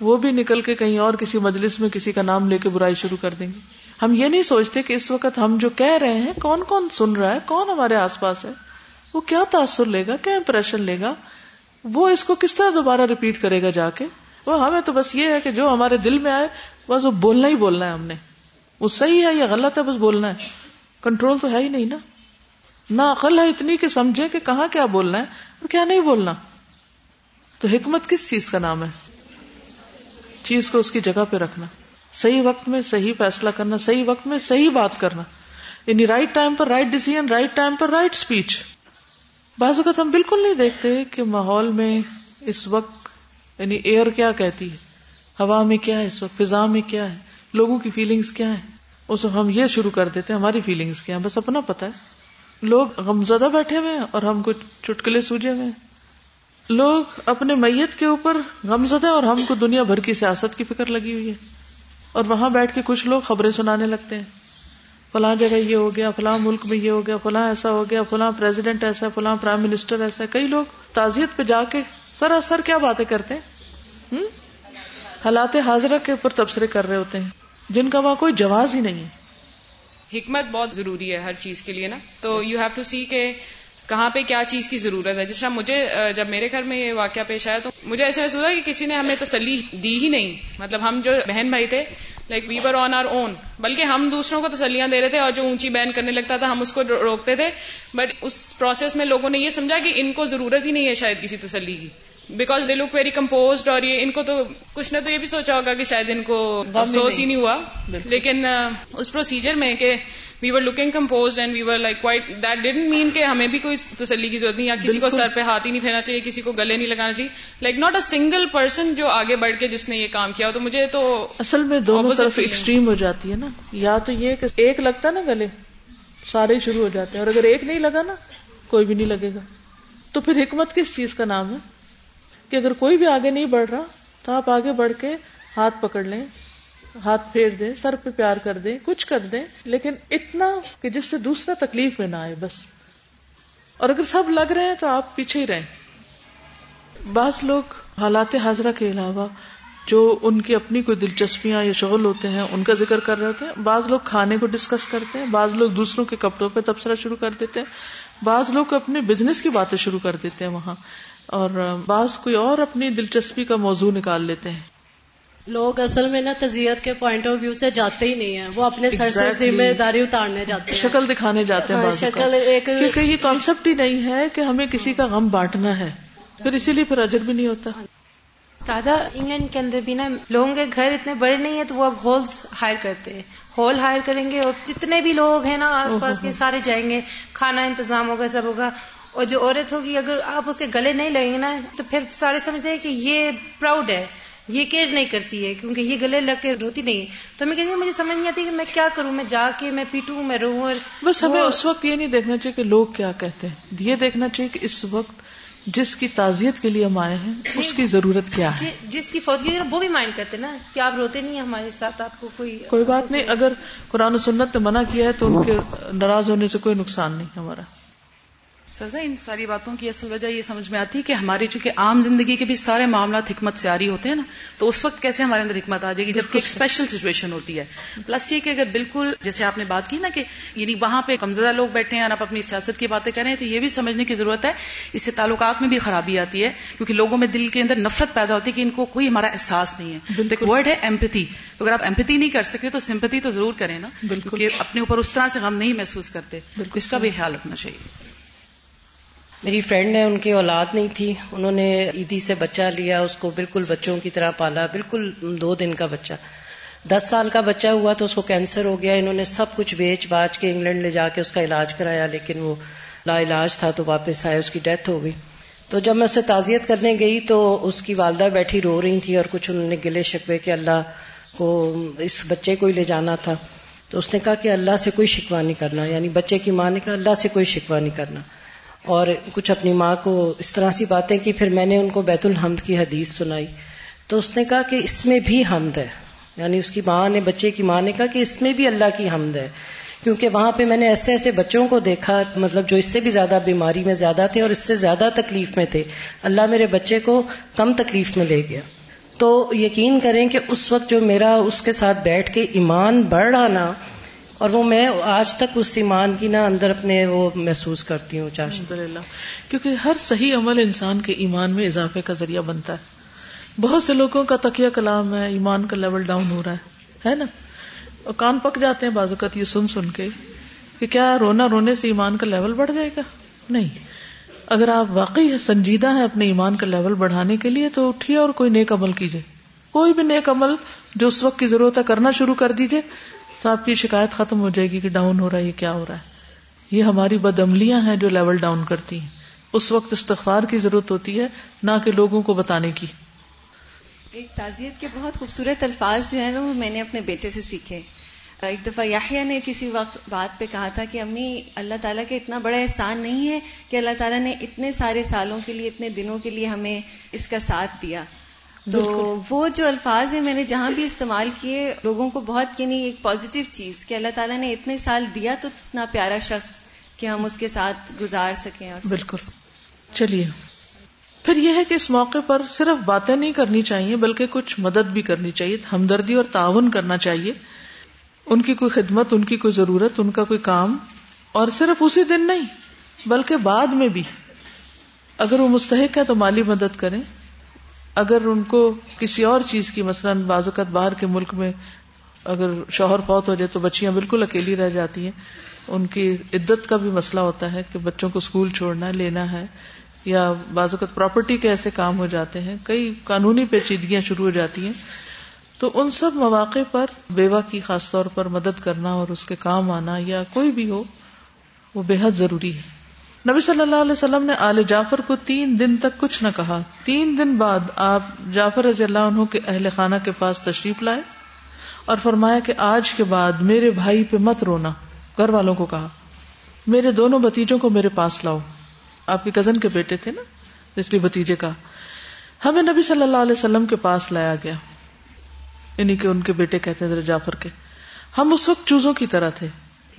وہ بھی نکل کے کہیں اور کسی مجلس میں کسی کا نام لے کے برائی شروع کر دیں گے۔ ہم یہ نہیں سوچتے کہ اس وقت ہم جو کہہ رہے ہیں، کون کون سن رہا ہے؟ کون ہمارے آس پاس ہے؟ وہ کیا تاثر لے گا؟ کیا امپریشن لے گا؟ وہ اس کو کس طرح دوبارہ ریپیٹ کرے گا جا کے؟ وہ ہمیں تو بس یہ ہے کہ جو ہمارے دل میں آئے، بس وہ بولنا ہی بولنا ہے ہم نے۔ وہ صحیح ہے یا غلط ہے، بس بولنا ہے۔ کنٹرول تو ہے ہی نہیں نا۔ نہ عقل ہے اتنی کہ سمجھے کہ کہاں کیا بولنا ہے اور کیا نہیں بولنا۔ تو حکمت کس چیز کا نام ہے؟ چیز کو اس کی جگہ پہ رکھنا۔ صحیح وقت میں صحیح فیصلہ کرنا، صحیح وقت میں صحیح بات کرنا۔ یعنی رائٹ ٹائم پر رائٹ ڈیسیزن رائٹ ٹائم پر رائٹ اسپیچ بعض اوقات ہم بالکل نہیں دیکھتے کہ ماحول میں اس وقت یعنی ایئر کیا کہتی ہے؟ ہوا میں کیا ہے؟ اس وقت فضا میں کیا ہے؟ لوگوں کی فیلنگس کیا ہے اس وقت ہم یہ شروع کر دیتے ہیں، ہماری فیلنگس کیا ہے بس اپنا پتا ہے۔ لوگ غم زدہ بیٹھے ہوئے ہیں اور ہم کچھ چٹکلے سوجے ہوئے ہیں۔ لوگ اپنے میت کے اوپر غم زدہ اور ہم کو دنیا بھر کی سیاست کی فکر لگی ہوئی ہے۔ اور وہاں بیٹھ کے کچھ لوگ خبریں سنانے لگتے ہیں۔ فلاں جگہ یہ ہو گیا، فلاں ملک میں یہ ہو گیا، فلاں ایسا ہو گیا، فلاں پریزیڈنٹ ایسا ہے، فلاں پرائم منسٹر ایسا ہے۔ کئی لوگ تعزیت پہ جا کے سراسر کیا باتیں کرتے ہیں؟ حالات حاضرہ کے اوپر تبصرے کر رہے ہوتے ہیں۔ جن کا وہاں کوئی جواز ہی نہیں ہے۔ حکمت بہت ضروری ہے ہر چیز کے لیے نا۔ تو یو ہیو ٹو سی کہ کہاں پہ کیا چیز کی ضرورت ہے۔ جس طرح مجھے جب میرے گھر میں یہ واقعہ پیش آیا تو مجھے ایسا محسوس ہوا کہ کسی نے ہمیں تسلی دی ہی نہیں۔ مطلب ہم جو بہن بھائی تھے like we were on our own بلکہ ہم دوسروں کو تسلیاں دے رہے تھے اور جو اونچی بین کرنے لگتا تھا، ہم اس کو روکتے تھے۔ بٹ اس پروسیس میں لوگوں نے یہ سمجھا کہ ان کو ضرورت ہی نہیں ہے شاید کسی تسلی کی۔ Because they look very composed اور یہ ان کو تو کچھ نے تو یہ بھی سوچا ہوگا کہ شاید ان کو افسوس ہی نہیں۔ ہوا۔ لیکن اس پروسیجر میں کہ we were looking compose and we were like wait that didn't mean کہ ہمیں بھی کوئی تسلی کی ضرورت نہیں یا کسی کو سر پہ ہاتھ ہی نہیں پھیرنا چاہیے کسی کو گلے نہیں لگانا چاہیے۔ Like not a single person جو آگے بڑھ کے جس نے یہ کام کیا تو مجھے تو اصل میں دونوں طرف ایکسٹریم ہو جاتی ہے نا۔ یا تو یہ کہ ایک لگتا نا گلے سارے شروع ہو جاتے ہیں۔ اور اگر ایک نہیں لگا نا کوئی بھی نہیں لگے گا۔ تو پھر حکمت کس چیز کا نام ہے؟ کہ اگر کوئی بھی آگے نہیں بڑھ رہا تو آپ آگے بڑھ کے ہاتھ پکڑ لیں، ہاتھ پھیر دیں، سر پہ پیار کر دیں، کچھ کر دیں، لیکن اتنا کہ جس سے دوسرا تکلیف میں نہ آئے بس۔ اور اگر سب لگ رہے ہیں تو آپ پیچھے ہی رہیں۔ بعض لوگ حالات حاضرہ کے علاوہ جو ان کی اپنی کوئی دلچسپیاں یا شغل ہوتے ہیں، ان کا ذکر کر رہے ہوتے ہیں۔ بعض لوگ کھانے کو ڈسکس کرتے ہیں، بعض لوگ دوسروں کے کپڑوں پہ تبصرہ شروع کر دیتے ہیں۔ بعض لوگ اپنے بزنس کی باتیں شروع کر دیتے ہیں وہاں۔ اور بعض کوئی اور اپنی دلچسپی کا موضوع نکال لیتے ہیں۔ لوگ اصل میں نا تزیت کے پوائنٹ آف ویو سے جاتے ہی نہیں ہیں۔ وہ اپنے سر سے ذمہ داری اتارنے جاتے ہیں۔ شکل دکھانے جاتے ہیں شکل ایک کیونکہ یہ کانسیپٹ ہی نہیں ہے کہ ہمیں کسی کا غم بانٹنا ہے۔ پھر اسی لیے پھر اجر بھی نہیں ہوتا۔ سادہ انگلینڈ کے اندر بھی نا لوگوں کے گھر اتنے بڑے نہیں ہیں تو وہ اب ہولس ہائر کرتے ہیں۔ ہال ہائر کریں گے اور جتنے بھی لوگ ہیں نا آس پاس کے سارے جائیں گے۔ کھانا انتظام ہوگا سب ہوگا۔ اور جو عورت ہوگی اگر آپ اس کے گلے نہیں لگیں گے نا تو پھر سارے سمجھتے ہیں کہ یہ پراؤڈ ہے یہ کیئر نہیں کرتی ہے کیونکہ یہ گلے لگ کے روتی نہیں۔ تو میں کہتی ہوں مجھے سمجھ نہیں آتی کہ میں کیا کروں میں جا کے میں پیٹوں میں رو اور بس ہمیں اس وقت یہ نہیں دیکھنا چاہیے کہ لوگ کیا کہتے ہیں۔ یہ دیکھنا چاہیے کہ اس وقت جس کی تعزیت کے لیے ہم آئے ہیں اس کی ضرورت کیا ہے؟ جس کی فوت کی وہ بھی مائنڈ کرتے نا کہ آپ روتے نہیں ہمارے ساتھ آپ کو کوئی کوئی بات نہیں اگر قرآن و سنت نے منع کیا ہے تو ان کے ناراض ہونے سے کوئی نقصان نہیں ہمارا۔ سزا ان ساری باتوں کی اصل وجہ یہ سمجھ میں آتی ہے کہ ہماری چونکہ عام زندگی کے بھی سارے معاملات حکمت سے آ رہی ہوتے ہیں نا تو اس وقت کیسے ہمارے اندر حکمت آ جائے گی جبکہ ایک اسپیشل سچویشن ہوتی ہے۔ پلس یہ کہ اگر بالکل جیسے آپ نے بات کی نا کہ یعنی وہاں پہ کمزدہ لوگ بیٹھے ہیں اور آپ اپنی سیاست کی باتیں کریں تو یہ بھی سمجھنے کی ضرورت ہے۔ اس سے تعلقات میں بھی خرابی آتی ہے کیونکہ لوگوں میں دل کے اندر نفرت پیدا ہوتی ہے کہ ان کو کوئی ہمارا احساس نہیں ہے۔ ایک ورڈ ہے ایمپتھی اگر آپ ایمپتھی نہیں کر سکتے تو سمپتی تو ضرور کریں نا بالکل۔ اپنے اوپر اس طرح سے غم نہیں محسوس کرتے۔ اس کا بھی خیال رکھنا چاہیے۔ میری فرینڈ نے ان کی اولاد نہیں تھی۔ انہوں نے عیدی سے بچہ لیا، اس کو بالکل بچوں کی طرح پالا، بالکل دو دن کا بچہ۔ دس سال کا بچہ ہوا تو اس کو کینسر ہو گیا، انہوں نے سب کچھ بیچ باچ کے انگلینڈ لے جا کے اس کا علاج کرایا، لیکن وہ لا علاج تھا تو واپس آئے، اس کی ڈیتھ ہو گئی۔ تو جب میں اسے تعزیت کرنے گئی تو اس کی والدہ بیٹھی رو رہی تھی اور کچھ انہوں نے گلے شکوے کہ اللہ کو اس بچے کو ہی لے جانا تھا۔ تو اس نے کہا کہ اللہ سے کوئی شکوا نہیں کرنا یعنی بچے کی ماں نے کہا اللہ سے کوئی شکوا نہیں کرنا۔ اور کچھ اپنی ماں کو اس طرح سی باتیں کی، پھر میں نے ان کو بیت الحمد کی حدیث سنائی۔ تو اس نے کہا کہ اس میں بھی حمد ہے۔ یعنی اس کی ماں نے، بچے کی ماں نے کہا کہ اس میں بھی اللہ کی حمد ہے۔ کیونکہ وہاں پہ میں نے ایسے ایسے بچوں کو دیکھا مطلب جو اس سے بھی زیادہ بیماری میں زیادہ تھے اور اس سے زیادہ تکلیف میں تھے۔ اللہ میرے بچے کو کم تکلیف میں لے گیا۔ تو یقین کریں کہ اس وقت جو میرا، اس کے ساتھ بیٹھ کے ایمان بڑھ رہا نا اور وہ میں آج تک اس ایمان کی نا اندر اپنے وہ محسوس کرتی ہوں الحمد للہ کیونکہ ہر صحیح عمل انسان کے ایمان میں اضافے کا ذریعہ بنتا ہے۔ بہت سے لوگوں کا تکیہ کلام ہے، ایمان کا لیول ڈاؤن ہو رہا ہے۔ ہے نا؟ اور کان پک جاتے ہیں بعض یہ سن سن کے کہ کیا رونا رونے سے ایمان کا لیول بڑھ جائے گا؟ نہیں۔ اگر آپ واقعی سنجیدہ ہیں اپنے ایمان کا لیول بڑھانے کے لیے تو اٹھیے اور کوئی نیک عمل کیجیے۔ کوئی بھی نیک عمل جو اس وقت کی ضرورت ہے کرنا شروع کر دیجیے۔ تو آپ کی شکایت ختم ہو جائے گی کہ ڈاؤن ہو رہا ہے، یہ کیا ہو رہا ہے؟ یہ ہماری بدعملیاں ہیں جو لیول ڈاؤن کرتی ہیں۔ اس وقت استغفار کی ضرورت ہوتی ہے، نہ کہ لوگوں کو بتانے کی۔ ایک تعزیت کے بہت خوبصورت الفاظ جو ہیں نا، وہ میں نے اپنے بیٹے سے سیکھے۔ ایک دفعہ یاحیہ نے کسی وقت بات پہ کہا تھا کہ امی، اللہ تعالیٰ کا اتنا بڑا احسان نہیں ہے کہ اللہ تعالیٰ نے اتنے سارے سالوں کے لیے، اتنے دنوں کے لیے ہمیں اس کا ساتھ دیا۔ تو وہ جو الفاظ ہیں میں نے جہاں بھی استعمال کیے، لوگوں کو بہت یعنی ایک پازیٹیو چیز کہ اللہ تعالیٰ نے اتنے سال دیا تو اتنا پیارا شخص کہ ہم اس کے ساتھ گزار سکیں اور بالکل۔ چلیے۔ پھر یہ ہے کہ اس موقع پر صرف باتیں نہیں کرنی چاہیے، بلکہ کچھ مدد بھی کرنی چاہیے، ہمدردی اور تعاون کرنا چاہیے۔ ان کی کوئی خدمت، ان کی کوئی ضرورت، ان کا کوئی کام، اور صرف اسی دن نہیں، بلکہ بعد میں بھی۔ اگر وہ مستحق ہے تو مالی مدد کریں۔ اگر ان کو کسی اور چیز کی، مثلاً بازوقت باہر کے ملک میں اگر شوہر فوت ہو جائے تو بچیاں بالکل اکیلی رہ جاتی ہیں۔ ان کی عدت کا بھی مسئلہ ہوتا ہے کہ بچوں کو اسکول چھوڑنا ہے لینا ہے یا بعض اوقات پراپرٹی کے ایسے کام ہو جاتے ہیں۔ کئی قانونی پیچیدگیاں شروع ہو جاتی ہیں۔ تو ان سب مواقع پر بیوہ کی خاص طور پر مدد کرنا اور اس کے کام آنا یا کوئی بھی ہو، وہ بے حد ضروری ہے۔ نبی صلی اللہ علیہ وسلم نے آل جعفر کو تین دن تک کچھ نہ کہا۔ تین دن بعد آپ جعفر رضی اللہ عنہ کے اہل خانہ کے پاس تشریف لائے اور فرمایا کہ آج کے بعد میرے بھائی پہ مت رونا، گھر والوں کو کہا۔ میرے دونوں بتیجوں کو میرے پاس لاؤ۔ آپ کے کزن کے بیٹے تھے نا، اس لیے بتیجے کا۔ ہمیں نبی صلی اللہ علیہ وسلم کے پاس لایا گیا۔ یعنی کہ ان کے بیٹے کہتے ہیں جعفر کے۔ ہم اس وقت چوزوں کی طرح تھے۔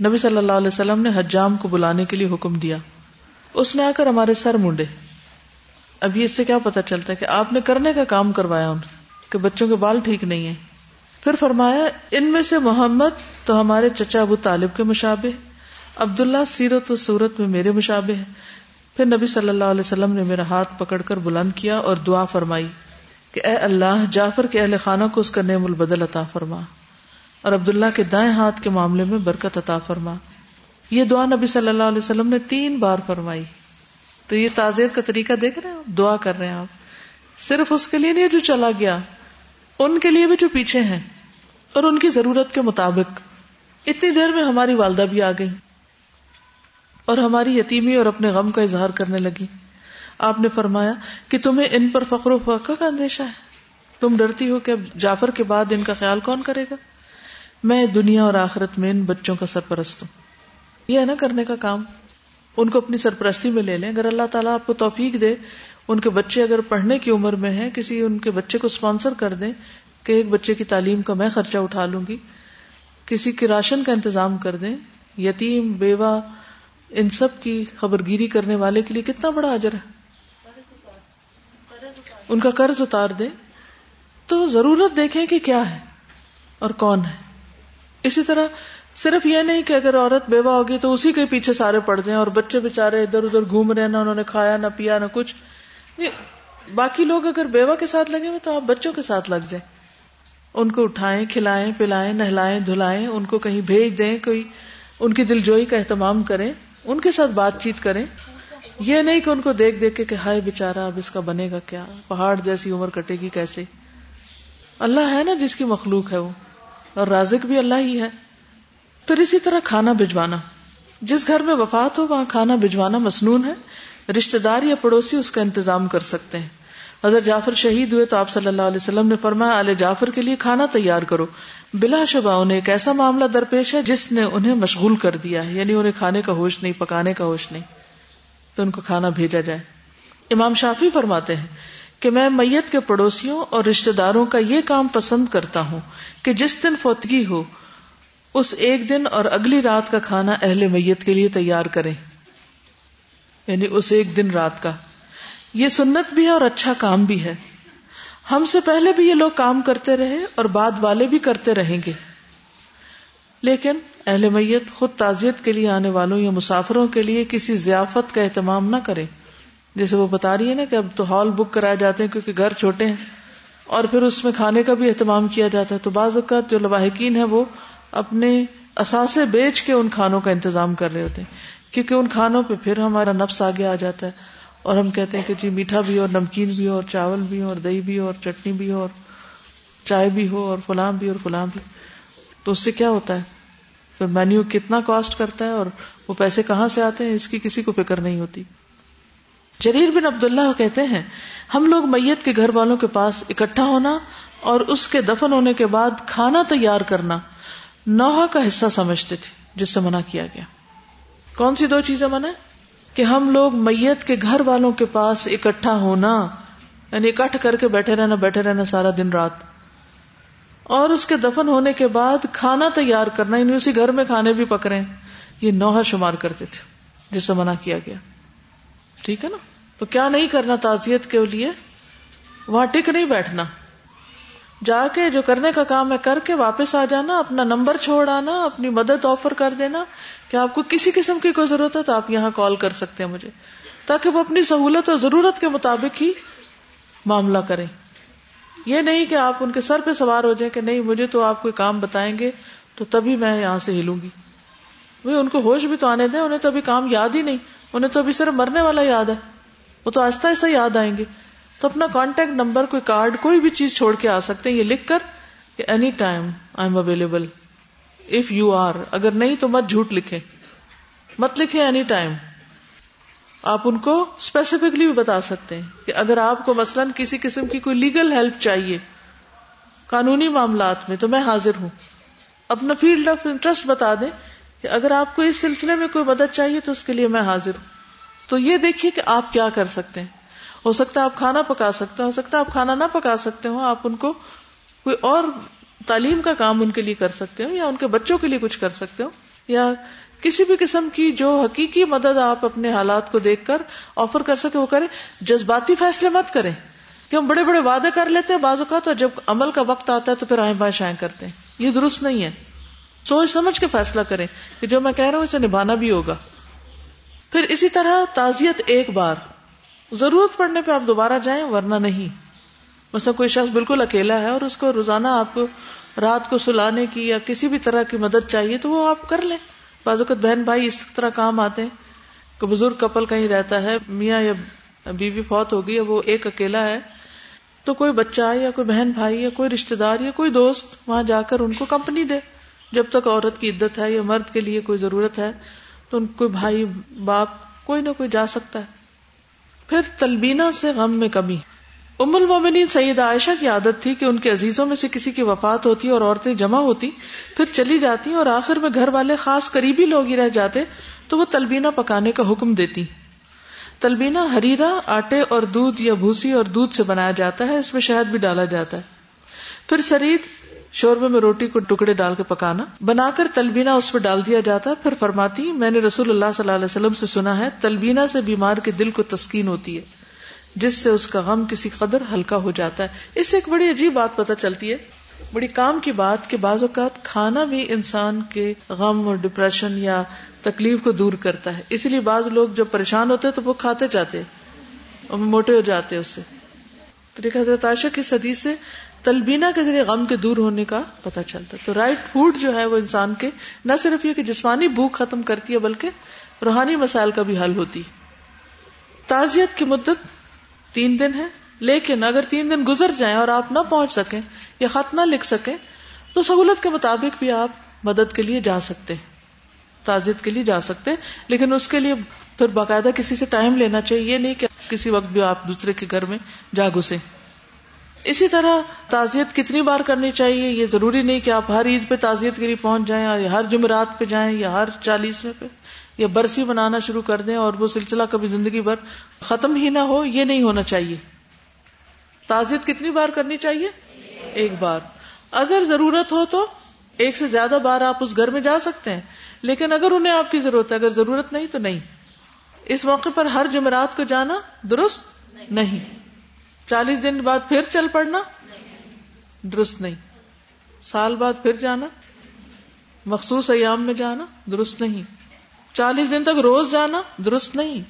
نبی صلی اللہ علیہ وسلم نے حجام کو بلانے کے لیے حکم دیا۔ اس نے آ کر ہمارے سر مونڈے۔ ابھی اس سے کیا پتا چلتا ہے کہ آپ نے کرنے کا کام کروایا ان کہ بچوں کے بال ٹھیک نہیں ہے پھر فرمایا، ان میں سے محمد تو ہمارے چچا ابو طالب کے مشابے عبداللہ سیرت و صورت میں میرے مشابے ہیں پھر نبی صلی اللہ علیہ وسلم نے میرا ہاتھ پکڑ کر بلند کیا اور دعا فرمائی کہ اے اللہ، جعفر کے اہل خانہ کو اس کا نعم البدل عطا فرما۔ اور عبداللہ کے دائیں ہاتھ کے معاملے میں برکت عطا فرما۔ یہ دعا نبی صلی اللہ علیہ وسلم نے تین بار فرمائی تو یہ تعزیت کا طریقہ دیکھ رہے ہیں دعا کر رہے ہیں آپ؟ صرف اس کے لیے نہیں، جو چلا گیا، ان کے لیے بھی جو پیچھے ہیں اور ان کی ضرورت کے مطابق۔ اتنی دیر میں ہماری والدہ بھی آ گئی اور ہماری یتیمی اور اپنے غم کا اظہار کرنے لگی۔ آپ نے فرمایا کہ تمہیں ان پر فخر و فخر کا اندیشہ ہے۔ تم ڈرتی ہو کہ اب جعفر کے بعد ان کا خیال کون کرے گا؟ میں دنیا اور آخرت میں ان بچوں کا سرپرست ہوں۔ یہ ہے نا کرنے کا کام، ان کو اپنی سرپرستی میں لے لیں۔ اگر اللہ تعالیٰ آپ کو توفیق دے، ان کے بچے اگر پڑھنے کی عمر میں ہیں، کسی ان کے بچے کو اسپانسر کر دیں کہ ایک بچے کی تعلیم کا میں خرچہ اٹھا لوں گی، کسی کے راشن کا انتظام کر دیں، یتیم، بیوہ، ان سب کی خبرگیری کرنے والے کے لیے کتنا بڑا اجر ہے۔ ان کا قرض اتار دیں۔ تو ضرورت دیکھیں کہ کیا ہے اور کون ہے۔ اسی طرح صرف یہ نہیں کہ اگر عورت بیوہ ہوگی تو اسی کے پیچھے سارے پڑ جائیں اور بچے بےچارے ادھر ادھر گھوم رہے نہ انہوں نے کھایا، نہ پیا، نہ کچھ۔ باقی لوگ اگر بیوہ کے ساتھ لگے ہوئے تو آپ بچوں کے ساتھ لگ جائیں۔ ان کو اٹھائیں، کھلائیں، پلائیں، نہلائیں، دھلائیں، ان کو کہیں بھیج دیں، کوئی ان کی دلجوئی کا اہتمام کریں، ان کے ساتھ بات چیت کریں۔ یہ نہیں کہ ان کو دیکھ دیکھ کے کہ ہائے بےچارا اب اس کا بنے گا کیا؟ پہاڑ جیسی عمر کٹے گی کیسے؟ اللہ ہے نا جس کی مخلوق ہے وہ، اور رازق بھی اللہ ہی ہے۔ پھر اسی طرح کھانا بھجوانا۔ جس گھر میں وفات ہو، وہاں کھانا بھجوانا مصنون ہے۔ رشتے دار یا پڑوسی اس کا انتظام کر سکتے ہیں۔ حضرت جعفر شہید ہوئے تو آپ صلی اللہ علیہ وسلم نے فرمایا علیہ جعفر کے لیے کھانا تیار کرو۔ بلا شبہ، انہیں ایک ایسا معاملہ درپیش ہے جس نے انہیں مشغول کر دیا ہے یعنی انہیں کھانے کا ہوش نہیں، پکانے کا ہوش نہیں۔ تو ان کو کھانا بھیجا جائے۔ امام شافی فرماتے ہیں کہ میں میت کے پڑوسیوں اور رشتے داروں کا یہ کام پسند کرتا ہوں کہ جس دن فوتگی ہو اس ایک دن اور اگلی رات کا کھانا اہل میت کے لیے تیار کریں۔ یعنی اس ایک دن رات کا۔ یہ سنت بھی ہے اور اچھا کام بھی ہے۔ ہم سے پہلے بھی یہ لوگ کام کرتے رہے اور بعد والے بھی کرتے رہیں گے۔ لیکن اہل میت خود تعزیت کے لیے آنے والوں یا مسافروں کے لیے کسی ضیافت کا اہتمام نہ کرے جیسے وہ بتا رہی ہے نا کہ اب تو ہال بک کرائے جاتے ہیں کیونکہ گھر چھوٹے ہیں اور پھر اس میں کھانے کا بھی اہتمام کیا جاتا ہے۔ تو بعض اوقات جو لواحقین ہے وہ اپنے اثاثے بیچ کے ان کھانوں کا انتظام کر رہے ہوتے ہیں۔ کیونکہ ان کھانوں پہ پھر ہمارا نفس آگے آ جاتا ہے۔ اور ہم کہتے ہیں کہ جی میٹھا بھی اور نمکین بھی ہو، اور چاول بھی ہو، اور دہی بھی ہو، اور چٹنی بھی ہو، اور چائے بھی ہو، اور فلاں بھی، اور فلاں بھی۔ تو اس سے کیا ہوتا ہے؟ پھر مینیو کتنا کاسٹ کرتا ہے اور وہ پیسے کہاں سے آتے ہیں؟ اس کی کسی کو فکر نہیں ہوتی۔ جریر بن عبداللہ کہتے ہیں، ہم لوگ میت کے گھر والوں کے پاس اکٹھا ہونا اور اس کے دفن ہونے کے بعد کھانا تیار کرنا۔ نوحہ کا حصہ سمجھتے تھے، جس سے منع کیا گیا۔ کون سی دو چیزیں منع کہ ہم لوگ میت کے گھر والوں کے پاس اکٹھا ہونا یعنی اکٹھ کر کے بیٹھے رہنا بیٹھے رہنا سارا دن رات۔ اور اس کے دفن ہونے کے بعد کھانا تیار کرنا یعنی اسی گھر میں کھانے بھی پکڑے یہ نوحہ شمار کرتے تھے، جس سے منع کیا گیا۔ ٹھیک ہے نا؟ تو کیا نہیں کرنا تعزیت کے لیے؟ وہاں ٹک نہیں بیٹھنا۔ جا کے جو کرنے کا کام ہے کر کے واپس آ جانا، اپنا نمبر چھوڑ آنا، اپنی مدد آفر کر دینا۔ کہ آپ کو کسی قسم کی کوئی ضرورت ہے تو آپ یہاں کال کر سکتے ہیں مجھے۔ تاکہ وہ اپنی سہولت اور ضرورت کے مطابق ہی معاملہ کریں۔ یہ نہیں کہ آپ ان کے سر پہ سوار ہو جائیں کہ نہیں، مجھے تو آپ کوئی کام بتائیں گے تو تبھی میں یہاں سے ہلوں گی۔ وہ ان کو ہوش بھی تو آنے دیں، انہیں تو ابھی کام یاد ہی نہیں، انہیں تو ابھی صرف مرنے والا یاد ہے۔ وہ تو آہستہ آہستہ یاد آئیں گے۔ تو اپنا کانٹیکٹ نمبر کوئی کارڈ کوئی بھی چیز چھوڑ کے آ سکتے ہیں۔ یہ لکھ کر کہ any time I'm available if you are اگر نہیں تو مت جھوٹ لکھے مت لکھے اینی ٹائم آپ ان کو اسپیسیفکلی بھی بتا سکتے ہیں کہ اگر آپ کو مثلاً کسی قسم کی کوئی لیگل ہیلپ چاہیے قانونی معاملات میں، تو میں حاضر ہوں۔ اپنا فیلڈ آف انٹرسٹ بتا دیں کہ اگر آپ کو اس سلسلے میں کوئی مدد چاہیے تو اس کے لیے میں حاضر ہوں۔ تو یہ دیکھیے کہ آپ کیا کر سکتے ہیں۔ ہو سکتا ہے آپ کھانا پکا سکتے ہو سکتا ہے آپ کھانا نہ پکا سکتے ہو آپ ان کو کوئی اور تعلیم کا کام ان کے لیے کر سکتے ہو یا ان کے بچوں کے لیے کچھ کر سکتے ہو یا کسی بھی قسم کی جو حقیقی مدد آپ اپنے حالات کو دیکھ کر آفر کر سکے، وہ کریں۔ جذباتی فیصلے مت کریں کہ ہم بڑے بڑے وعدے کر لیتے ہیں بعض اوقات، اور جب عمل کا وقت آتا ہے تو پھر آئیں بائیں شائیں کرتے ہیں۔ یہ درست نہیں ہے۔ سوچ سمجھ کے فیصلہ کریں کہ جو میں کہہ رہا ہوں، اسے نبھانا بھی ہوگا۔ پھر اسی طرح تعزیت ایک بار۔ ضرورت پڑنے پہ آپ دوبارہ جائیں، ورنہ نہیں۔ مثلا کوئی شخص بالکل اکیلا ہے اور اس کو روزانہ آپ کو رات کو سلانے کی یا کسی بھی طرح کی مدد چاہیے تو وہ آپ کر لیں۔ بعض اوقات بہن بھائی اس طرح کام آتے ہیں کہ بزرگ کپل کہیں رہتا ہے، میاں یا بیوی فوت ہوگی یا وہ ایک اکیلا ہے، تو کوئی بچہ یا کوئی بہن بھائی یا کوئی رشتے دار یا کوئی دوست وہاں جا کر ان کو کمپنی دے۔ جب تک عورت کی عدت ہے یا مرد کے لیے کوئی ضرورت ہے، تو ان کوئی بھائی، باپ کوئی نہ کوئی جا سکتا ہے۔ پھر تلبینہ سے غم میں کمی۔ ام المومنین سید عائشہ کی عادت تھی کہ ان کے عزیزوں میں سے کسی کی وفات ہوتی اور عورتیں جمع ہوتی، پھر چلی جاتی اور آخر میں گھر والے خاص قریبی لوگ ہی رہ جاتے تو وہ تلبینہ پکانے کا حکم دیتی۔ تلبینہ ہریرا آٹے اور دودھ یا بھوسی اور دودھ سے بنایا جاتا ہے، اس میں شہد بھی ڈالا جاتا ہے۔ پھر سرید شوربے میں روٹی کو ٹکڑے ڈال کے پکانا۔ بنا کر تلبینا اس پہ ڈال دیا جاتا پھر فرماتی میں نے رسول اللہ صلی اللہ علیہ وسلم سے سنا ہے تلبینا سے بیمار کے دل کو تسکین ہوتی ہے، جس سے اس کا غم کسی قدر ہلکا ہو جاتا ہے۔ اس سے ایک بڑی عجیب بات پتہ چلتی ہے۔ بڑی کام کی بات کہ بعض اوقات کھانا بھی انسان کے غم اور ڈپریشن یا تکلیف کو دور کرتا ہے۔ اسی لیے بعض لوگ جب پریشان ہوتے تو وہ کھاتے جاتے اور موٹے ہو جاتے اس سے۔ تو حضرت عائشہ کی صدی سے تلبینہ کے ذریعے غم کے دور ہونے کا پتا چلتا تو رائٹ فوڈ جو ہے وہ انسان کے نہ صرف یہ کہ جسمانی بھوک ختم کرتی ہے بلکہ روحانی مسائل کا بھی حل ہوتی تعزیت کی مدت تین دن ہے لیکن اگر تین دن گزر جائیں اور آپ نہ پہنچ سکیں یا خط نہ لکھ سکیں تو سہولت کے مطابق بھی آپ مدد کے لیے جا سکتے تعزیت کے لیے جا سکتے لیکن اس کے لیے پھر باقاعدہ کسی سے ٹائم لینا چاہیے، یہ نہیں کہ کسی وقت بھی آپ دوسرے کے گھر میں جا گھسے اسی طرح تعزیت کتنی بار کرنی چاہیے؟ یہ ضروری نہیں کہ آپ ہر عید پہ تعزیت کے لیے پہنچ جائیں یا ہر جمعرات پہ جائیں یا ہر چالیسویں پہ یا برسی بنانا شروع کر دیں اور وہ سلسلہ کبھی زندگی بھر ختم ہی نہ ہو، یہ نہیں ہونا چاہیے۔ تعزیت کتنی بار کرنی چاہیے؟ ایک بار۔ اگر ضرورت ہو تو ایک سے زیادہ بار آپ اس گھر میں جا سکتے ہیں، لیکن اگر انہیں آپ کی ضرورت ہے، اگر ضرورت نہیں تو نہیں۔ اس موقع پر ہر جمعرات کو جانا درست نہیں۔ چالیس دن بعد پھر چل پڑنا؟ درست نہیں۔ سال بعد پھر جانا؟ مخصوص ایام میں جانا؟ درست نہیں۔ چالیس دن تک روز جانا؟ درست نہیں۔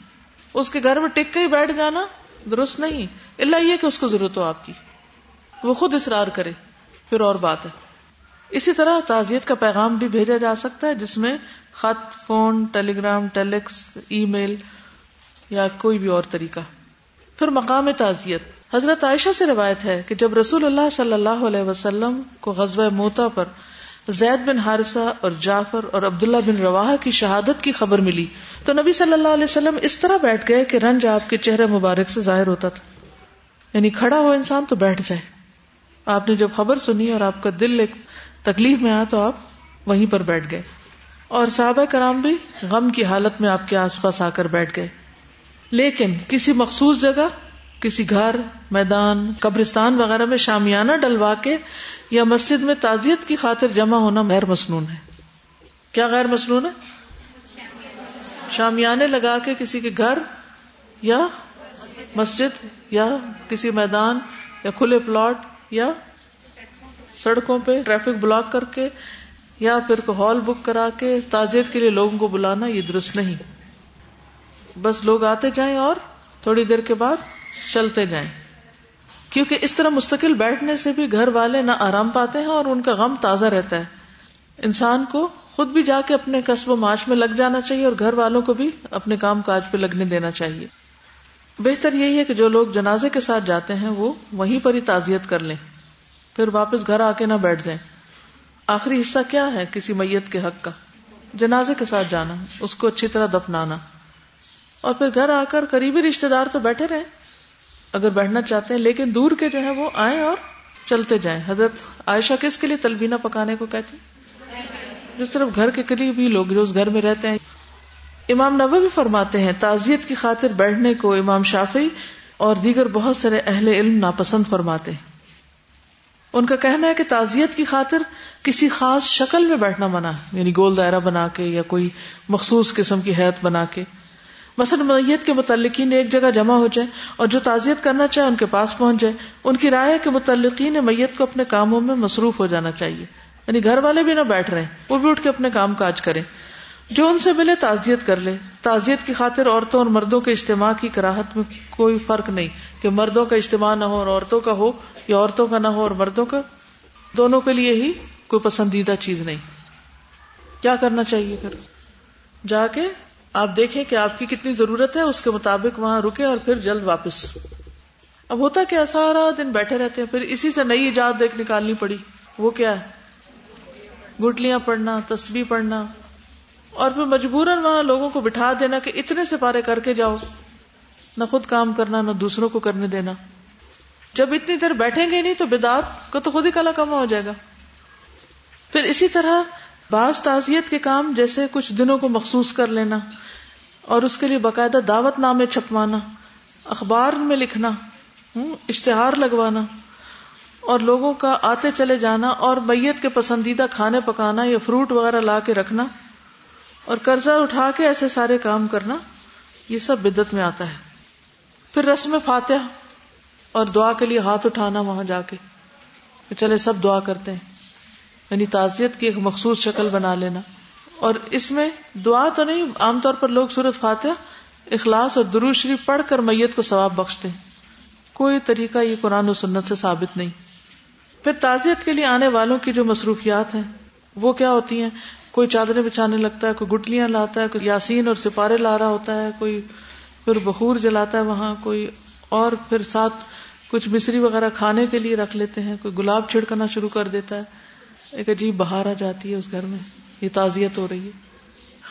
اس کے گھر میں ٹک کے ہی بیٹھ جانا؟ درست نہیں۔ اللہ یہ کہ اس کو ضرورت ہو آپ کی۔ وہ خود اصرار کرے۔ پھر اور بات ہے۔ اسی طرح تعزیت کا پیغام بھی بھیجا جا سکتا ہے، جس میں خط، phone telegram telex, email یا کوئی بھی اور طریقہ۔ پھر مقام تعزیت۔ حضرت عائشہ سے روایت ہے کہ جب رسول اللہ صلی اللہ علیہ وسلم کو غزوہ موتا پر زید بن حارثہ اور جعفر اور عبداللہ بن روا کی شہادت کی خبر ملی تو نبی صلی اللہ علیہ وسلم اس طرح بیٹھ گئے کہ رنج آپ کے چہرے مبارک سے ظاہر ہوتا تھا۔ یعنی کھڑا ہو انسان تو بیٹھ جائے۔ آپ نے جب خبر سنی اور آپ کا دل ایک تکلیف میں آیا تو آپ وہیں پر بیٹھ گئے۔ اور صحابہ کرام بھی غم کی حالت میں آپ کے آس پاس آ کر بیٹھ گئے۔ لیکن کسی مخصوص جگہ کسی گھر، میدان، قبرستان وغیرہ میں شامیانہ ڈلوا کے یا مسجد میں تعزیت کی خاطر جمع ہونا غیر مصنون ہے۔ کیا غیر مصنون ہے؟ شامیانے لگا کے کسی کے گھر یا مسجد یا کسی میدان یا کھلے پلاٹ یا سڑکوں پہ ٹریفک بلاک کر کے یا پھر ہال بک کرا کے تعزیت کے لیے لوگوں کو بلانا یہ درست نہیں۔ بس لوگ آتے جائیں اور تھوڑی دیر کے بعد چلتے جائیں۔ کیونکہ اس طرح مستقل بیٹھنے سے بھی گھر والے نہ آرام پاتے ہیں اور ان کا غم تازہ رہتا ہے۔ انسان کو خود بھی جا کے اپنے قصب و معاش میں لگ جانا چاہیے اور گھر والوں کو بھی اپنے کام کاج پہ لگنے دینا چاہیے۔ بہتر یہی ہے کہ جو لوگ جنازے کے ساتھ جاتے ہیں وہ وہیں پر ہی تعزیت کر لیں۔ پھر واپس گھر آ کے نہ بیٹھ جائیں۔ آخری حصہ کیا ہے کسی میت کے حق کا؟ جنازے کے ساتھ جانا، اس کو اچھی طرح دفنانا۔ اور پھر گھر آ کر قریبی رشتے دار تو بیٹھے رہے اگر بیٹھنا چاہتے ہیں، لیکن دور کے جو ہے وہ آئیں اور چلتے جائیں۔ حضرت عائشہ کس کے لیے تلبینہ پکانے کو کہتی جو صرف گھر کے قریب ہی لوگ جو اس گھر میں رہتے ہیں۔ امام نبو بھی فرماتے ہیں، تعزیت کی خاطر بیٹھنے کو امام شافی اور دیگر بہت سارے اہل علم ناپسند فرماتے ہیں۔ ان کا کہنا ہے کہ تعزیت کی خاطر کسی خاص شکل میں بیٹھنا منع یعنی گول دائرہ بنا کے یا کوئی مخصوص قسم کی حیت بنا کے۔ مثلا میت کے متعلقین ایک جگہ جمع ہو جائے اور جو تعزیت کرنا چاہے ان کے پاس پہنچ جائے ان کی رائے ہے کہ متعلقین میت کو اپنے کاموں میں مصروف ہو جانا چاہیے۔ یعنی گھر والے بھی نہ بیٹھ رہے وہ بھی اٹھ کے اپنے کام کاج کریں۔ جو ان سے ملے تعزیت کر لے۔ تعزیت کی خاطر عورتوں اور مردوں کے اجتماع کی کراہت میں کوئی فرق نہیں کہ مردوں کا اجتماع نہ ہو اور عورتوں کا ہو یا عورتوں کا نہ ہو اور مردوں کا۔ دونوں کے لیے ہی کوئی پسندیدہ چیز نہیں۔ کیا کرنا چاہیے پھر؟ جا کے آپ دیکھیں کہ آپ کی کتنی ضرورت ہے، اس کے مطابق وہاں رکے اور پھر جلد واپس۔ اب ہوتا کیا، سارا دن بیٹھے رہتے ہیں، پھر اسی سے نئی ایجاد دیکھ نکالنی پڑی۔ وہ کیا ہے؟ گٹلیاں پڑھنا، تسبیح پڑھنا۔ اور پھر مجبوراً وہاں لوگوں کو بٹھا دینا کہ اتنے سے پارے کر کے جاؤ۔ نہ خود کام کرنا، نہ دوسروں کو کرنے دینا۔ جب اتنی دیر بیٹھیں گے نہیں تو بدعت کا تو خود ہی کلا کما ہو جائے گا۔ پھر اسی طرح بعض تعزیت کے کام جیسے کچھ دنوں کو مخصوص کر لینا اور اس کے لیے باقاعدہ دعوت نامے چھپوانا، اخبار میں لکھنا اشتہار لگوانا اور لوگوں کا آتے چلے جانا اور میت کے پسندیدہ کھانے پکانا یا فروٹ وغیرہ لا کے رکھنا اور قرضہ اٹھا کے ایسے سارے کام کرنا، یہ سب بدت میں آتا ہے۔ پھر رسم فاتح اور دعا کے لیے ہاتھ اٹھانا وہاں جا کے۔ چلے، سب دعا کرتے ہیں۔ یعنی تعزیت کی ایک مخصوص شکل بنا لینا۔ اور اس میں دعا تو نہیں، عام طور پر لوگ صورت فاتح اخلاص اور درو شریف پڑھ کر میت کو ثواب بخشتے ہیں۔ کوئی طریقہ یہ قرآن و سنت سے ثابت نہیں۔ پھر تعزیت کے لیے آنے والوں کی جو مصروفیات ہیں، وہ کیا ہوتی ہیں؟ کوئی چادریں بچھانے لگتا ہے، کوئی گٹلیاں لاتا ہے، کوئی یاسین اور سپارے لا رہا ہوتا ہے، کوئی پھر بخور جلاتا ہے وہاں، کوئی اور پھر ساتھ کچھ مصری وغیرہ کھانے کے لیے رکھ لیتے ہیں، کوئی گلاب چھڑکنا شروع کر دیتا ہے۔ ایک عجیب بہار آ جاتی ہے اس گھر میں، یہ تعزیت ہو رہی ہے۔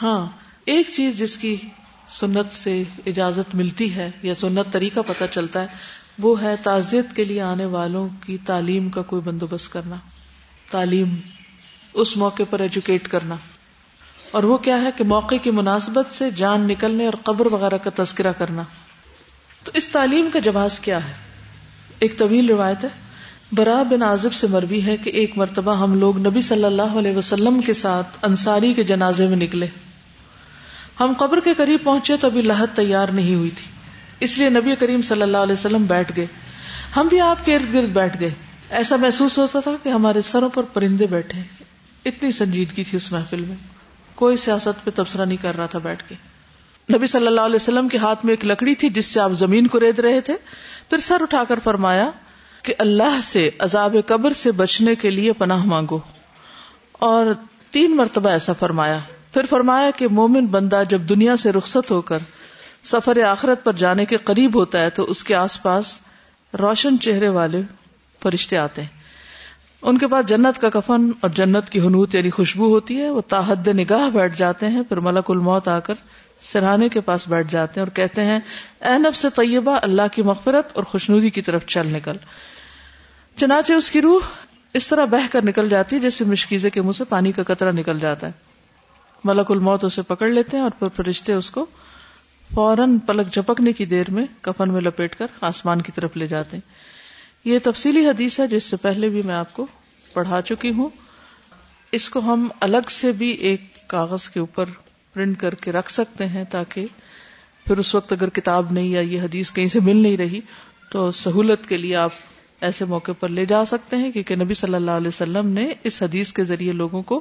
ہاں ایک چیز جس کی سنت سے اجازت ملتی ہے یا سنت طریقہ پتہ چلتا ہے، وہ ہے تعزیت کے لیے آنے والوں کی تعلیم کا کوئی بندوبست کرنا۔ تعلیم، اس موقع پر ایجوکیٹ کرنا۔ اور وہ کیا ہے کہ موقع کی مناسبت سے جان نکلنے اور قبر وغیرہ کا تذکرہ کرنا۔ تو اس تعلیم کا جواز کیا ہے؟ ایک طویل روایت ہے۔ برا بن عازب سے مروی ہے کہ ایک مرتبہ ہم لوگ نبی صلی اللہ علیہ وسلم کے ساتھ انصاری کے جنازے میں نکلے۔ ہم قبر کے قریب پہنچے تو ابھی لہت تیار نہیں ہوئی تھی۔ اس لیے نبی کریم صلی اللہ علیہ وسلم بیٹھ گئے۔ ہم بھی آپ کے ارد گرد بیٹھ گئے۔ ایسا محسوس ہوتا تھا کہ ہمارے سروں پر پرندے بیٹھے اتنی سنجیدگی تھی اس محفل میں۔ کوئی سیاست پہ تبصرہ نہیں کر رہا تھا بیٹھ کے۔ نبی صلی اللہ علیہ وسلم کے ہاتھ میں ایک لکڑی تھی جس سے آپ زمین کو رید رہے تھے۔ پھر سر اٹھا کر فرمایا کہ اللہ سے، عذاب قبر سے بچنے کے لیے پناہ مانگو۔ اور تین مرتبہ ایسا فرمایا۔ پھر فرمایا کہ مومن بندہ جب دنیا سے رخصت ہو کر سفر آخرت پر جانے کے قریب ہوتا ہے تو اس کے آس پاس روشن چہرے والے فرشتے آتے ہیں۔ ان کے پاس جنت کا کفن اور جنت کی حنوت یعنی خوشبو ہوتی ہے۔ وہ تاحد نگاہ بیٹھ جاتے ہیں۔ پھر ملک الموت آ کر سرہانے کے پاس بیٹھ جاتے ہیں اور کہتے ہیں، اے نب سے طیبہ، اللہ کی مغفرت اور خوشنودی کی طرف چل نکل۔ چنانچہ اس کی روح اس طرح بہ کر نکل جاتی ہے جیسے مشکیزے کے منہ سے پانی کا قطرہ نکل جاتا ہے۔ ملک الموت اسے پکڑ لیتے ہیں اور پھر فرشتے اس کو فوراً پلک جھپکنے کی دیر میں کفن میں لپیٹ کر آسمان کی طرف لے جاتے ہیں۔ یہ تفصیلی حدیث ہے جس سے پہلے بھی میں آپ کو پڑھا چکی ہوں۔ اس کو ہم الگ سے بھی ایک کاغذ کے اوپر پرنٹ کر کے رکھ سکتے ہیں تاکہ پھر اس وقت اگر کتاب نہیں یا یہ حدیث کہیں سے مل نہیں رہی، تو سہولت کے لیے آپ ایسے موقع پر لے جا سکتے ہیں، کیونکہ نبی صلی اللہ علیہ وسلم نے اس حدیث کے ذریعے لوگوں کو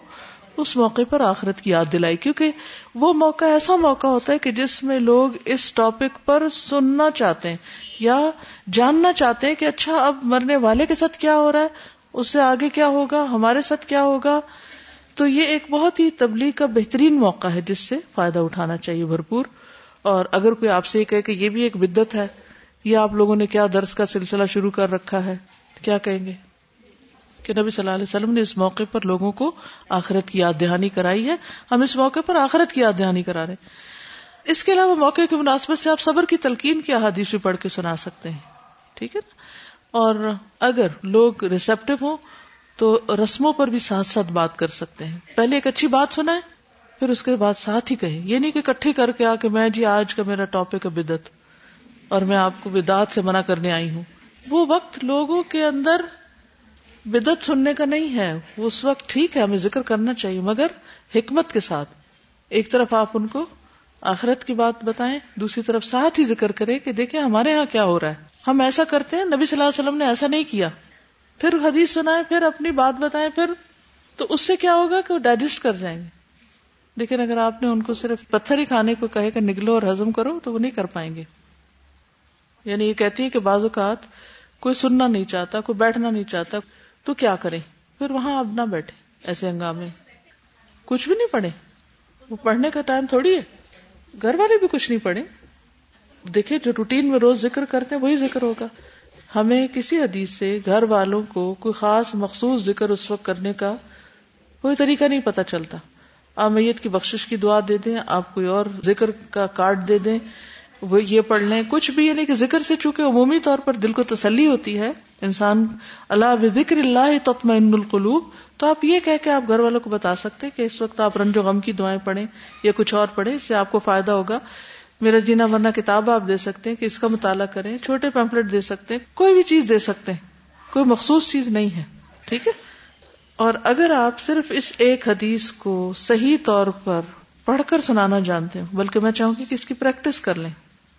اس موقع پر آخرت کی یاد دلائی، کیونکہ وہ موقع ایسا موقع ہوتا ہے کہ جس میں لوگ اس ٹاپک پر سننا چاہتے ہیں یا جاننا چاہتے ہیں کہ اچھا اب مرنے والے کے ساتھ کیا ہو رہا ہے، اس سے آگے کیا ہوگا، ہمارے ساتھ کیا ہوگا تو یہ ایک بہت ہی تبلیغ کا بہترین موقع ہے جس سے فائدہ اٹھانا چاہیے بھرپور۔ اور اگر کوئی آپ سے یہ کہے کہ یہ بھی ایک بدت ہے یا آپ لوگوں نے کیا درس کا سلسلہ شروع کر رکھا ہے، کیا کہیں گے؟ کہ نبی صلی اللہ علیہ وسلم نے اس موقع پر لوگوں کو آخرت کی یاد دہانی کرائی ہے۔ ہم اس موقع پر آخرت کی یاد دہانی کرا رہے ہیں۔ اس کے علاوہ موقع کی مناسبت سے آپ صبر کی تلقین کی احادیث بھی پڑھ کے سنا سکتے ہیں۔ ٹھیک ہے؟ نا اور اگر لوگ ریسپٹیو ہوں تو رسموں پر بھی ساتھ ساتھ بات کر سکتے ہیں۔ پہلے ایک اچھی بات سنائے پھر اس کے بعد ساتھ ہی کہیں۔ یہ نہیں کہ کٹھی کر کے آ کہ میں جی آج کا میرا ٹاپک ہے بدت اور میں آپ کو بدعت سے منع کرنے آئی ہوں۔ وہ وقت لوگوں کے اندر بدت سننے کا نہیں ہے۔ اس وقت ٹھیک ہے، ہمیں ذکر کرنا چاہیے، مگر حکمت کے ساتھ۔ ایک طرف آپ ان کو آخرت کی بات بتائیں، دوسری طرف ساتھ ہی ذکر کریں کہ دیکھیں ہمارے یہاں کیا ہو رہا ہے۔ ہم ایسا کرتے ہیں، نبی صلی اللہ علیہ وسلم نے ایسا نہیں کیا۔ پھر حدیث سنائے پھر اپنی بات بتائیں، پھر تو اس سے کیا ہوگا کہ وہ ڈائجسٹ کر جائیں گے۔ لیکن اگر آپ نے ان کو صرف پتھر ہی کھانے کو کہے کہ نگلو اور ہزم کرو، تو وہ نہیں کر پائیں گے۔ یعنی یہ کہتی ہے کہ بعض اوقات کوئی سننا نہیں چاہتا، کوئی بیٹھنا نہیں چاہتا، تو کیا کریں؟ پھر وہاں اب نہ بیٹھے ایسے ہنگامے۔ کچھ بھی نہیں پڑھے وہ پڑھنے کا ٹائم تھوڑی ہے۔ گھر والے بھی کچھ نہیں پڑھے دیکھیں، جو روٹین میں روز ذکر کرتے ہیں، وہی ذکر ہوگا۔ ہمیں کسی حدیث سے گھر والوں کو کوئی خاص مخصوص ذکر اس وقت کرنے کا کوئی طریقہ نہیں پتا چلتا۔ آپ میت کی بخشش کی دعا دے دیں، آپ کوئی اور ذکر کا کارڈ دے دیں۔ وہ یہ پڑھ لیں۔ کچھ بھی یعنی کہ ذکر سے چونکہ عمومی طور پر دل کو تسلی ہوتی ہے، انسان اللہ بکر اللہ تطمئن القلوب، تو آپ یہ کہہ کے آپ گھر والوں کو بتا سکتے کہ اس وقت آپ رنج و غم کی دعائیں پڑھیں یا کچھ اور پڑھیں، اس سے آپ کو فائدہ ہوگا۔ میرا جینا ورنہ کتاب آپ دے سکتے ہیں کہ اس کا مطالعہ کریں، چھوٹے پیمپلٹ دے سکتے ہیں، کوئی بھی چیز دے سکتے ہیں، کوئی مخصوص چیز نہیں ہے، ٹھیک ہے؟ اور اگر آپ صرف اس ایک حدیث کو صحیح طور پر پڑھ کر سنانا جانتے ہیں بلکہ میں چاہوں گی کہ اس کی پریکٹس کر لیں،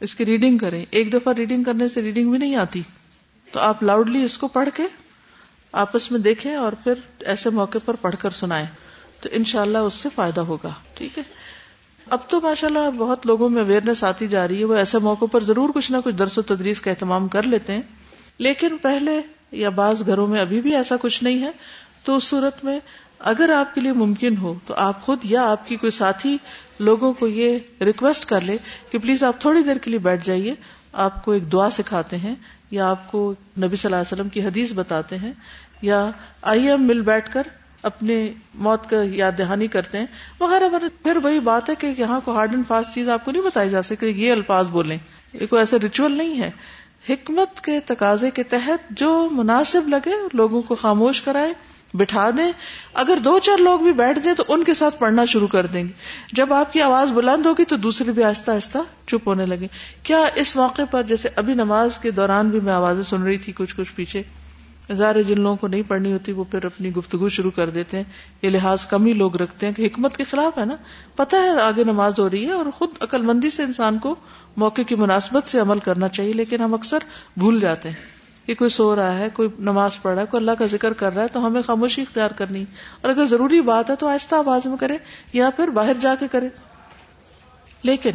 اس کی ریڈنگ کریں، ایک دفعہ ریڈنگ کرنے سے ریڈنگ بھی نہیں آتی، تو آپ لاؤڈلی اس کو پڑھ کے آپس میں دیکھیں اور پھر ایسے موقع پر پڑھ کر سنائیں، تو انشاءاللہ اس سے فائدہ ہوگا، ٹھیک ہے؟ اب تو ماشاء اللہ بہت لوگوں میں اویئرنیس آتی جا رہی ہے، وہ ایسے موقع پر ضرور کچھ نہ کچھ درس و تدریس کا اہتمام کر لیتے ہیں۔ لیکن پہلے یا بعض گھروں میں ابھی بھی ایسا کچھ نہیں ہے۔ تو اس صورت میں اگر آپ کے لیے ممکن ہو، تو آپ خود یا آپ کی کوئی ساتھی لوگوں کو یہ ریکویسٹ کر لے کہ پلیز آپ تھوڑی دیر کے لیے بیٹھ جائیے۔ آپ کو ایک دعا سکھاتے ہیں یا آپ کو نبی صلی اللہ علیہ وسلم کی حدیث بتاتے ہیں۔ یا آئیے ہم مل بیٹھ کر اپنے موت کا یاد دہانی کرتے ہیں وغیرہ پھر وہی بات ہے کہ یہاں کو ہارڈ اینڈ فاسٹ چیز آپ کو نہیں بتائی جا سکتی، یہ الفاظ بولیں۔ یہ کوئی ایسا ریچول نہیں ہے۔ حکمت کے تقاضے کے تحت جو مناسب لگے، لوگوں کو خاموش کرائے، بٹھا دیں۔ اگر دو چار لوگ بھی بیٹھ جائیں تو ان کے ساتھ پڑھنا شروع کر دیں گے۔ جب آپ کی آواز بلند ہوگی تو دوسرے بھی آہستہ آہستہ چپ ہونے لگے کیا اس موقع پر جیسے ابھی نماز کے دوران بھی میں آوازیں سن رہی تھی کچھ کچھ پیچھے؟ ظاہر جن لوگوں کو نہیں پڑھنی ہوتی، وہ پھر اپنی گفتگو شروع کر دیتے ہیں۔ یہ لحاظ کم ہی لوگ رکھتے ہیں کہ حکمت کے خلاف ہے نا۔ پتہ ہے آگے نماز ہو رہی ہے اور خود عقل مندی سے انسان کو موقع کی مناسبت سے عمل کرنا چاہیے، لیکن ہم اکثر بھول جاتے ہیں کہ کوئی سو رہا ہے، کوئی نماز پڑھ رہا ہے، کوئی اللہ کا ذکر کر رہا ہے، تو ہمیں خاموشی اختیار کرنی۔ اور اگر ضروری بات ہے تو آہستہ آواز میں کرے یا پھر باہر جا کے کرے۔ لیکن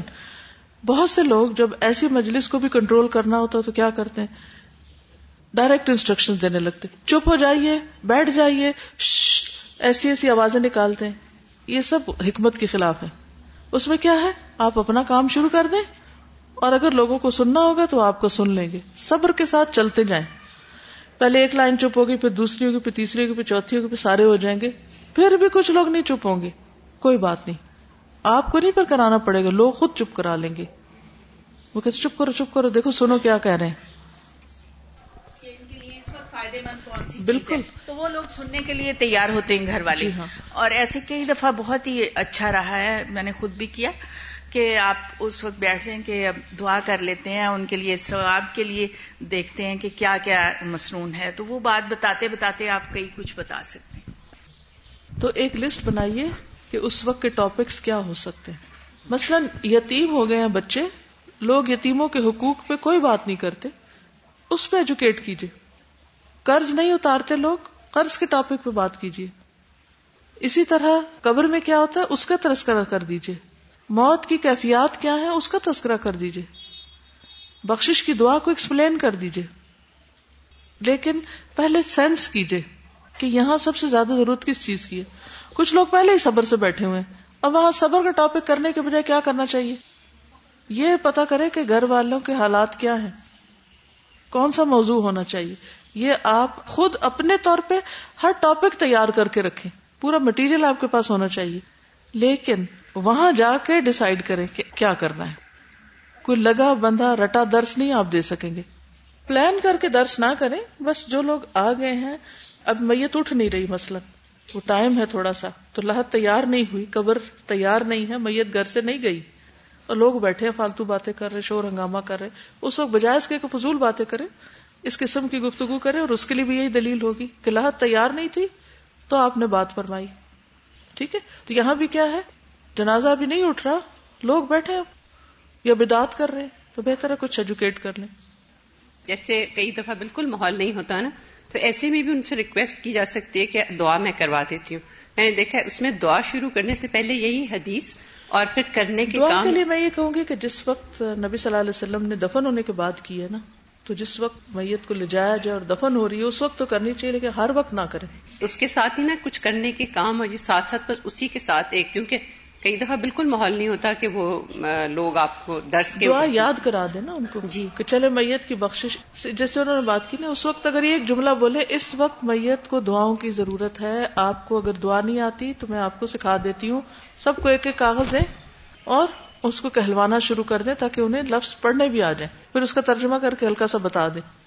بہت سے لوگ جب ایسی مجلس کو بھی کنٹرول کرنا ہوتا تو کیا کرتے ہیں؟ ڈائریکٹ انسٹرکشن دینے لگتے چپ ہو جائیے، بیٹھ جائیے ایسی ایسی آوازیں نکالتے ہیں۔ یہ سب حکمت کے خلاف ہے اس میں کیا ہے؟ آپ اپنا کام شروع کر دیں اور اگر لوگوں کو سننا ہوگا تو آپ کو سن لیں گے۔ صبر کے ساتھ چلتے جائیں۔ پہلے ایک لائن چپ ہوگی، پھر دوسری ہوگی، پھر تیسری ہوگی، پھر چوتھی ہوگی، پھر سارے ہو جائیں گے۔ پھر بھی کچھ لوگ نہیں چپ ہوں گے۔ کوئی بات نہیں۔ آپ کو نہیں پر کرانا پڑے گا، لوگ خود چپ کرا لیں گے۔ وہ کہتے چپ کرو چپ کرو، دیکھو، سنو کیا کہہ رہے ہیں۔ بالکل۔ تو وہ لوگ سننے کے لیے تیار ہوتے ہیں گھر والے۔ اور ایسے کئی دفعہ بہت ہی اچھا رہا ہے میں نے خود بھی کیا کہ آپ اس وقت بیٹھ جائیں کہ اب دعا کر لیتے ہیں ان کے لیے ثواب کے لیے دیکھتے ہیں کہ کیا کیا مصنون ہے۔ تو وہ بات بتاتے بتاتے آپ کئی کچھ بتا سکتے ہیں۔ تو ایک لسٹ بنائیے کہ اس وقت کے ٹاپکس کیا ہو سکتے ہیں۔ مثلا یتیم ہو گئے ہیں بچے لوگ یتیموں کے حقوق پہ کوئی بات نہیں کرتے اس پہ ایجوکیٹ کیجیے قرض نہیں اتارتے لوگ، قرض کے ٹاپک پہ بات کیجیے اسی طرح قبر میں کیا ہوتا ہے؟ اس کا تذکرہ کر دیجیے موت کی کیفیات کیا ہے اس کا تذکرہ کر دیجیے بخشش کی دعا کو ایکسپلین کر دیجیے لیکن پہلے سینس کیجیے کہ یہاں سب سے زیادہ ضرورت کس چیز کی ہے۔ کچھ لوگ پہلے ہی صبر سے بیٹھے ہوئے ہیں۔ اب وہاں صبر کا ٹاپک کرنے کے بجائے کیا کرنا چاہیے؟ یہ پتا کرے کہ گھر والوں کے حالات کیا ہیں۔ کون سا موضوع ہونا چاہیے؟ یہ آپ خود اپنے طور پہ ہر ٹاپک تیار کر کے رکھیں۔ پورا مٹیریل آپ کے پاس ہونا چاہیے۔ لیکن وہاں جا کے ڈسائڈ کریں کہ کیا کرنا ہے۔ کوئی لگا بندھا رٹا درس نہیں آپ دے سکیں گے۔ پلان کر کے درس نہ کریں۔ بس جو لوگ آ گئے ہیں، اب میت اٹھ نہیں رہی مثلاً۔ وہ ٹائم ہے تھوڑا سا۔ تو لاہت تیار نہیں ہوئی، قبر تیار نہیں ہے، میت گھر سے نہیں گئی۔ اور لوگ بیٹھے، فالتو باتیں کر رہے، شور ہنگامہ کر رہے۔ اس وقت بجائے اس کے فضول باتیں کرے اس قسم کی گفتگو کرے اور اس کے لیے بھی یہی دلیل ہوگی کہ لاہت تیار نہیں تھی تو آپ نے بات فرمائی۔ ٹھیک ہے؟ تو یہاں بھی کیا ہے؟ جنازہ بھی نہیں اٹھ رہا۔ لوگ بیٹھے یا بدات کر رہے تو بہتر ہے کچھ ایجوکیٹ کر لیں۔ جیسے کئی دفعہ بالکل ماحول نہیں ہوتا نا تو ایسے میں بھی ان سے ریکویسٹ کی جا سکتی ہے کہ دعا میں کروا دیتی ہوں۔ میں نے دیکھا اس میں دعا شروع کرنے سے پہلے یہی حدیث اور پھر کرنے کے دعا کام کے لیے میں یہ کہوں گی کہ جس وقت نبی صلی اللہ علیہ وسلم نے دفن ہونے کے بعد کی ہے نا تو جس وقت میت کو لے جایا جائے اور دفن ہو رہی ہے اس وقت تو کرنی چاہیے لیکن ہر وقت نہ کرے۔ اس کے ساتھ ہی نا کچھ کرنے کے کام اور یہ ساتھ ساتھ بس اسی کے ساتھ ایک کیونکہ کئی دفعہ بالکل ماحول نہیں ہوتا کہ وہ لوگ آپ کو درس کے دعا یاد کرا دینا ان کو جی۔ کہ چلے میت کی بخشش۔ جیسے انہوں نے بات کی نا اس وقت اگر یہ ایک جملہ بولے اس وقت میت کو دعاؤں کی ضرورت ہے۔ آپ کو اگر دعا نہیں آتی تو میں آپ کو سکھا دیتی ہوں۔ سب کو ایک ایک کاغذ دیں اور اس کو کہلوانا شروع کر دیں تاکہ انہیں لفظ پڑھنے بھی آ جائیں۔ پھر اس کا ترجمہ کر کے ہلکا سا بتا دیں۔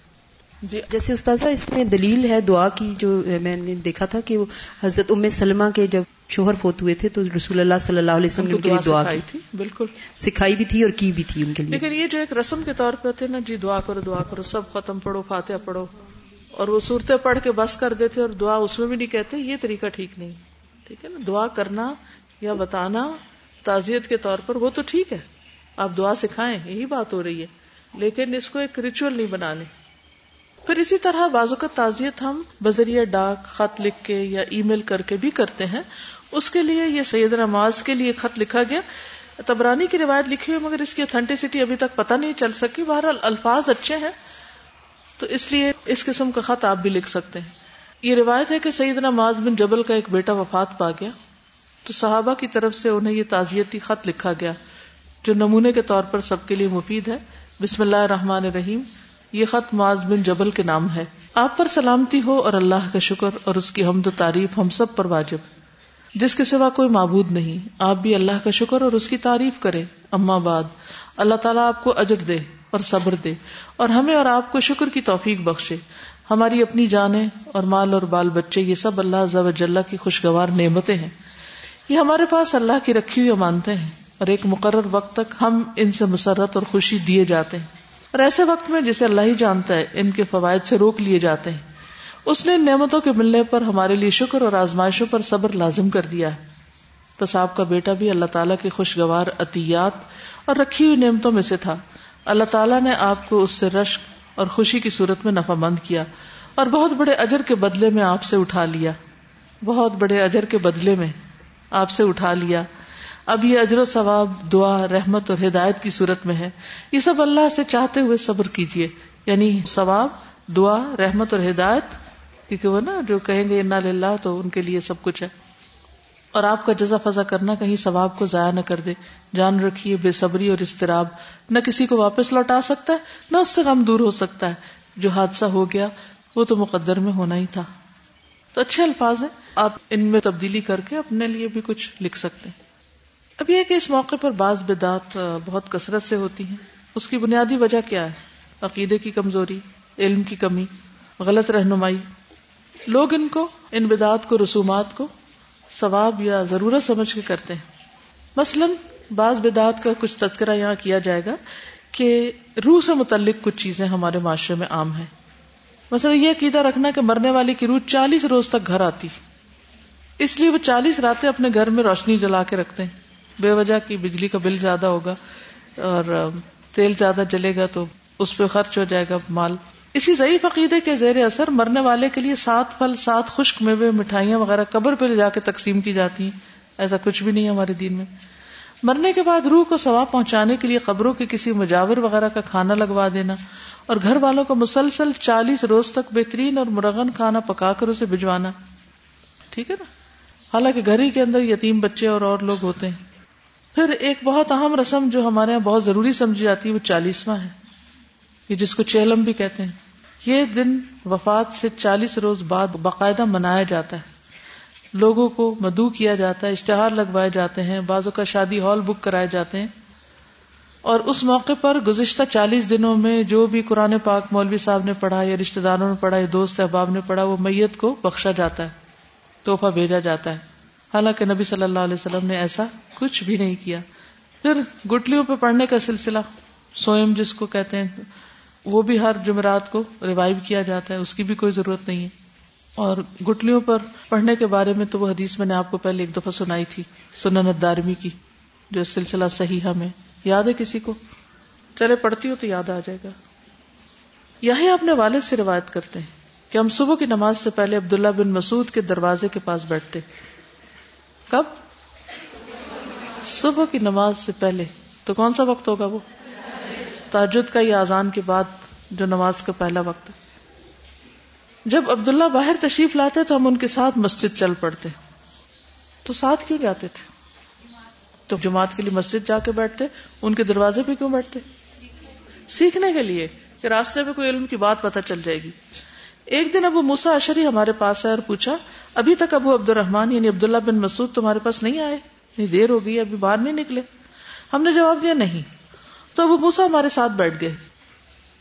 جی جیسے استاذہ اس میں دلیل ہے دعا کی جو میں نے دیکھا تھا کہ وہ حضرت ام سلمہ کے جب شوہر فوت ہوئے تھے تو رسول اللہ صلی اللہ علیہ وسلم کے لیے دعا کی تھی بالکل۔ سکھائی بھی تھی اور کی بھی تھی ان کے لیے۔ لیکن یہ جو ایک رسم کے طور پہ تھے نا جی دعا کرو دعا کرو سب ختم پڑھو فاتحہ پڑھو۔ اور وہ صورتیں پڑھ کے بس کر دیتے اور دعا اس میں بھی نہیں کہتے یہ طریقہ ٹھیک نہیں۔ ٹھیک ہے نا؟ دعا کرنا یا بتانا تعزیت کے طور پر، وہ تو ٹھیک ہے۔ آپ دعا سکھائیں، یہی بات ہو رہی ہے۔ لیکن اس کو ایک ریچول نہیں بنانے پھر اسی طرح بازو کا تعزیت ہم بذریعہ ڈاک، خط لکھ کے یا ای میل کر کے بھی کرتے ہیں۔ اس کے لیے یہ سید نماز کے لیے خط لکھا گیا۔ تبرانی کی روایت لکھی ہوئی، مگر اس کی اتھینٹسٹی ابھی تک پتہ نہیں چل سکی۔ بہرحال الفاظ اچھے ہیں۔ تو اس لیے اس قسم کا خط آپ بھی لکھ سکتے ہیں۔ یہ روایت ہے کہ سعید نماز بن جبل کا ایک بیٹا وفات پا گیا۔ تو صحابہ کی طرف سے انہیں یہ تعزیتی خط لکھا گیا، جو نمونے کے طور پر سب کے لیے مفید ہے۔ بسم اللہ الرحمن الرحیم، یہ خط معاذ بن جبل کے نام ہے۔ آپ پر سلامتی ہو اور اللہ کا شکر اور اس کی حمد و تعریف ہم سب پر واجب۔ جس کے سوا کوئی معبود نہیں، آپ بھی اللہ کا شکر اور اس کی تعریف کرے اما بعد، اللہ تعالیٰ آپ کو اجر دے اور صبر دے اور ہمیں اور آپ کو شکر کی توفیق بخشے۔ ہماری اپنی جانیں اور مال اور بال بچے، یہ سب اللہ ضب جل کی خوشگوار نعمتیں ہیں۔ یہ ہمارے پاس اللہ کی رکھی ہوئی مانتے ہیں اور ایک مقرر وقت تک ہم ان سے مسرت اور خوشی دیے جاتے ہیں اور ایسے وقت میں جسے اللہ ہی جانتا ہے، ان کے فوائد سے روک لیے جاتے ہیں۔ اس نے نعمتوں کے ملنے پر ہمارے لیے شکر اور آزمائشوں پر صبر لازم کر دیا ہے۔ بس آپ کا بیٹا بھی اللہ تعالیٰ کے خوشگوار عطیات اور رکھی ہوئی نعمتوں میں سے تھا۔ اللہ تعالیٰ نے آپ کو اس سے رشک اور خوشی کی صورت میں نفع مند کیا اور بہت بڑے اجر کے بدلے میں آپ سے اٹھا لیا۔ بہت بڑے اجر کے بدلے میں آپ سے اٹھا لیا۔ اب یہ اجر و ثواب، دعا، رحمت اور ہدایت کی صورت میں ہے۔ یہ سب اللہ سے چاہتے ہوئے صبر کیجیے یعنی ثواب، دعا، رحمت اور ہدایت، کیونکہ وہ نا جو کہیں گے انا للہ تو ان کے لیے سب کچھ ہے۔ اور آپ کا جزا فضا کرنا کہیں ثواب کو ضائع نہ کر دے۔ جان رکھیے، بے صبری اور استراب نہ کسی کو واپس لوٹا سکتا ہے، نہ اس سے غم دور ہو سکتا ہے۔ جو حادثہ ہو گیا، وہ تو مقدر میں ہونا ہی تھا۔ تو اچھے الفاظ ہیں، آپ ان میں تبدیلی کر کے اپنے لیے بھی کچھ لکھ سکتے ہیں۔ اب یہ کہ اس موقع پر بعض بدعت بہت کثرت سے ہوتی ہیں۔ اس کی بنیادی وجہ کیا ہے؟ عقیدے کی کمزوری، علم کی کمی، غلط رہنمائی۔ لوگ ان کو، ان بدعت کو، رسومات کو ثواب یا ضرورت سمجھ کے کرتے ہیں۔ مثلا، بعض بدعت کا کچھ تذکرہ یہاں کیا جائے گا کہ روح سے متعلق کچھ چیزیں ہمارے معاشرے میں عام ہیں۔ مثلا یہ عقیدہ رکھنا کہ مرنے والی کی روح چالیس روز تک گھر آتی اس لیے وہ چالیس راتیں اپنے گھر میں روشنی جلا کے رکھتے ہیں۔ بے وجہ کی بجلی کا بل زیادہ ہوگا اور تیل زیادہ جلے گا تو اس پہ خرچ ہو جائے گا مال۔ اسی ضعیف عقیدے کے زیر اثر مرنے والے کے لیے سات پھل، سات خشک میوے، مٹھائیاں وغیرہ قبر پہ لے جا کے تقسیم کی جاتی ہیں۔ ایسا کچھ بھی نہیں ہمارے دین میں۔ مرنے کے بعد روح کو ثواب پہنچانے کے لیے قبروں کے کسی مجاور وغیرہ کا کھانا لگوا دینا اور گھر والوں کو مسلسل چالیس روز تک بہترین اور مرغن کھانا پکا کر اسے بھجوانا۔ ٹھیک ہے نا؟ حالانکہ گھر ہی کے اندر یتیم بچے اور اور لوگ ہوتے ہیں۔ پھر ایک بہت اہم رسم جو ہمارے یہاں بہت ضروری سمجھی جاتی ہے وہ چالیسواں ہے۔ یہ جس کو چیلم بھی کہتے ہیں۔ یہ دن وفات سے چالیس روز بعد باقاعدہ منایا جاتا ہے۔ لوگوں کو مدعو کیا جاتا ہے، اشتہار لگوائے جاتے ہیں بعضوں کا شادی ہال بک کرائے جاتے ہیں۔ اور اس موقع پر گزشتہ چالیس دنوں میں جو بھی قرآن پاک مولوی صاحب نے پڑھا یا رشتے داروں نے پڑھا یا دوست احباب نے پڑھا، وہ میت کو بخشا جاتا ہے توحفہ بھیجا جاتا ہے۔ حالانکہ نبی صلی اللہ علیہ وسلم نے ایسا کچھ بھی نہیں کیا۔ پھر گٹلیوں پہ پڑھنے کا سلسلہ، سوئم جس کو کہتے ہیں، وہ بھی ہر جمعرات کو ریوائو کیا جاتا ہے، اس کی بھی کوئی ضرورت نہیں ہے۔ اور گٹلیوں پر پڑھنے کے بارے میں تو وہ حدیث میں نے آپ کو پہلے ایک دفعہ سنائی تھی سننت دارمی کی، جو سلسلہ صحیح ہمیں یاد ہے کسی کو؟ چلے پڑھتی ہو تو یاد آ جائے گا۔ یہی اپنے والد سے روایت کرتے ہیں کہ ہم صبح کی نماز سے پہلے عبداللہ بن مسعود کے دروازے کے پاس بیٹھتے۔ کب؟ صبح کی نماز سے پہلے۔ تو کون سا وقت ہوگا وہ؟ تاجد کا یا آزان کے بعد جو نماز کا پہلا وقت۔ ہے جب عبداللہ باہر تشریف لاتے تو ہم ان کے ساتھ مسجد چل پڑتے۔ تو ساتھ کیوں جاتے تھے؟ تو جماعت کے لیے مسجد جا کے بیٹھتے، ان کے دروازے پہ کیوں بیٹھتے؟ سیکھنے کے لیے کہ راستے میں کوئی علم کی بات پتہ چل جائے گی۔ ایک دن ابو موسا اشری ہمارے پاس آئے اور پوچھا، ابھی تک ابو عبد الرحمان یعنی عبداللہ بن مسعود تمہارے پاس نہیں آئے؟ اتنی دیر ہو گئی، ابھی باہر نہیں نکلے۔ ہم نے جواب دیا، نہیں۔ تو ابو موسا ہمارے ساتھ بیٹھ گئے۔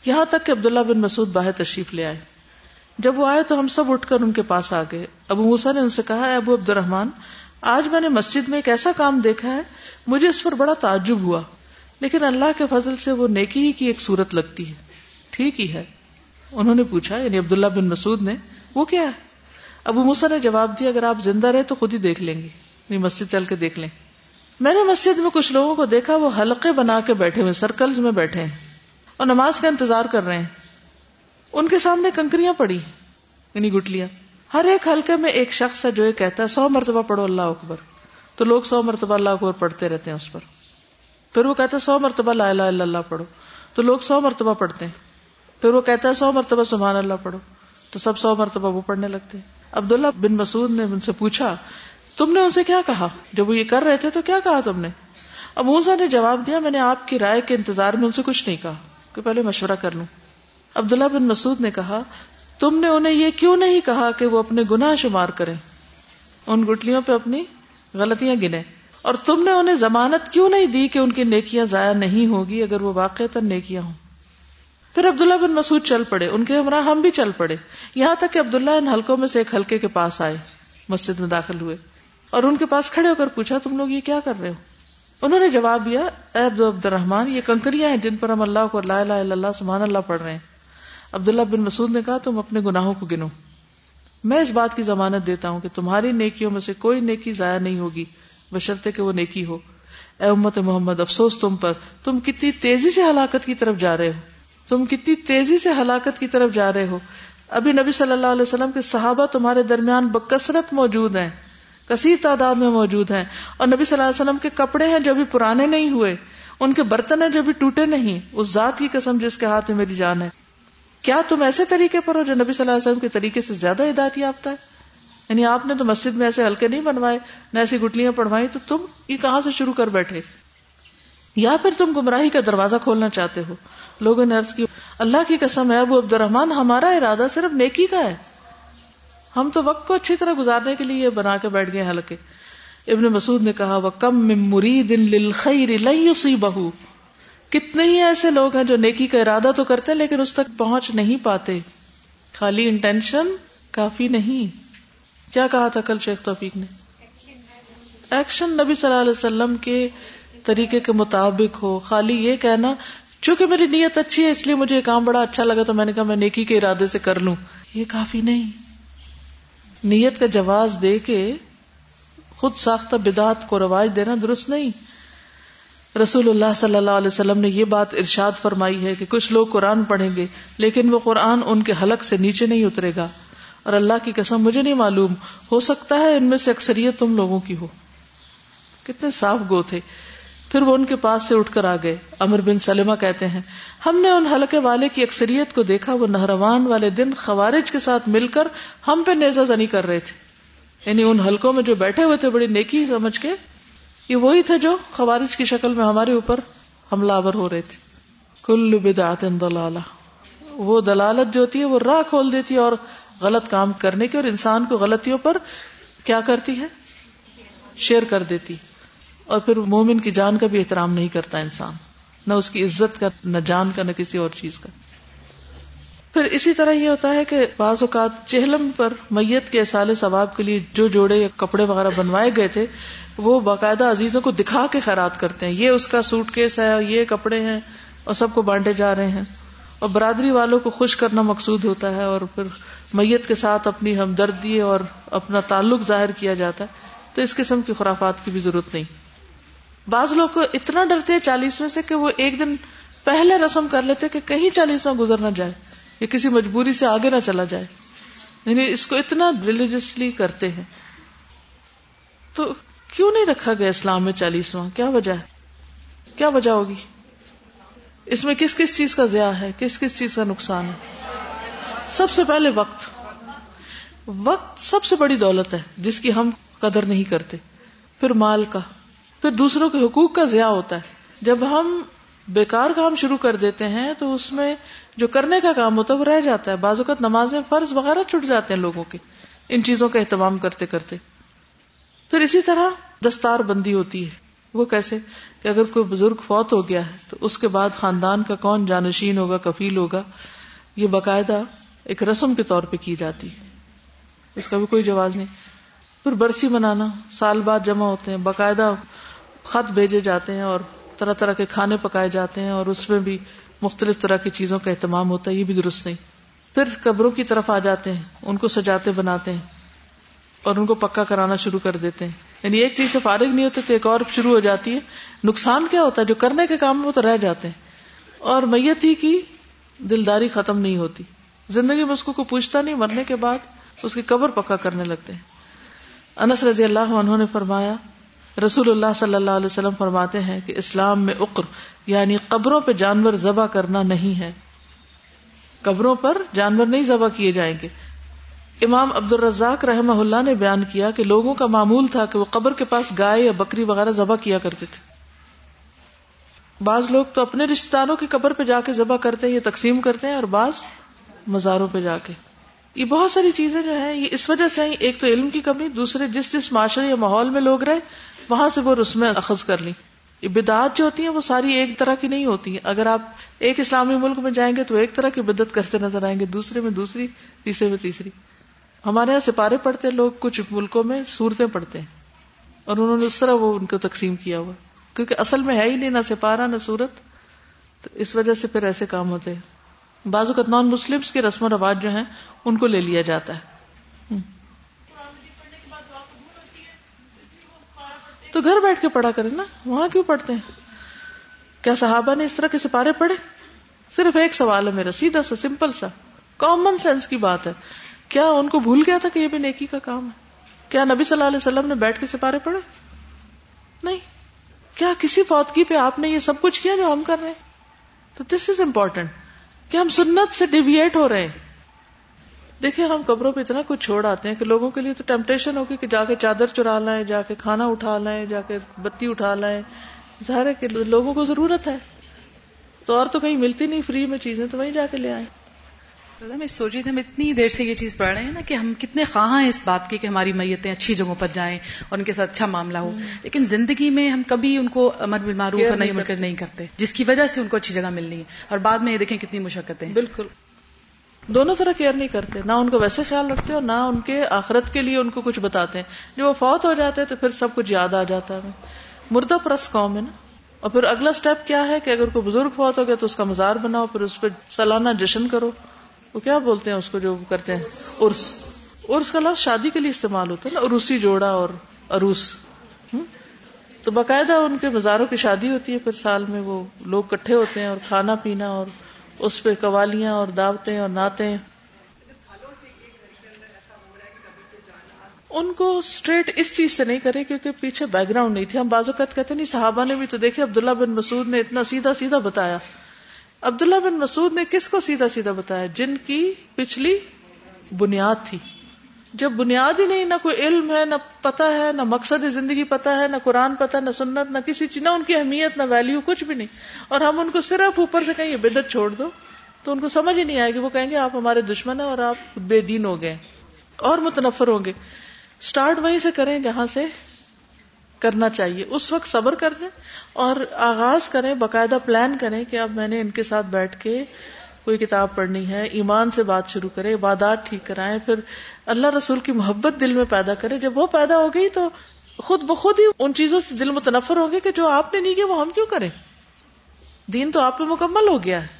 یہاں تک کہ عبداللہ بن مسعود باہر تشریف لے آئے۔ جب وہ آئے تو ہم سب اٹھ کر ان کے پاس آ گئے۔ ابو موسا نے ان سے کہا ابو عبد الرحمان آج میں نے مسجد میں ایک ایسا کام دیکھا ہے، مجھے اس پر بڑا تعجب ہوا۔ لیکن اللہ کے فضل سے وہ نیکی ہی کی ایک صورت لگتی ہے۔ ٹھیک ہی ہے۔ انہوں نے پوچھا یعنی عبداللہ بن مسعود نے، وہ کیا ہے؟ ابو موسا نے جواب دیا، اگر آپ زندہ رہے تو خود ہی دیکھ لیں گے۔ مسجد چل کے دیکھ لیں۔ میں نے مسجد میں کچھ لوگوں کو دیکھا، وہ حلقے بنا کے بیٹھے ہوئے سرکلز میں بیٹھے ہیں اور نماز کا انتظار کر رہے ہیں۔ ان کے سامنے کنکریاں پڑی یعنی گٹلیاں ہر ایک حلقے میں ایک شخص ہے جو یہ کہتا ہے، سو مرتبہ پڑھو، اللہ اکبر۔ تو لوگ سو مرتبہ اللہ اکبر پڑھتے رہتے ہیں اس پر۔ پھر وہ کہتا ہے، سو مرتبہ لا الہ الا اللہ پڑھو۔ تو لوگ سو مرتبہ پڑھتے ہیں۔ پھر وہ کہتا ہے، سو مرتبہ سبحان اللہ پڑھو۔ تو سب سو مرتبہ وہ پڑھنے لگتے ہیں۔ عبداللہ بن مسعود نے ان سے پوچھا، تم نے ان سے کیا کہا؟ جب وہ یہ کر رہے تھے تو کیا کہا تم نے؟ اب موسا نے جواب دیا، میں نے آپ کی رائے کے انتظار میں ان سے کچھ نہیں کہا، کہ پہلے مشورہ کر لوں۔ عبداللہ بن مسعود نے کہا، تم نے انہیں یہ کیوں نہیں کہا کہ وہ اپنے گناہ شمار کریں؟ ان گٹلیوں پہ اپنی غلطیاں گنے اور تم نے انہیں ضمانت کیوں نہیں دی کہ ان کی نیکیاں ضائع نہیں ہوگی اگر وہ واقع نیکیاں ہوں؟ پھر عبداللہ بن مسعود چل پڑے۔ ان کے ہمراہ ہم بھی چل پڑے۔ یہاں تک کہ عبداللہ ان حلقوں میں سے ایک حلقے کے پاس آئے، مسجد میں داخل ہوئے۔ اور ان کے پاس کھڑے ہو کر پوچھا، تم لوگ یہ کیا کر رہے ہو؟ انہوں نے جواب دیا، اے عبد الرحمان یہ کنکریاں ہیں جن پر ہم اللہ کو لا الہ الا اللہ، سبحان اللہ پڑھ رہے ہیں۔ عبداللہ بن مسعود نے کہا تم اپنے گناہوں کو گنو۔ میں اس بات کی ضمانت دیتا ہوں کہ تمہاری نیکیوں میں سے کوئی نیکی ضائع نہیں ہوگی بشرطے کہ وہ نیکی ہو۔ اے امت محمد، افسوس تم پر۔ تم کتنی تیزی سے ہلاکت کی طرف جا رہے ہو۔ تم کتنی تیزی سے ہلاکت کی طرف جا رہے ہو۔ ابھی نبی صلی اللہ علیہ وسلم کے صحابہ تمہارے درمیان بکثرت موجود ہیں، کثیر تعداد میں موجود ہیں۔ اور نبی صلی اللہ علیہ وسلم کے کپڑے ہیں جو بھی پرانے نہیں ہوئے۔ ان کے برتن ہیں جو بھی ٹوٹے نہیں۔ اس ذات کی قسم جس کے ہاتھ میں میری جان ہے۔ کیا تم ایسے طریقے پر ہو جو نبی صلی اللہ علیہ وسلم کے طریقے سے زیادہ ہدایت یافتہ ہے؟ یعنی آپ نے تو مسجد میں ایسے ہلکے نہیں بنوائے، نہ ایسی گٹلیاں پڑھوائی تو تم یہ کہاں سے شروع کر بیٹھے؟ یا پھر تم گمراہی کا دروازہ کھولنا چاہتے ہو؟ لوگوں نے عرض کی، اللہ کی قسم ہے، ابو عبد الرحمان ہمارا ارادہ صرف نیکی کا ہے۔ ہم تو وقت کو اچھی طرح گزارنے کے لیے بنا کے بیٹھ گئے ہلکے۔ ابن مسعود نے کہا وہ کم مرید لئی بہو کتنے ہی ایسے لوگ ہیں جو نیکی کا ارادہ تو کرتے لیکن اس تک پہنچ نہیں پاتے۔ خالی انٹینشن کافی نہیں۔ کیا کہا تھا کل شیخ توفیق نے؟ ایکشن نبی صلی اللہ علیہ وسلم کے طریقے کے مطابق ہو۔ خالی یہ کہنا، چونکہ میری نیت اچھی ہے، اس لیے مجھے یہ کام بڑا اچھا لگا تو میں نے کہا میں نیکی کے ارادے سے کر لوں۔ یہ کافی نہیں۔ نیت کا جواز دے کے خود ساختہ بدعت کو رواج دینا درست نہیں۔ رسول اللہ صلی اللہ علیہ وسلم نے یہ بات ارشاد فرمائی ہے کہ کچھ لوگ قرآن پڑھیں گے، لیکن وہ قرآن ان کے حلق سے نیچے نہیں اترے گا۔ اور اللہ کی قسم، مجھے نہیں معلوم، ہو سکتا ہے ان میں سے اکثریت تم لوگوں کی ہو۔ کتنے صاف گو تھے۔ پھر وہ ان کے پاس سے اٹھ کر آ گئے۔ امر بن سلمہ کہتے ہیں، ہم نے ان حلقے والے کی اکثریت کو دیکھا، وہ نہروان والے دن خوارج کے ساتھ مل کر ہم پہ نیزا زنی کر رہے تھے۔ یعنی ان حلقوں میں جو بیٹھے ہوئے تھے، بڑی نیکی سمجھ کے یہ وہی تھے جو خوارج کی شکل میں ہمارے اوپر حملہ آور ہو رہے تھے۔ کل بدعت دلالہ۔ وہ دلالت جو ہوتی ہے، وہ راہ کھول دیتی ہے اور غلط کام کرنے کی اور انسان کو غلطیوں پر کیا کرتی ہے؟ شیئر کر دیتی۔ اور پھر مومن کی جان کا بھی احترام نہیں کرتا انسان۔ نہ اس کی عزت کا، نہ جان کا، نہ کسی اور چیز کا۔ پھر اسی طرح یہ ہوتا ہے کہ بعض اوقات چہلم پر میت کے سال ثواب کے لیے جو جوڑے یا کپڑے وغیرہ بنوائے گئے تھے وہ باقاعدہ عزیزوں کو دکھا کے خیرات کرتے ہیں۔ یہ اس کا سوٹ کیس ہے یہ کپڑے ہیں اور سب کو بانٹے جا رہے ہیں۔ اور برادری والوں کو خوش کرنا مقصود ہوتا ہے اور پھر میت کے ساتھ اپنی ہمدردی اور اپنا تعلق ظاہر کیا جاتا ہے۔ تو اس قسم کی خرافات کی بھی ضرورت نہیں۔ بعض لوگ کو اتنا ڈرتے ہیں چالیسویں سے کہ وہ ایک دن پہلے رسم کر لیتے کہ کہیں چالیسواں گزر نہ جائے۔ یا کسی مجبوری سے آگے نہ چلا جائے۔ یعنی اس کو اتنا ریلیجسلی کرتے ہیں۔ تو کیوں نہیں رکھا گیا اسلام میں چالیسواں؟ کیا وجہ ہے؟ کیا وجہ ہوگی؟ اس میں کس کس چیز کا ضیاع ہے؟ کس کس چیز کا نقصان ہے؟ سب سے پہلے وقت۔ وقت سب سے بڑی دولت ہے، جس کی ہم قدر نہیں کرتے۔ پھر مال کا۔ پھر دوسروں کے حقوق کا ضیاع ہوتا ہے۔ جب ہم بیکار کام شروع کر دیتے ہیں، تو اس میں جو کرنے کا کام ہوتا ہے، وہ رہ جاتا ہے۔ بعض اوقات نمازیں فرض وغیرہ چھٹ جاتے ہیں لوگوں کے۔ ان چیزوں کا اہتمام کرتے کرتے۔ پھر اسی طرح دستار بندی ہوتی ہے۔ وہ کیسے؟ کہ اگر کوئی بزرگ فوت ہو گیا ہے تو اس کے بعد خاندان کا کون جانشین ہوگا، کفیل ہوگا؟ یہ باقاعدہ ایک رسم کے طور پہ کی جاتی ہے۔ اس کا بھی کوئی جواز نہیں۔ پھر برسی منانا، سال بعد جمع ہوتے ہیں، باقاعدہ خط بھیجے جاتے ہیں اور طرح طرح کے کھانے پکائے جاتے ہیں اور اس میں بھی مختلف طرح کی چیزوں کا اہتمام ہوتا ہے، یہ بھی درست نہیں۔ پھر قبروں کی طرف آ جاتے ہیں، ان کو سجاتے بناتے ہیں۔ اور ان کو پکا کرانا شروع کر دیتے ہیں۔ یعنی ایک چیز سے فارغ نہیں ہوتے تو ایک اور شروع ہو جاتی ہے۔ نقصان کیا ہوتا ہے؟ جو کرنے کے کام وہ تو رہ جاتے ہیں۔ اور میت ہی کی دلداری ختم نہیں ہوتی۔ زندگی میں اس کو کوئی پوچھتا نہیں، مرنے کے بعد اس کی قبر پکا کرنے لگتے ہیں۔ انس رضی اللہ عنہ نے فرمایا رسول اللہ صلی اللہ علیہ وسلم فرماتے ہیں کہ اسلام میں اقر یعنی قبروں پہ جانور ذبح کرنا نہیں ہے۔ قبروں پر جانور نہیں ذبح کیے جائیں گے۔ امام عبد الرزاق رحمہ اللہ نے بیان کیا کہ لوگوں کا معمول تھا کہ وہ قبر کے پاس گائے یا بکری وغیرہ ذبح کیا کرتے تھے۔ بعض لوگ تو اپنے رشتے داروں کی قبر پہ جا کے ذبح کرتے ہیں یا تقسیم کرتے ہیں اور بعض مزاروں پہ جا کے۔ یہ بہت ساری چیزیں جو ہیں، یہ اس وجہ سے ایک تو علم کی کمی، دوسرے جس جس معاشرے یا ماحول میں لوگ رہے، وہاں سے وہ رسمیں اخذ کر لی یہ بدعت جو ہوتی ہیں، وہ ساری ایک طرح کی نہیں ہوتی ہیں۔ اگر آپ ایک اسلامی ملک میں جائیں گے تو ایک طرح کی بدت کرتے نظر آئیں گے، دوسرے میں دوسری، تیسرے میں تیسری۔ ہمارے یہاں سپارے پڑھتے لوگ، کچھ ملکوں میں صورتیں پڑھتے ہیں۔ اور انہوں نے اس طرح وہ ان کو تقسیم کیا ہوا۔ کیونکہ اصل میں ہے ہی نہیں، نہ سپارہ، نہ صورت۔ تو اس وجہ سے پھر ایسے کام ہوتے ہیں۔ بعض اوقات نان مسلم کے رسم و رواج جو ہیں، ان کو لے لیا جاتا ہے۔ تو گھر بیٹھ کے پڑھا کرے نا، وہاں کیوں پڑھتے ہیں؟ کیا صحابہ نے اس طرح کے سپارے پڑھے؟ صرف ایک سوال ہے میرا، سیدھا سا سمپل سا۔ کامن سینس کی بات ہے۔ کیا ان کو بھول گیا تھا کہ یہ بھی نیکی کا کام ہے؟ کیا نبی صلی اللہ علیہ وسلم نے بیٹھ کے سپارے پڑھے؟ نہیں۔ کیا کسی فوتگی پہ آپ نے یہ سب کچھ کیا جو ہم کر رہے ہیں؟ تو دس از امپورٹینٹ کہ ہم سنت سے ڈیویٹ ہو رہے ہیں۔ دیکھیں، ہم قبروں پہ اتنا کچھ چھوڑ آتے ہیں کہ لوگوں کے لیے تو ٹیمپٹیشن ہوگی کہ جا کے چادر چرا لائیں، جا کے کھانا اٹھا لائیں، جا کے بتی اٹھا لائیں۔ ظاہر ہے کہ لوگوں کو ضرورت ہے۔ تو اور تو کہیں ملتی نہیں فری میں چیزیں تو وہیں جا کے لے آئے میں سوچ رہی تھی ہم اتنی دیر سے یہ چیز پڑھ رہے ہیں نا کہ ہم کتنے خواہاں ہیں اس بات کے کہ ہماری میتیں اچھی جگہوں پر جائیں اور ان کے ساتھ اچھا معاملہ ہو۔ لیکن زندگی میں ہم کبھی ان کو امر بالمعروف اور نہیں منکر نہیں کرتے جس کی وجہ سے ان کو اچھی جگہ ملنی ہے۔ اور بعد میں یہ دیکھیں کتنی مشقتیں بالکل۔ دونوں طرح کیئر نہیں کرتے نہ ان کو ویسے خیال رکھتے اور نہ ان کے آخرت کے لیے ان کو کچھ بتاتے ہیں۔ جو وہ فوت ہو جاتے ہیں تو پھر سب کچھ یاد آ جاتا ہے۔ مردہ پرس قوم ہے نا۔ اور پھر اگلا سٹیپ کیا ہے کہ اگر کوئی بزرگ فوت ہو گیا تو اس کا مزار بناؤ پھر اس پہ سالانہ جشن کرو۔ وہ کیا بولتے ہیں اس کو جو کرتے ہیں؟ ارس ارس کا لفظ شادی کے لیے استعمال ہوتا ہے نا اروسی جوڑا اور اروس تو باقاعدہ ان کے مزاروں کی شادی ہوتی ہے، پھر سال میں وہ لوگ کٹھے ہوتے ہیں اور کھانا پینا اور اس پہ قوالیاں اور دعوتیں اور نعتیں. ان کو اسٹریٹ اس چیز سے نہیں کرے کیونکہ پیچھے بیک گراؤنڈ نہیں تھی۔ ہم بازو کہتے نہیں، صحابہ نے بھی تو دیکھے، عبداللہ بن مسعود نے اتنا سیدھا سیدھا بتایا۔ عبداللہ بن مسعود نے کس کو سیدھا سیدھا بتایا؟ جن کی پچھلی بنیاد تھی۔ جب بنیاد ہی نہیں، نہ کوئی علم ہے، نہ پتا ہے، نہ مقصد زندگی پتا ہے، نہ قرآن پتا نہ سنت، نہ کسی چیز، نہ ان کی اہمیت، نہ ویلو کچھ بھی نہیں۔ اور ہم ان کو صرف اوپر سے کہیں یہ بدت چھوڑ دو، تو ان کو سمجھ ہی نہیں آئے گی۔ وہ کہیں گے، آپ ہمارے دشمن ہیں اور آپ بے دین ہو گئے اور متنفر ہوں گے۔ اسٹارٹ وہیں سے کریں جہاں سے کرنا چاہیے۔ اس وقت صبر کر لیں اور آغاز کریں، باقاعدہ پلان کریں کہ اب میں نے ان کے ساتھ بیٹھ کے کوئی کتاب پڑھنی ہے، ایمان سے بات شروع کرے عبادات ٹھیک کرائیں، پھر اللہ رسول کی محبت دل میں پیدا کرے۔ جب وہ پیدا ہو گئی تو خود بخود ہی ان چیزوں سے دل متنفر ہو گئے کہ جو آپ نے نہیں کیا وہ ہم کیوں کریں؟ دین تو آپ پہ مکمل ہو گیا ہے۔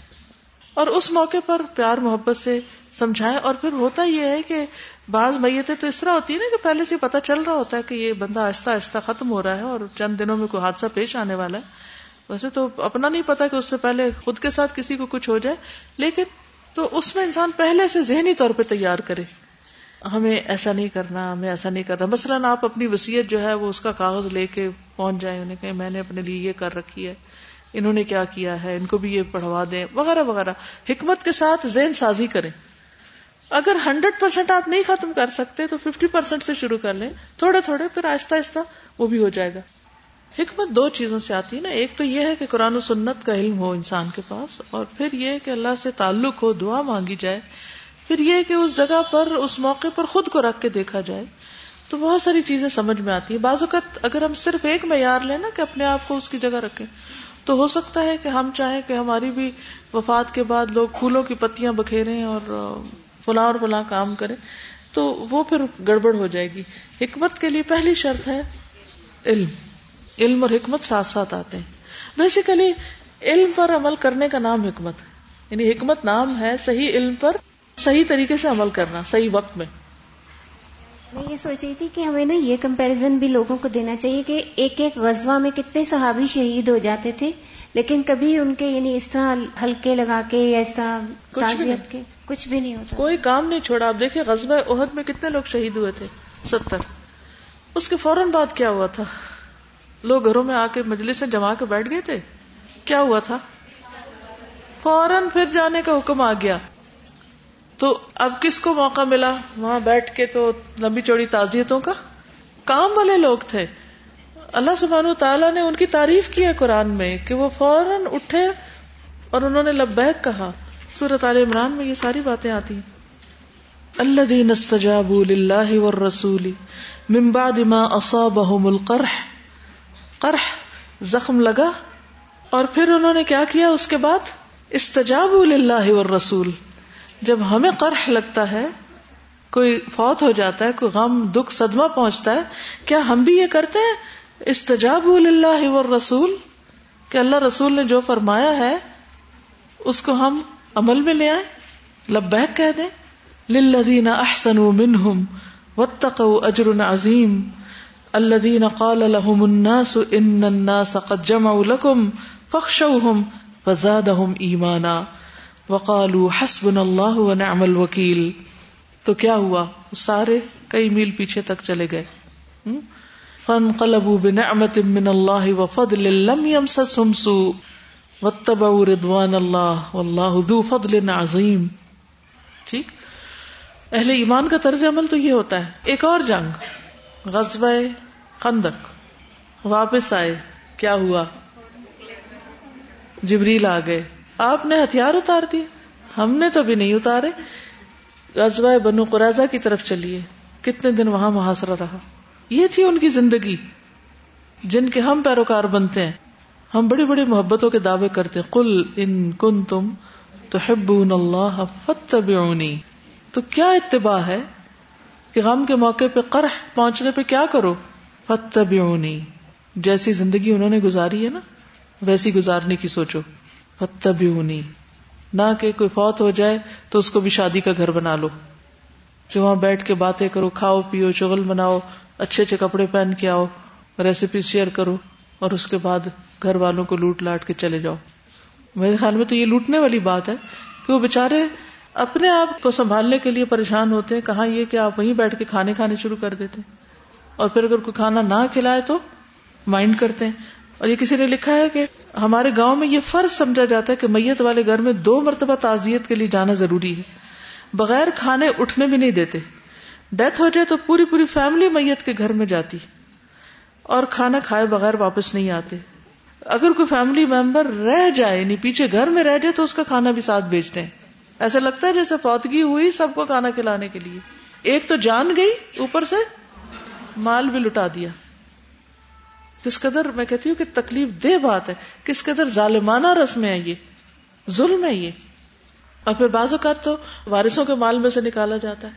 اور اس موقع پر پیار محبت سے سمجھائیں اور پھر ہوتا یہ ہے کہ بعض میتیں تو اس طرح ہوتی ہے نا کہ پہلے سے پتا چل رہا ہوتا ہے کہ یہ بندہ آہستہ آہستہ ختم ہو رہا ہے اور چند دنوں میں کوئی حادثہ پیش آنے والا ہے۔ ویسے تو اپنا نہیں پتا کہ اس سے پہلے خود کے ساتھ کسی کو کچھ ہو جائے، لیکن تو اس میں انسان پہلے سے ذہنی طور پہ تیار کرے۔ ہمیں ایسا نہیں کرنا، ہمیں ایسا نہیں کرنا۔ مثلاً آپ اپنی وسیعت جو ہے وہ اس کا کاغذ لے کے پہنچ جائیں، انہیں کہ میں نے اپنے لیے یہ کر رکھی ہے، انہوں نے کیا کیا ہے، ان کو بھی یہ پڑھوا دیں، وغیرہ وغیرہ۔ حکمت کے ساتھ ذہن سازی کریں۔ اگر ہنڈریڈ پرسینٹ آپ نہیں ختم کر سکتے تو ففٹی پرسینٹ سے شروع کر لیں، تھوڑے تھوڑے، پھر آہستہ آہستہ وہ بھی ہو جائے گا۔ حکمت دو چیزوں سے آتی ہے نا، ایک تو یہ ہے کہ قرآن و سنت کا علم ہو انسان کے پاس، اور پھر یہ کہ اللہ سے تعلق ہو، دعا مانگی جائے، پھر یہ کہ اس جگہ پر، اس موقع پر خود کو رکھ کے دیکھا جائے۔ تو بہت ساری چیزیں سمجھ میں آتی ہیں۔ بعض اوقات اگر ہم صرف ایک معیار لیں نا کہ اپنے آپ کو اس کی جگہ رکھیں، تو ہو سکتا ہے کہ ہم چاہیں کہ ہماری بھی وفات کے بعد لوگ پھولوں کی پتیاں بکھیریں اور فلاں اور فلاں کام کریں تو وہ پھر گڑبڑ ہو جائے گی۔ حکمت کے لیے پہلی شرط ہے علم۔ علم اور حکمت ساتھ ساتھ آتے ہیں۔ بیسیکلی علم پر عمل کرنے کا نام حکمت ہے۔ یعنی حکمت نام ہے صحیح علم پر صحیح طریقے سے عمل کرنا صحیح وقت میں۔ میں یہ سوچ رہی تھی کہ ہمیں نا یہ کمپیرزن بھی لوگوں کو دینا چاہیے کہ ایک ایک غزوہ میں کتنے صحابی شہید ہو جاتے تھے لیکن کبھی ان کے یعنی اس طرح ہلکے لگا کے یا اس طرح تعزیت کے۔ کچھ بھی نہیں ہوتا۔ کوئی کام نہیں چھوڑا۔ آپ دیکھیں غزوہ عہد میں کتنے لوگ شہید ہوئے تھے؟ ستر۔ اس کے فوراً بعد کیا ہوا تھا؟ لوگ گھروں میں آ کے مجلس جما کے بیٹھ گئے تھے؟ کیا ہوا تھا؟ فوراً پھر جانے کا حکم آ گیا۔ تو اب کس کو موقع ملا؟ وہاں بیٹھ کے تو لمبی چوڑی تعزیتوں کا۔ کام والے لوگ تھے۔ اللہ سبحانہ تعالیٰ نے ان کی تعریف کی ہے قرآن میں کہ وہ فوراً اٹھے اور انہوں نے لبیک کہا۔ سورت عال عمران میں یہ ساری باتیں آتی ہیں۔ اللہ دین استجاب اللہ والرسول من ما اصابهم القرح۔ قرح زخم لگا اور پھر انہوں نے کیا کیا اس کے بعد؟ استجاب اللہ والرسول۔ جب ہمیں قرح لگتا ہے، کوئی فوت ہو جاتا ہے، کوئی غم، دکھ، صدمہ پہنچتا ہے، کیا ہم بھی یہ کرتے ہیں؟ استجاب اللہ والرسول۔ کہ اللہ رسول نے جو فرمایا ہے، اس کو ہم عمل میں لے آئے لبیک کہہ دیں، للذین احسنوا منہم واتقوا اجر عظیم، الذین قال لهم الناس ان الناس قد جمعوا لكم فاخشوهم فزادهم ایمانا، وقالوا حسبنا اللہ ونعم الوکیل۔ تو کیا ہوا؟ سارے کئی میل پیچھے تک چلے گئے۔ فانقلبوا بنعمت من اللہ وفضل لم يمسسهم سوء۔ واتبعوا رضوان اللہ واللہ ذو فضل عظیم۔ ٹھیک؟ اہل ایمان کا طرز عمل تو یہ ہوتا ہے، ایک اور جنگ، غزوہ خندق۔ واپس آئے، کیا ہوا؟ جبریل آ گئے۔ آپ نے ہتھیار اتار دیے، ہم نے تو بھی نہیں اتارے۔ غزوہ بنو قرضہ کی طرف چلیے۔ کتنے دن وہاں محاصرہ رہا۔ یہ تھی ان کی زندگی، جن کے ہم پیروکار بنتے ہیں۔ ہم بڑی بڑی محبتوں کے دعوے کرتے کل ان کن تم تو اللہ فتبعونی تو کیا اتباع ہے کہ غم کے موقع پہ قرح پہنچنے پہ کیا کرو؟ فتبعونی جیسی زندگی انہوں نے گزاری ہے نا، ویسی گزارنے کی سوچو۔ فتبعونی نہ کہ کوئی فوت ہو جائے تو اس کو بھی شادی کا گھر بنا لو۔ کہ وہاں بیٹھ کے باتیں کرو، کھاؤ، پیو، چغل بناؤ اچھے اچھے کپڑے پہن کے آؤ ریسیپی شیئر کرو۔ اور اس کے بعد گھر والوں کو لوٹ لاٹ کے چلے جاؤ۔ میرے خیال میں تو یہ لوٹنے والی بات ہے کہ وہ بےچارے اپنے آپ کو سنبھالنے کے لیے پریشان ہوتے ہیں۔ کہاں یہ کہ آپ وہیں بیٹھ کے کھانے کھانے شروع کر دیتے اور پھر اگر کوئی کھانا نہ کھلائے تو مائنڈ کرتے ہیں۔ اور یہ کسی نے لکھا ہے کہ ہمارے گاؤں میں یہ فرض سمجھا جاتا ہے کہ میت والے گھر میں دو مرتبہ تعزیت کے لیے جانا ضروری ہے۔ بغیر کھانے اٹھنے بھی نہیں دیتے۔ ڈیتھ ہو جائے تو پوری پوری فیملی میت کے گھر میں جاتی۔ اور کھانا کھائے بغیر واپس نہیں آتے۔ اگر کوئی فیملی ممبر رہ جائے یعنی پیچھے گھر میں رہ جائے، تو اس کا کھانا بھی ساتھ بیچتے ہیں۔ ایسا لگتا ہے جیسے فوتگی ہوئی سب کو کھانا کھلانے کے لیے۔ ایک تو جان گئی اوپر سے، مال بھی لٹا دیا۔ کس قدر میں کہتی ہوں کہ تکلیف دہ بات ہے، کس قدر ظالمانہ رسم ہے یہ۔ ظلم ہے یہ۔ اور پھر بعض اوقات تو وارثوں کے مال میں سے نکالا جاتا ہے۔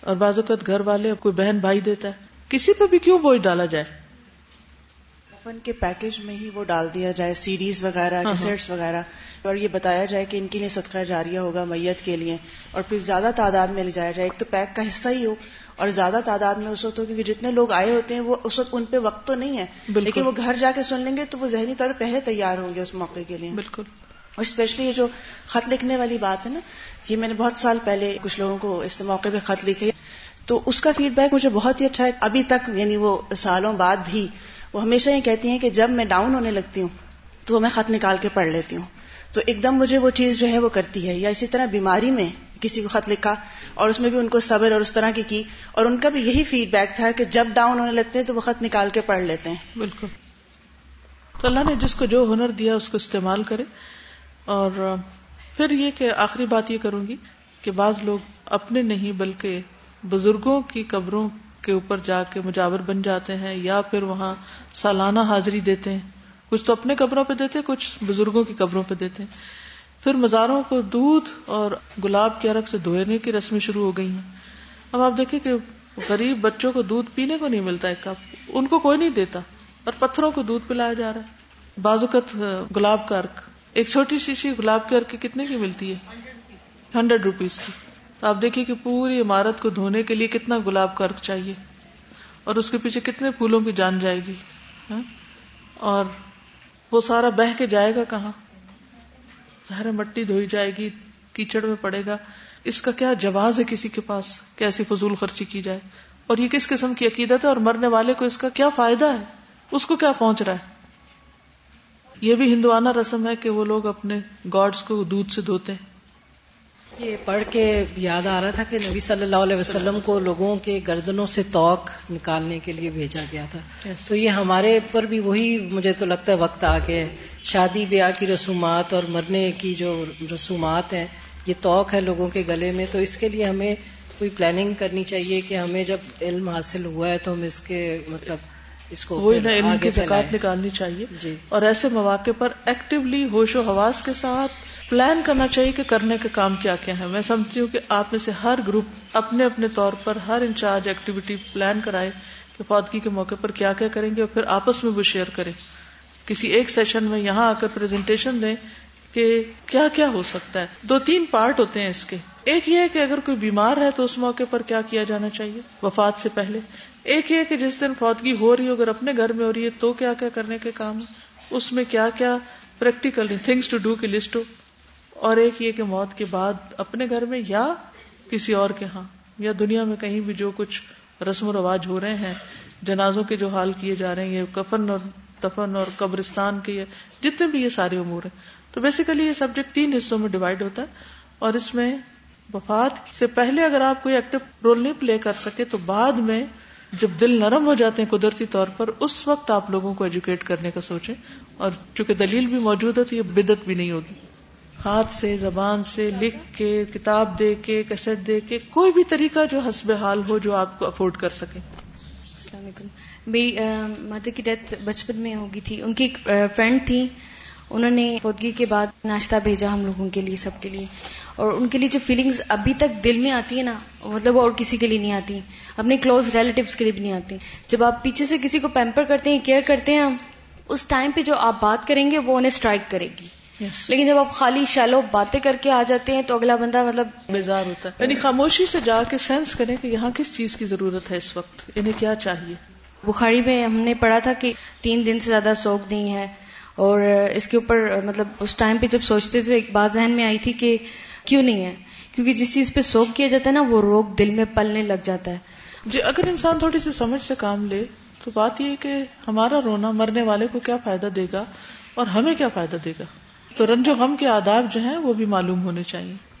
اور بعض اوقات گھر والے کوئی بہن بھائی دیتا ہے۔ کسی پہ بھی کیوں بوجھ ڈالا جائے؟ کفن کے پیکج میں ہی وہ ڈال دیا جائے سیریز وغیرہ کیسٹس وغیرہ۔ اور یہ بتایا جائے کہ ان کی لیے صدقہ جاریہ ہوگا میت کے لیے۔ اور پھر زیادہ تعداد میں لے جایا جائے۔ ایک تو پیک کا حصہ ہی ہو اور زیادہ تعداد میں اس وقت ہو کیونکہ جتنے لوگ آئے ہوتے ہیں وہ اس وقت ان پہ وقت تو نہیں ہے۔ لیکن وہ گھر جا کے سن لیں گے تو وہ ذہنی طور پہ پہلے تیار ہوں گے اس موقع کے لیے۔ بالکل۔ اور اسپیشلی یہ جو خط لکھنے والی بات ہے نا یہ میں نے بہت سال پہلے کچھ لوگوں کو اس موقع پہ خط لکھے۔ تو اس کا فیڈ بیک مجھے بہت ہی اچھا ہے۔ ابھی تک یعنی وہ سالوں بعد بھی وہ ہمیشہ یہ کہتی ہیں کہ جب میں ڈاؤن ہونے لگتی ہوں تو میں خط نکال کے پڑھ لیتی ہوں۔ تو ایک دم مجھے وہ چیز جو ہے وہ کرتی ہے۔ یا اسی طرح بیماری میں کسی کو خط لکھا اور اس میں بھی ان کو صبر اور اس طرح کی کی۔ اور ان کا بھی یہی فیڈ بیک تھا کہ جب ڈاؤن ہونے لگتے ہیں تو وہ خط نکال کے پڑھ لیتے ہیں۔ بالکل۔ تو اللہ نے جس کو جو ہنر دیا اس کو استعمال کرے۔ اور پھر یہ کہ آخری بات یہ کروں گی کہ بعض لوگ اپنے نہیں بلکہ بزرگوں کی قبروں کے اوپر جا کے مجاور بن جاتے ہیں یا پھر وہاں سالانہ حاضری دیتے ہیں۔ کچھ تو اپنے قبروں پہ دیتے کچھ بزرگوں کی قبروں پہ دیتے ہیں۔ پھر مزاروں کو دودھ اور گلاب کے عرق سے دھونے کی رسمیں شروع ہو گئی ہیں۔ اب آپ دیکھیں کہ غریب بچوں کو دودھ پینے کو نہیں ملتا، ایک کپ۔ ان کو کوئی نہیں دیتا اور پتھروں کو دودھ پلایا جا رہا ہے۔ بازوقت گلاب کا ارک ایک چھوٹی شیشی گلاب کے ارک کتنے کی ملتی ہے؟ ہنڈریڈ روپیز کی۔ تو آپ دیکھیے کہ پوری عمارت کو دھونے کے لیے کتنا گلاب کا ارک چاہیے اور اس کے پیچھے کتنے پھولوں کی جان جائے گی ہاں؟ اور وہ سارا بہ کے جائے گا کہاں؟ ظاہر مٹی دھوئی جائے گی، کیچڑ میں پڑے گا۔ اس کا کیا جواز ہے کسی کے پاس کیسی فضول خرچی کی جائے؟ اور یہ کس قسم کی عقیدت ہے اور مرنے والے کو اس کا کیا فائدہ ہے؟ اس کو کیا پہنچ رہا ہے؟ یہ بھی ہندوانہ رسم ہے کہ وہ لوگ اپنے گاڈس کو دودھ سے دھوتے ہیں۔ یہ پڑھ کے یاد آ رہا تھا کہ نبی صلی اللہ علیہ وسلم کو لوگوں کے گردنوں سے توق نکالنے کے لیے بھیجا گیا تھا۔ تو یہ ہمارے پر بھی وہی مجھے تو لگتا ہے وقت آ گیا شادی بیاہ کی رسومات اور مرنے کی جو رسومات ہیں یہ توق ہے لوگوں کے گلے میں۔ تو اس کے لیے ہمیں کوئی پلاننگ کرنی چاہیے کہ ہمیں جب علم حاصل ہوا ہے تو ہم اس کے مطلب اس کو وہی نہ علم کی زکات نکالنی چاہیے۔ جی۔ اور ایسے مواقع پر ایکٹیولی ہوش و حواس کے ساتھ پلان کرنا چاہیے کہ کرنے کے کام کیا کیا ہے میں سمجھتی ہوں کہ آپ میں سے ہر گروپ اپنے اپنے طور پر ہر انچارج ایکٹیویٹی پلان کرائے کہ فوتگی کے موقع پر کیا کیا کریں گے اور پھر آپس میں وہ شیئر کریں۔ کسی ایک سیشن میں یہاں آ کر پریزنٹیشن دیں کہ کیا کیا ہو سکتا ہے۔ دو تین پارٹ ہوتے ہیں اس کے۔ ایک یہ کہ اگر کوئی بیمار ہے تو اس موقع پر کیا کیا جانا چاہیے۔ وفات سے پہلے۔ ایک یہ کہ جس دن فوتگی ہو رہی ہو، اگر اپنے گھر میں ہو رہی ہے تو کیا کیا کرنے کے کام؟ ہے اس میں کیا کیا پریکٹیکل تھنگس ٹو ڈو کی لسٹ ہو؟ اور ایک یہ کہ موت کے بعد اپنے گھر میں یا کسی اور کے ہاں یا دنیا میں کہیں بھی جو کچھ رسم و رواج ہو رہے ہیں، جنازوں کے جو حال کیے جا رہے ہیں، یہ کفن اور دفن اور قبرستان کے جتنے بھی یہ سارے امور ہیں۔ تو بیسیکلی یہ سبجیکٹ تین حصوں میں ڈیوائڈ ہوتا ہے۔ اور اس میں وفات سے پہلے اگر آپ کوئی ایکٹیو رول نہیں پلے کر سکے تو بعد میں جب دل نرم ہو جاتے ہیں قدرتی طور پر، اس وقت آپ لوگوں کو ایجوکیٹ کرنے کا سوچیں۔ اور چونکہ دلیل بھی موجود ہے تو یہ بدت بھی نہیں ہوگی۔ ہاتھ سے، زبان سے، لکھ کے، کتاب دے کے کیسٹ دے کے، کوئی بھی طریقہ جو حسب حال ہو، جو آپ کو افورڈ کر سکے۔ السلام علیکم۔ میری مدر کی ڈیتھ بچپن میں ہوگی تھی۔ ان کی ایک فرینڈ تھی۔ انہوں نے فوتگی کے بعد ناشتہ بھیجا ہم لوگوں کے لیے سب کے لیے۔ اور ان کے لیے جو فیلنگز ابھی تک دل میں آتی ہے نا مطلب وہ اور کسی کے لیے نہیں آتی۔ اپنے کلوز ریلیٹیوز کے لیے بھی نہیں آتی۔ جب آپ پیچھے سے کسی کو پیمپر کرتے ہیں کیئر کرتے ہیں اس ٹائم پہ جو آپ بات کریں گے وہ انہیں اسٹرائک کرے گی۔ Yes. لیکن جب آپ خالی شیلو باتیں کر کے آ جاتے ہیں تو اگلا بندہ مطلب بیزار ہوتا ہے۔ یعنی خاموشی سے جا کے سینس کریں کہ یہاں کس چیز کی ضرورت ہے اس وقت؟ انہیں کیا چاہیے؟ بخاری میں ہم نے پڑھا تھا کہ تین دن سے زیادہ سوگ نہیں ہے۔ اور اس کے اوپر مطلب اس ٹائم پہ جب سوچتے تھے، ایک بات ذہن میں آئی تھی کہ کیوں نہیں ہے؟ کیونکہ جس چیز پہ سوگ کیا جاتا ہے نا، وہ روگ دل میں پلنے لگ جاتا ہے۔ جی اگر انسان تھوڑی سی سمجھ سے کام لے، تو بات یہ کہ ہمارا رونا مرنے والے کو کیا فائدہ دے گا اور ہمیں کیا فائدہ دے گا؟ تو رنج و غم کے آداب جو ہیں، وہ بھی معلوم ہونے چاہیے۔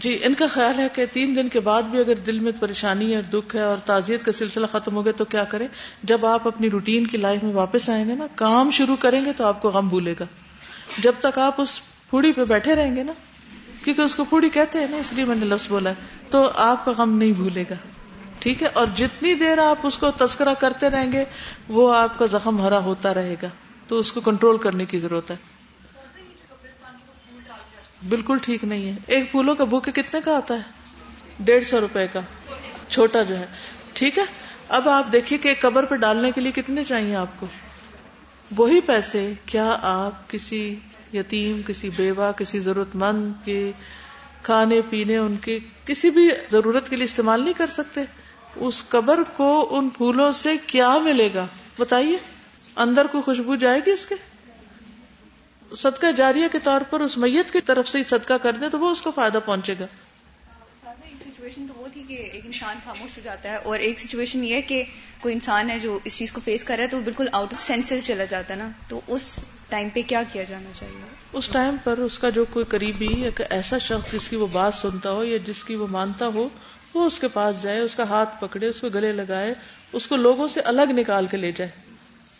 جی ان کا خیال ہے کہ تین دن کے بعد بھی اگر دل میں پریشانی ہے، دکھ ہے اور تعزیت کا سلسلہ ختم ہو گیا تو کیا کریں؟ جب آپ اپنی روٹین کی لائف میں واپس آئیں گے نا، کام شروع کریں گے تو آپ کو غم بھولے گا۔ جب تک آپ اس پھوڑی پہ بیٹھے رہیں گے نا، کیونکہ اس کو پھوڑی کہتے ہیں نا، اس لیے میں نے لفظ بولا ہے۔ تو آپ کا غم نہیں بھولے گا۔ ٹھیک ہے؟ اور جتنی دیر آپ اس کو تذکرہ کرتے رہیں گے، وہ آپ کا زخم ہرا ہوتا رہے گا۔ تو اس کو کنٹرول کرنے کی ضرورت ہے۔ بالکل ٹھیک نہیں ہے۔ ایک پھولوں کا بوکے کتنے کا آتا ہے؟ ڈیڑھ سو روپے کا۔ چھوٹا جو ہے۔ ٹھیک ہے؟ اب آپ دیکھیے کہ قبر پہ ڈالنے کے لیے کتنے چاہیے آپ کو؟ وہی پیسے۔ کیا آپ کسی یتیم، کسی بیوہ، کسی ضرورت مند کے کھانے پینے، ان کے کسی بھی ضرورت کے لیے استعمال نہیں کر سکتے؟ اس قبر کو ان پھولوں سے کیا ملے گا؟ بتائیے۔ اندر کو خوشبو جائے گی اس کے؟ صدقہ جاریہ کے طور پر اس میت کی طرف سے صدقہ کر دے تو وہ اس کو فائدہ پہنچے گا۔ سچویشن تو وہ تھی کہ ایک انسان خاموش ہو جاتا ہے اور ایک سچویشن یہ ہے کہ کوئی انسان ہے جو اس چیز کو فیس کر رہا ہے تو وہ بالکل آؤٹ آف سینسز چلا جاتا ہے نا۔ تو اس ٹائم پہ کیا کیا جانا چاہیے؟ اس ٹائم پر اس کا جو کوئی قریبی یا ایسا شخص جس کی وہ بات سنتا ہو یا جس کی وہ مانتا ہو وہ اس کے پاس جائے اس کا ہاتھ پکڑے اس کو گلے لگائے اس کو لوگوں سے الگ نکال کے لے جائے۔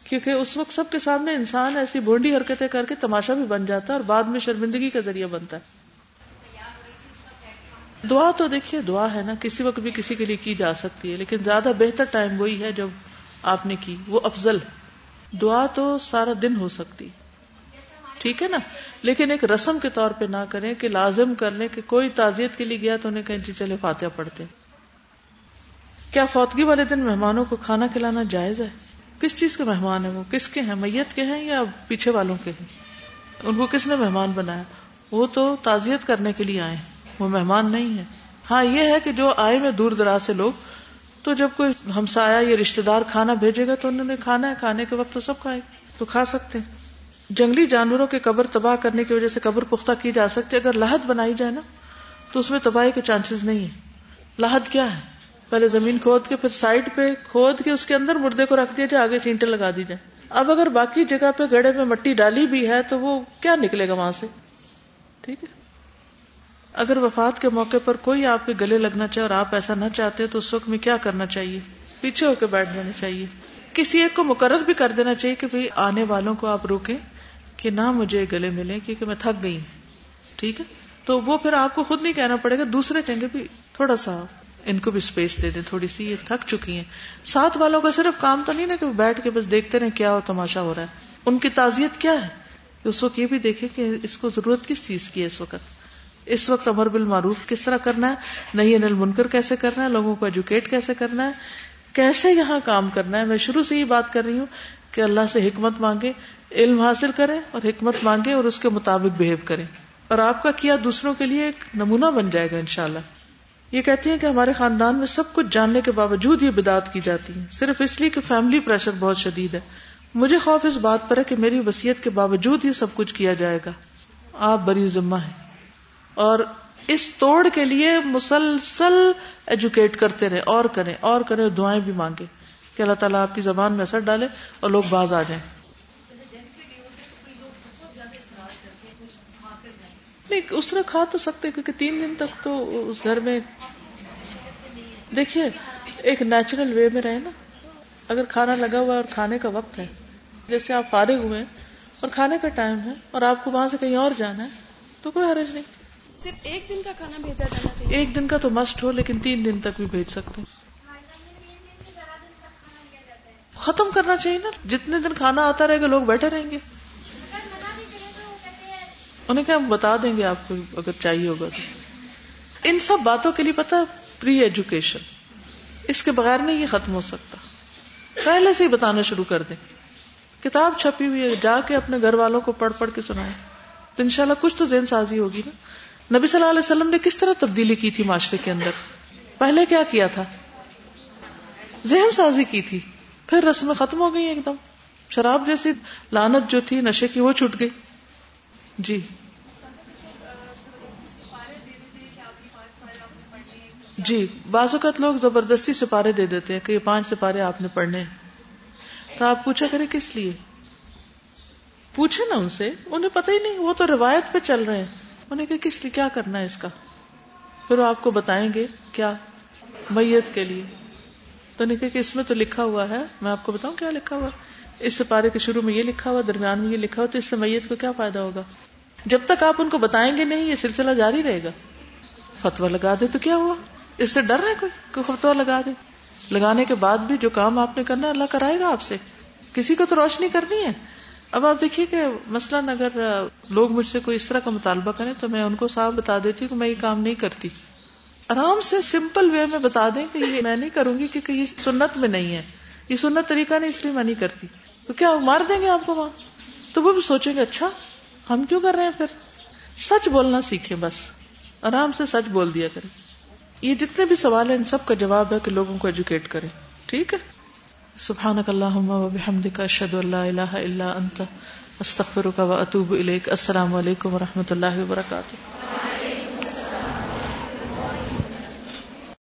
کیونکہ اس وقت سب کے سامنے انسان ایسی بونڈی حرکتیں کر کے تماشا بھی بن جاتا ہے اور بعد میں شرمندگی کا ذریعہ بنتا ہے۔ دعا تو دیکھیے، دعا ہے نا، کسی وقت بھی کسی کے لیے کی جا سکتی ہے، لیکن زیادہ بہتر ٹائم وہی ہے جب آپ نے کی۔ وہ افضل دعا تو سارا دن ہو سکتی ٹھیک ہے نا؟ لیکن ایک رسم کے طور پہ نہ کریں کہ لازم کر لیں کہ کوئی تعزیت کے لیے گیا تو انہیں کہیں جی چلے فاتحہ پڑھتے۔ کیا فوتگی والے دن مہمانوں کو کھانا کھلانا جائز ہے؟ کس چیز کے مہمان ہیں وہ؟ کس کے ہیں میت کے ہیں یا پیچھے والوں کے ہیں؟ ان کو کس نے مہمان بنایا؟ وہ تو تعزیت کرنے کے لیے آئے وہ مہمان نہیں ہے ہاں یہ ہے کہ جو آئے میں دور دراز سے لوگ، تو جب کوئی ہمسایا یا رشتے دار کھانا بھیجے گا تو انہوں نے کھانا ہے، کھانے کے وقت تو سب کھائے تو کھا سکتے ہیں۔ جنگلی جانوروں کے قبر تباہ کرنے کی وجہ سے قبر پختہ کی جا سکتی اگر لاہد بنائی جائے نا، تو اس میں تباہی کے چانسز نہیں ہے لاہد کیا ہے؟ پہلے زمین کھود کے پھر سائڈ پہ کھود کے اس کے اندر مردے کو رکھ دیا جائے آگے سینٹیں لگا دی جائے اب اگر باقی جگہ پہ گڑے میں مٹی ڈالی بھی ہے تو وہ کیا نکلے گا وہاں سے؟ ٹھیک ہے۔ اگر وفات کے موقع پر کوئی آپ کے گلے لگنا چاہے اور آپ ایسا نہ چاہتے تو اس وقت میں کیا کرنا چاہیے؟ پیچھے ہو کے بیٹھ جانا چاہیے۔ کسی ایک کو مقرر بھی کر دینا چاہیے کہ آنے والوں کو آپ روکیں کہ نہ مجھے گلے ملے کیونکہ میں تھک گئی ٹھیک ہے۔ تو وہ پھر آپ کو خود نہیں کہنا پڑے گا، دوسرے کہیں گے بھی تھوڑا سا ان کو بھی اسپیس دے دیں، تھوڑی سی یہ تھک چکی ہیں۔ ساتھ والوں کا صرف کام تو نہیں نا کہ بیٹھ کے بس دیکھتے رہے کیا ہو تماشا ہو رہا ہے۔ ان کی تعزیت کیا ہے؟ اس وقت یہ بھی دیکھے کہ اس کو ضرورت کس چیز کی ہے اس وقت؟ اس وقت امر بالمعروف کس طرح کرنا ہے؟ نہیں، انل منکر کیسے کرنا ہے؟ لوگوں کو ایجوکیٹ کیسے کرنا ہے؟ کیسے یہاں کام کرنا ہے؟ میں شروع سے ہی بات کر رہی ہوں کہ اللہ سے حکمت مانگے علم حاصل کریں اور حکمت مانگے اور اس کے مطابق بہیو کریں۔ اور آپ کا کیا دوسروں کے لیے ایک نمونہ بن جائے گا انشاءاللہ۔ یہ کہتی ہیں کہ ہمارے خاندان میں سب کچھ جاننے کے باوجود یہ بدعت کی جاتی ہے صرف اس لیے کہ فیملی پریشر بہت شدید ہے۔ مجھے خوف اس بات پر ہے کہ میری وسیعت کے باوجود یہ سب کچھ کیا جائے گا۔ آپ بری ذمہ ہیں۔ اور اس توڑ کے لیے مسلسل ایجوکیٹ کرتے رہے۔ اور کریں اور کریں دعائیں بھی مانگے۔ کہ اللہ تعالیٰ آپ کی زبان میں اثر ڈالے اور لوگ باز آ جائیں۔ نہیں اس طرح کھا تو سکتے کیونکہ تین دن تک تو اس گھر میں دیکھیے ایک نیچرل وے میں رہے نا۔ اگر کھانا لگا ہوا ہے اور کھانے کا وقت ہے جیسے آپ فارغ ہوئے اور کھانے کا ٹائم ہے اور آپ کو وہاں سے کہیں اور جانا ہے تو کوئی حرج نہیں۔ صرف ایک دن کا کھانا بھیجا جانا چاہیے۔ ایک دن کا تو مسٹ ہو لیکن تین دن تک بھی بھیج سکتے۔ ہیں ختم کرنا چاہیے نا۔ جتنے دن کھانا آتا رہے گا لوگ بیٹھے رہیں گے۔ انہیں کیا ہم بتا دیں گے آپ کو اگر چاہیے ہوگا تو۔ ان سب باتوں کے لیے پتا پری ایجوکیشن اس کے بغیر نہیں یہ ختم ہو سکتا۔ پہلے سے ہی بتانا شروع کر دیں۔ کتاب چھپی ہوئی ہے، جا کے اپنے گھر والوں کو پڑھ پڑھ کے سنائے تو انشاءاللہ کچھ تو ذہن سازی ہوگی نا۔ نبی صلی اللہ علیہ وسلم نے کس طرح تبدیلی کی تھی معاشرے کے اندر؟ پہلے کیا کیا تھا؟ ذہن سازی کی تھی۔ پھر رسمیں ختم ہو گئی ایک دم۔ شراب جیسی لانت جو تھی، نشے کی، وہ چھٹ گئی۔ جی۔ جی بعض اوقات لوگ زبردستی سپارے دے دیتے ہیں کہ یہ پانچ سپارے آپ نے پڑھنے تو آپ پوچھا کریں کس لیے؟ پوچھے نا ان سے انہیں پتہ ہی نہیں، وہ تو روایت پہ چل رہے ہیں۔ انہیں کہ کس لیے؟ کیا کرنا ہے اس کا؟ پھر وہ آپ کو بتائیں گے، کیا؟ میت کے لیے۔ تو نہیں کہ اس میں تو لکھا ہوا ہے۔ میں آپ کو بتاؤں کیا لکھا ہوا؟ اس سپارے کے شروع میں یہ لکھا ہوا، درمیان میں یہ لکھا ہوا، تو اس سے میت کو کیا فائدہ ہوگا؟ جب تک آپ ان کو بتائیں گے نہیں، یہ سلسلہ جاری رہے گا۔ فتوا لگا دے تو کیا ہوا؟ اس سے ڈر رہے کوئی؟ کوئی فتوا لگا دے۔ لگانے کے بعد بھی جو کام آپ نے کرنا ہے، اللہ کرائے گا آپ سے۔ کسی کو تو روشنی کرنی ہے۔ اب آپ دیکھیے کہ مثلاً اگر لوگ مجھ سے کوئی اس طرح کا مطالبہ کریں تو میں ان کو صاف بتا دیتی ہوں کہ میں یہ کام نہیں کرتی۔ آرام سے سمپل وے میں بتا دیں کہ یہ میں نہیں کروں گی کیونکہ یہ سنت میں نہیں ہے۔ یہ سنت طریقہ نہیں، اس لیے میں نہیں کرتی۔ تو کیا مار دیں گے آپ کو وہاں؟ تو وہ بھی سوچیں گے اچھا۔ ہم کیوں کر رہے ہیں پھر؟ سچ بولنا سیکھیں بس، آرام سے سچ بول دیا کریں۔ یہ جتنے بھی سوال ہیں، ان سب کا جواب ہے کہ لوگوں کو ایجوکیٹ کریں۔ ٹھیک ہے؟ سبحان اللہ کا اشد اللہ اللہ اللہ انت استخر کا اطوب السلام علیکم و رحمۃ اللہ وبرکاتہ۔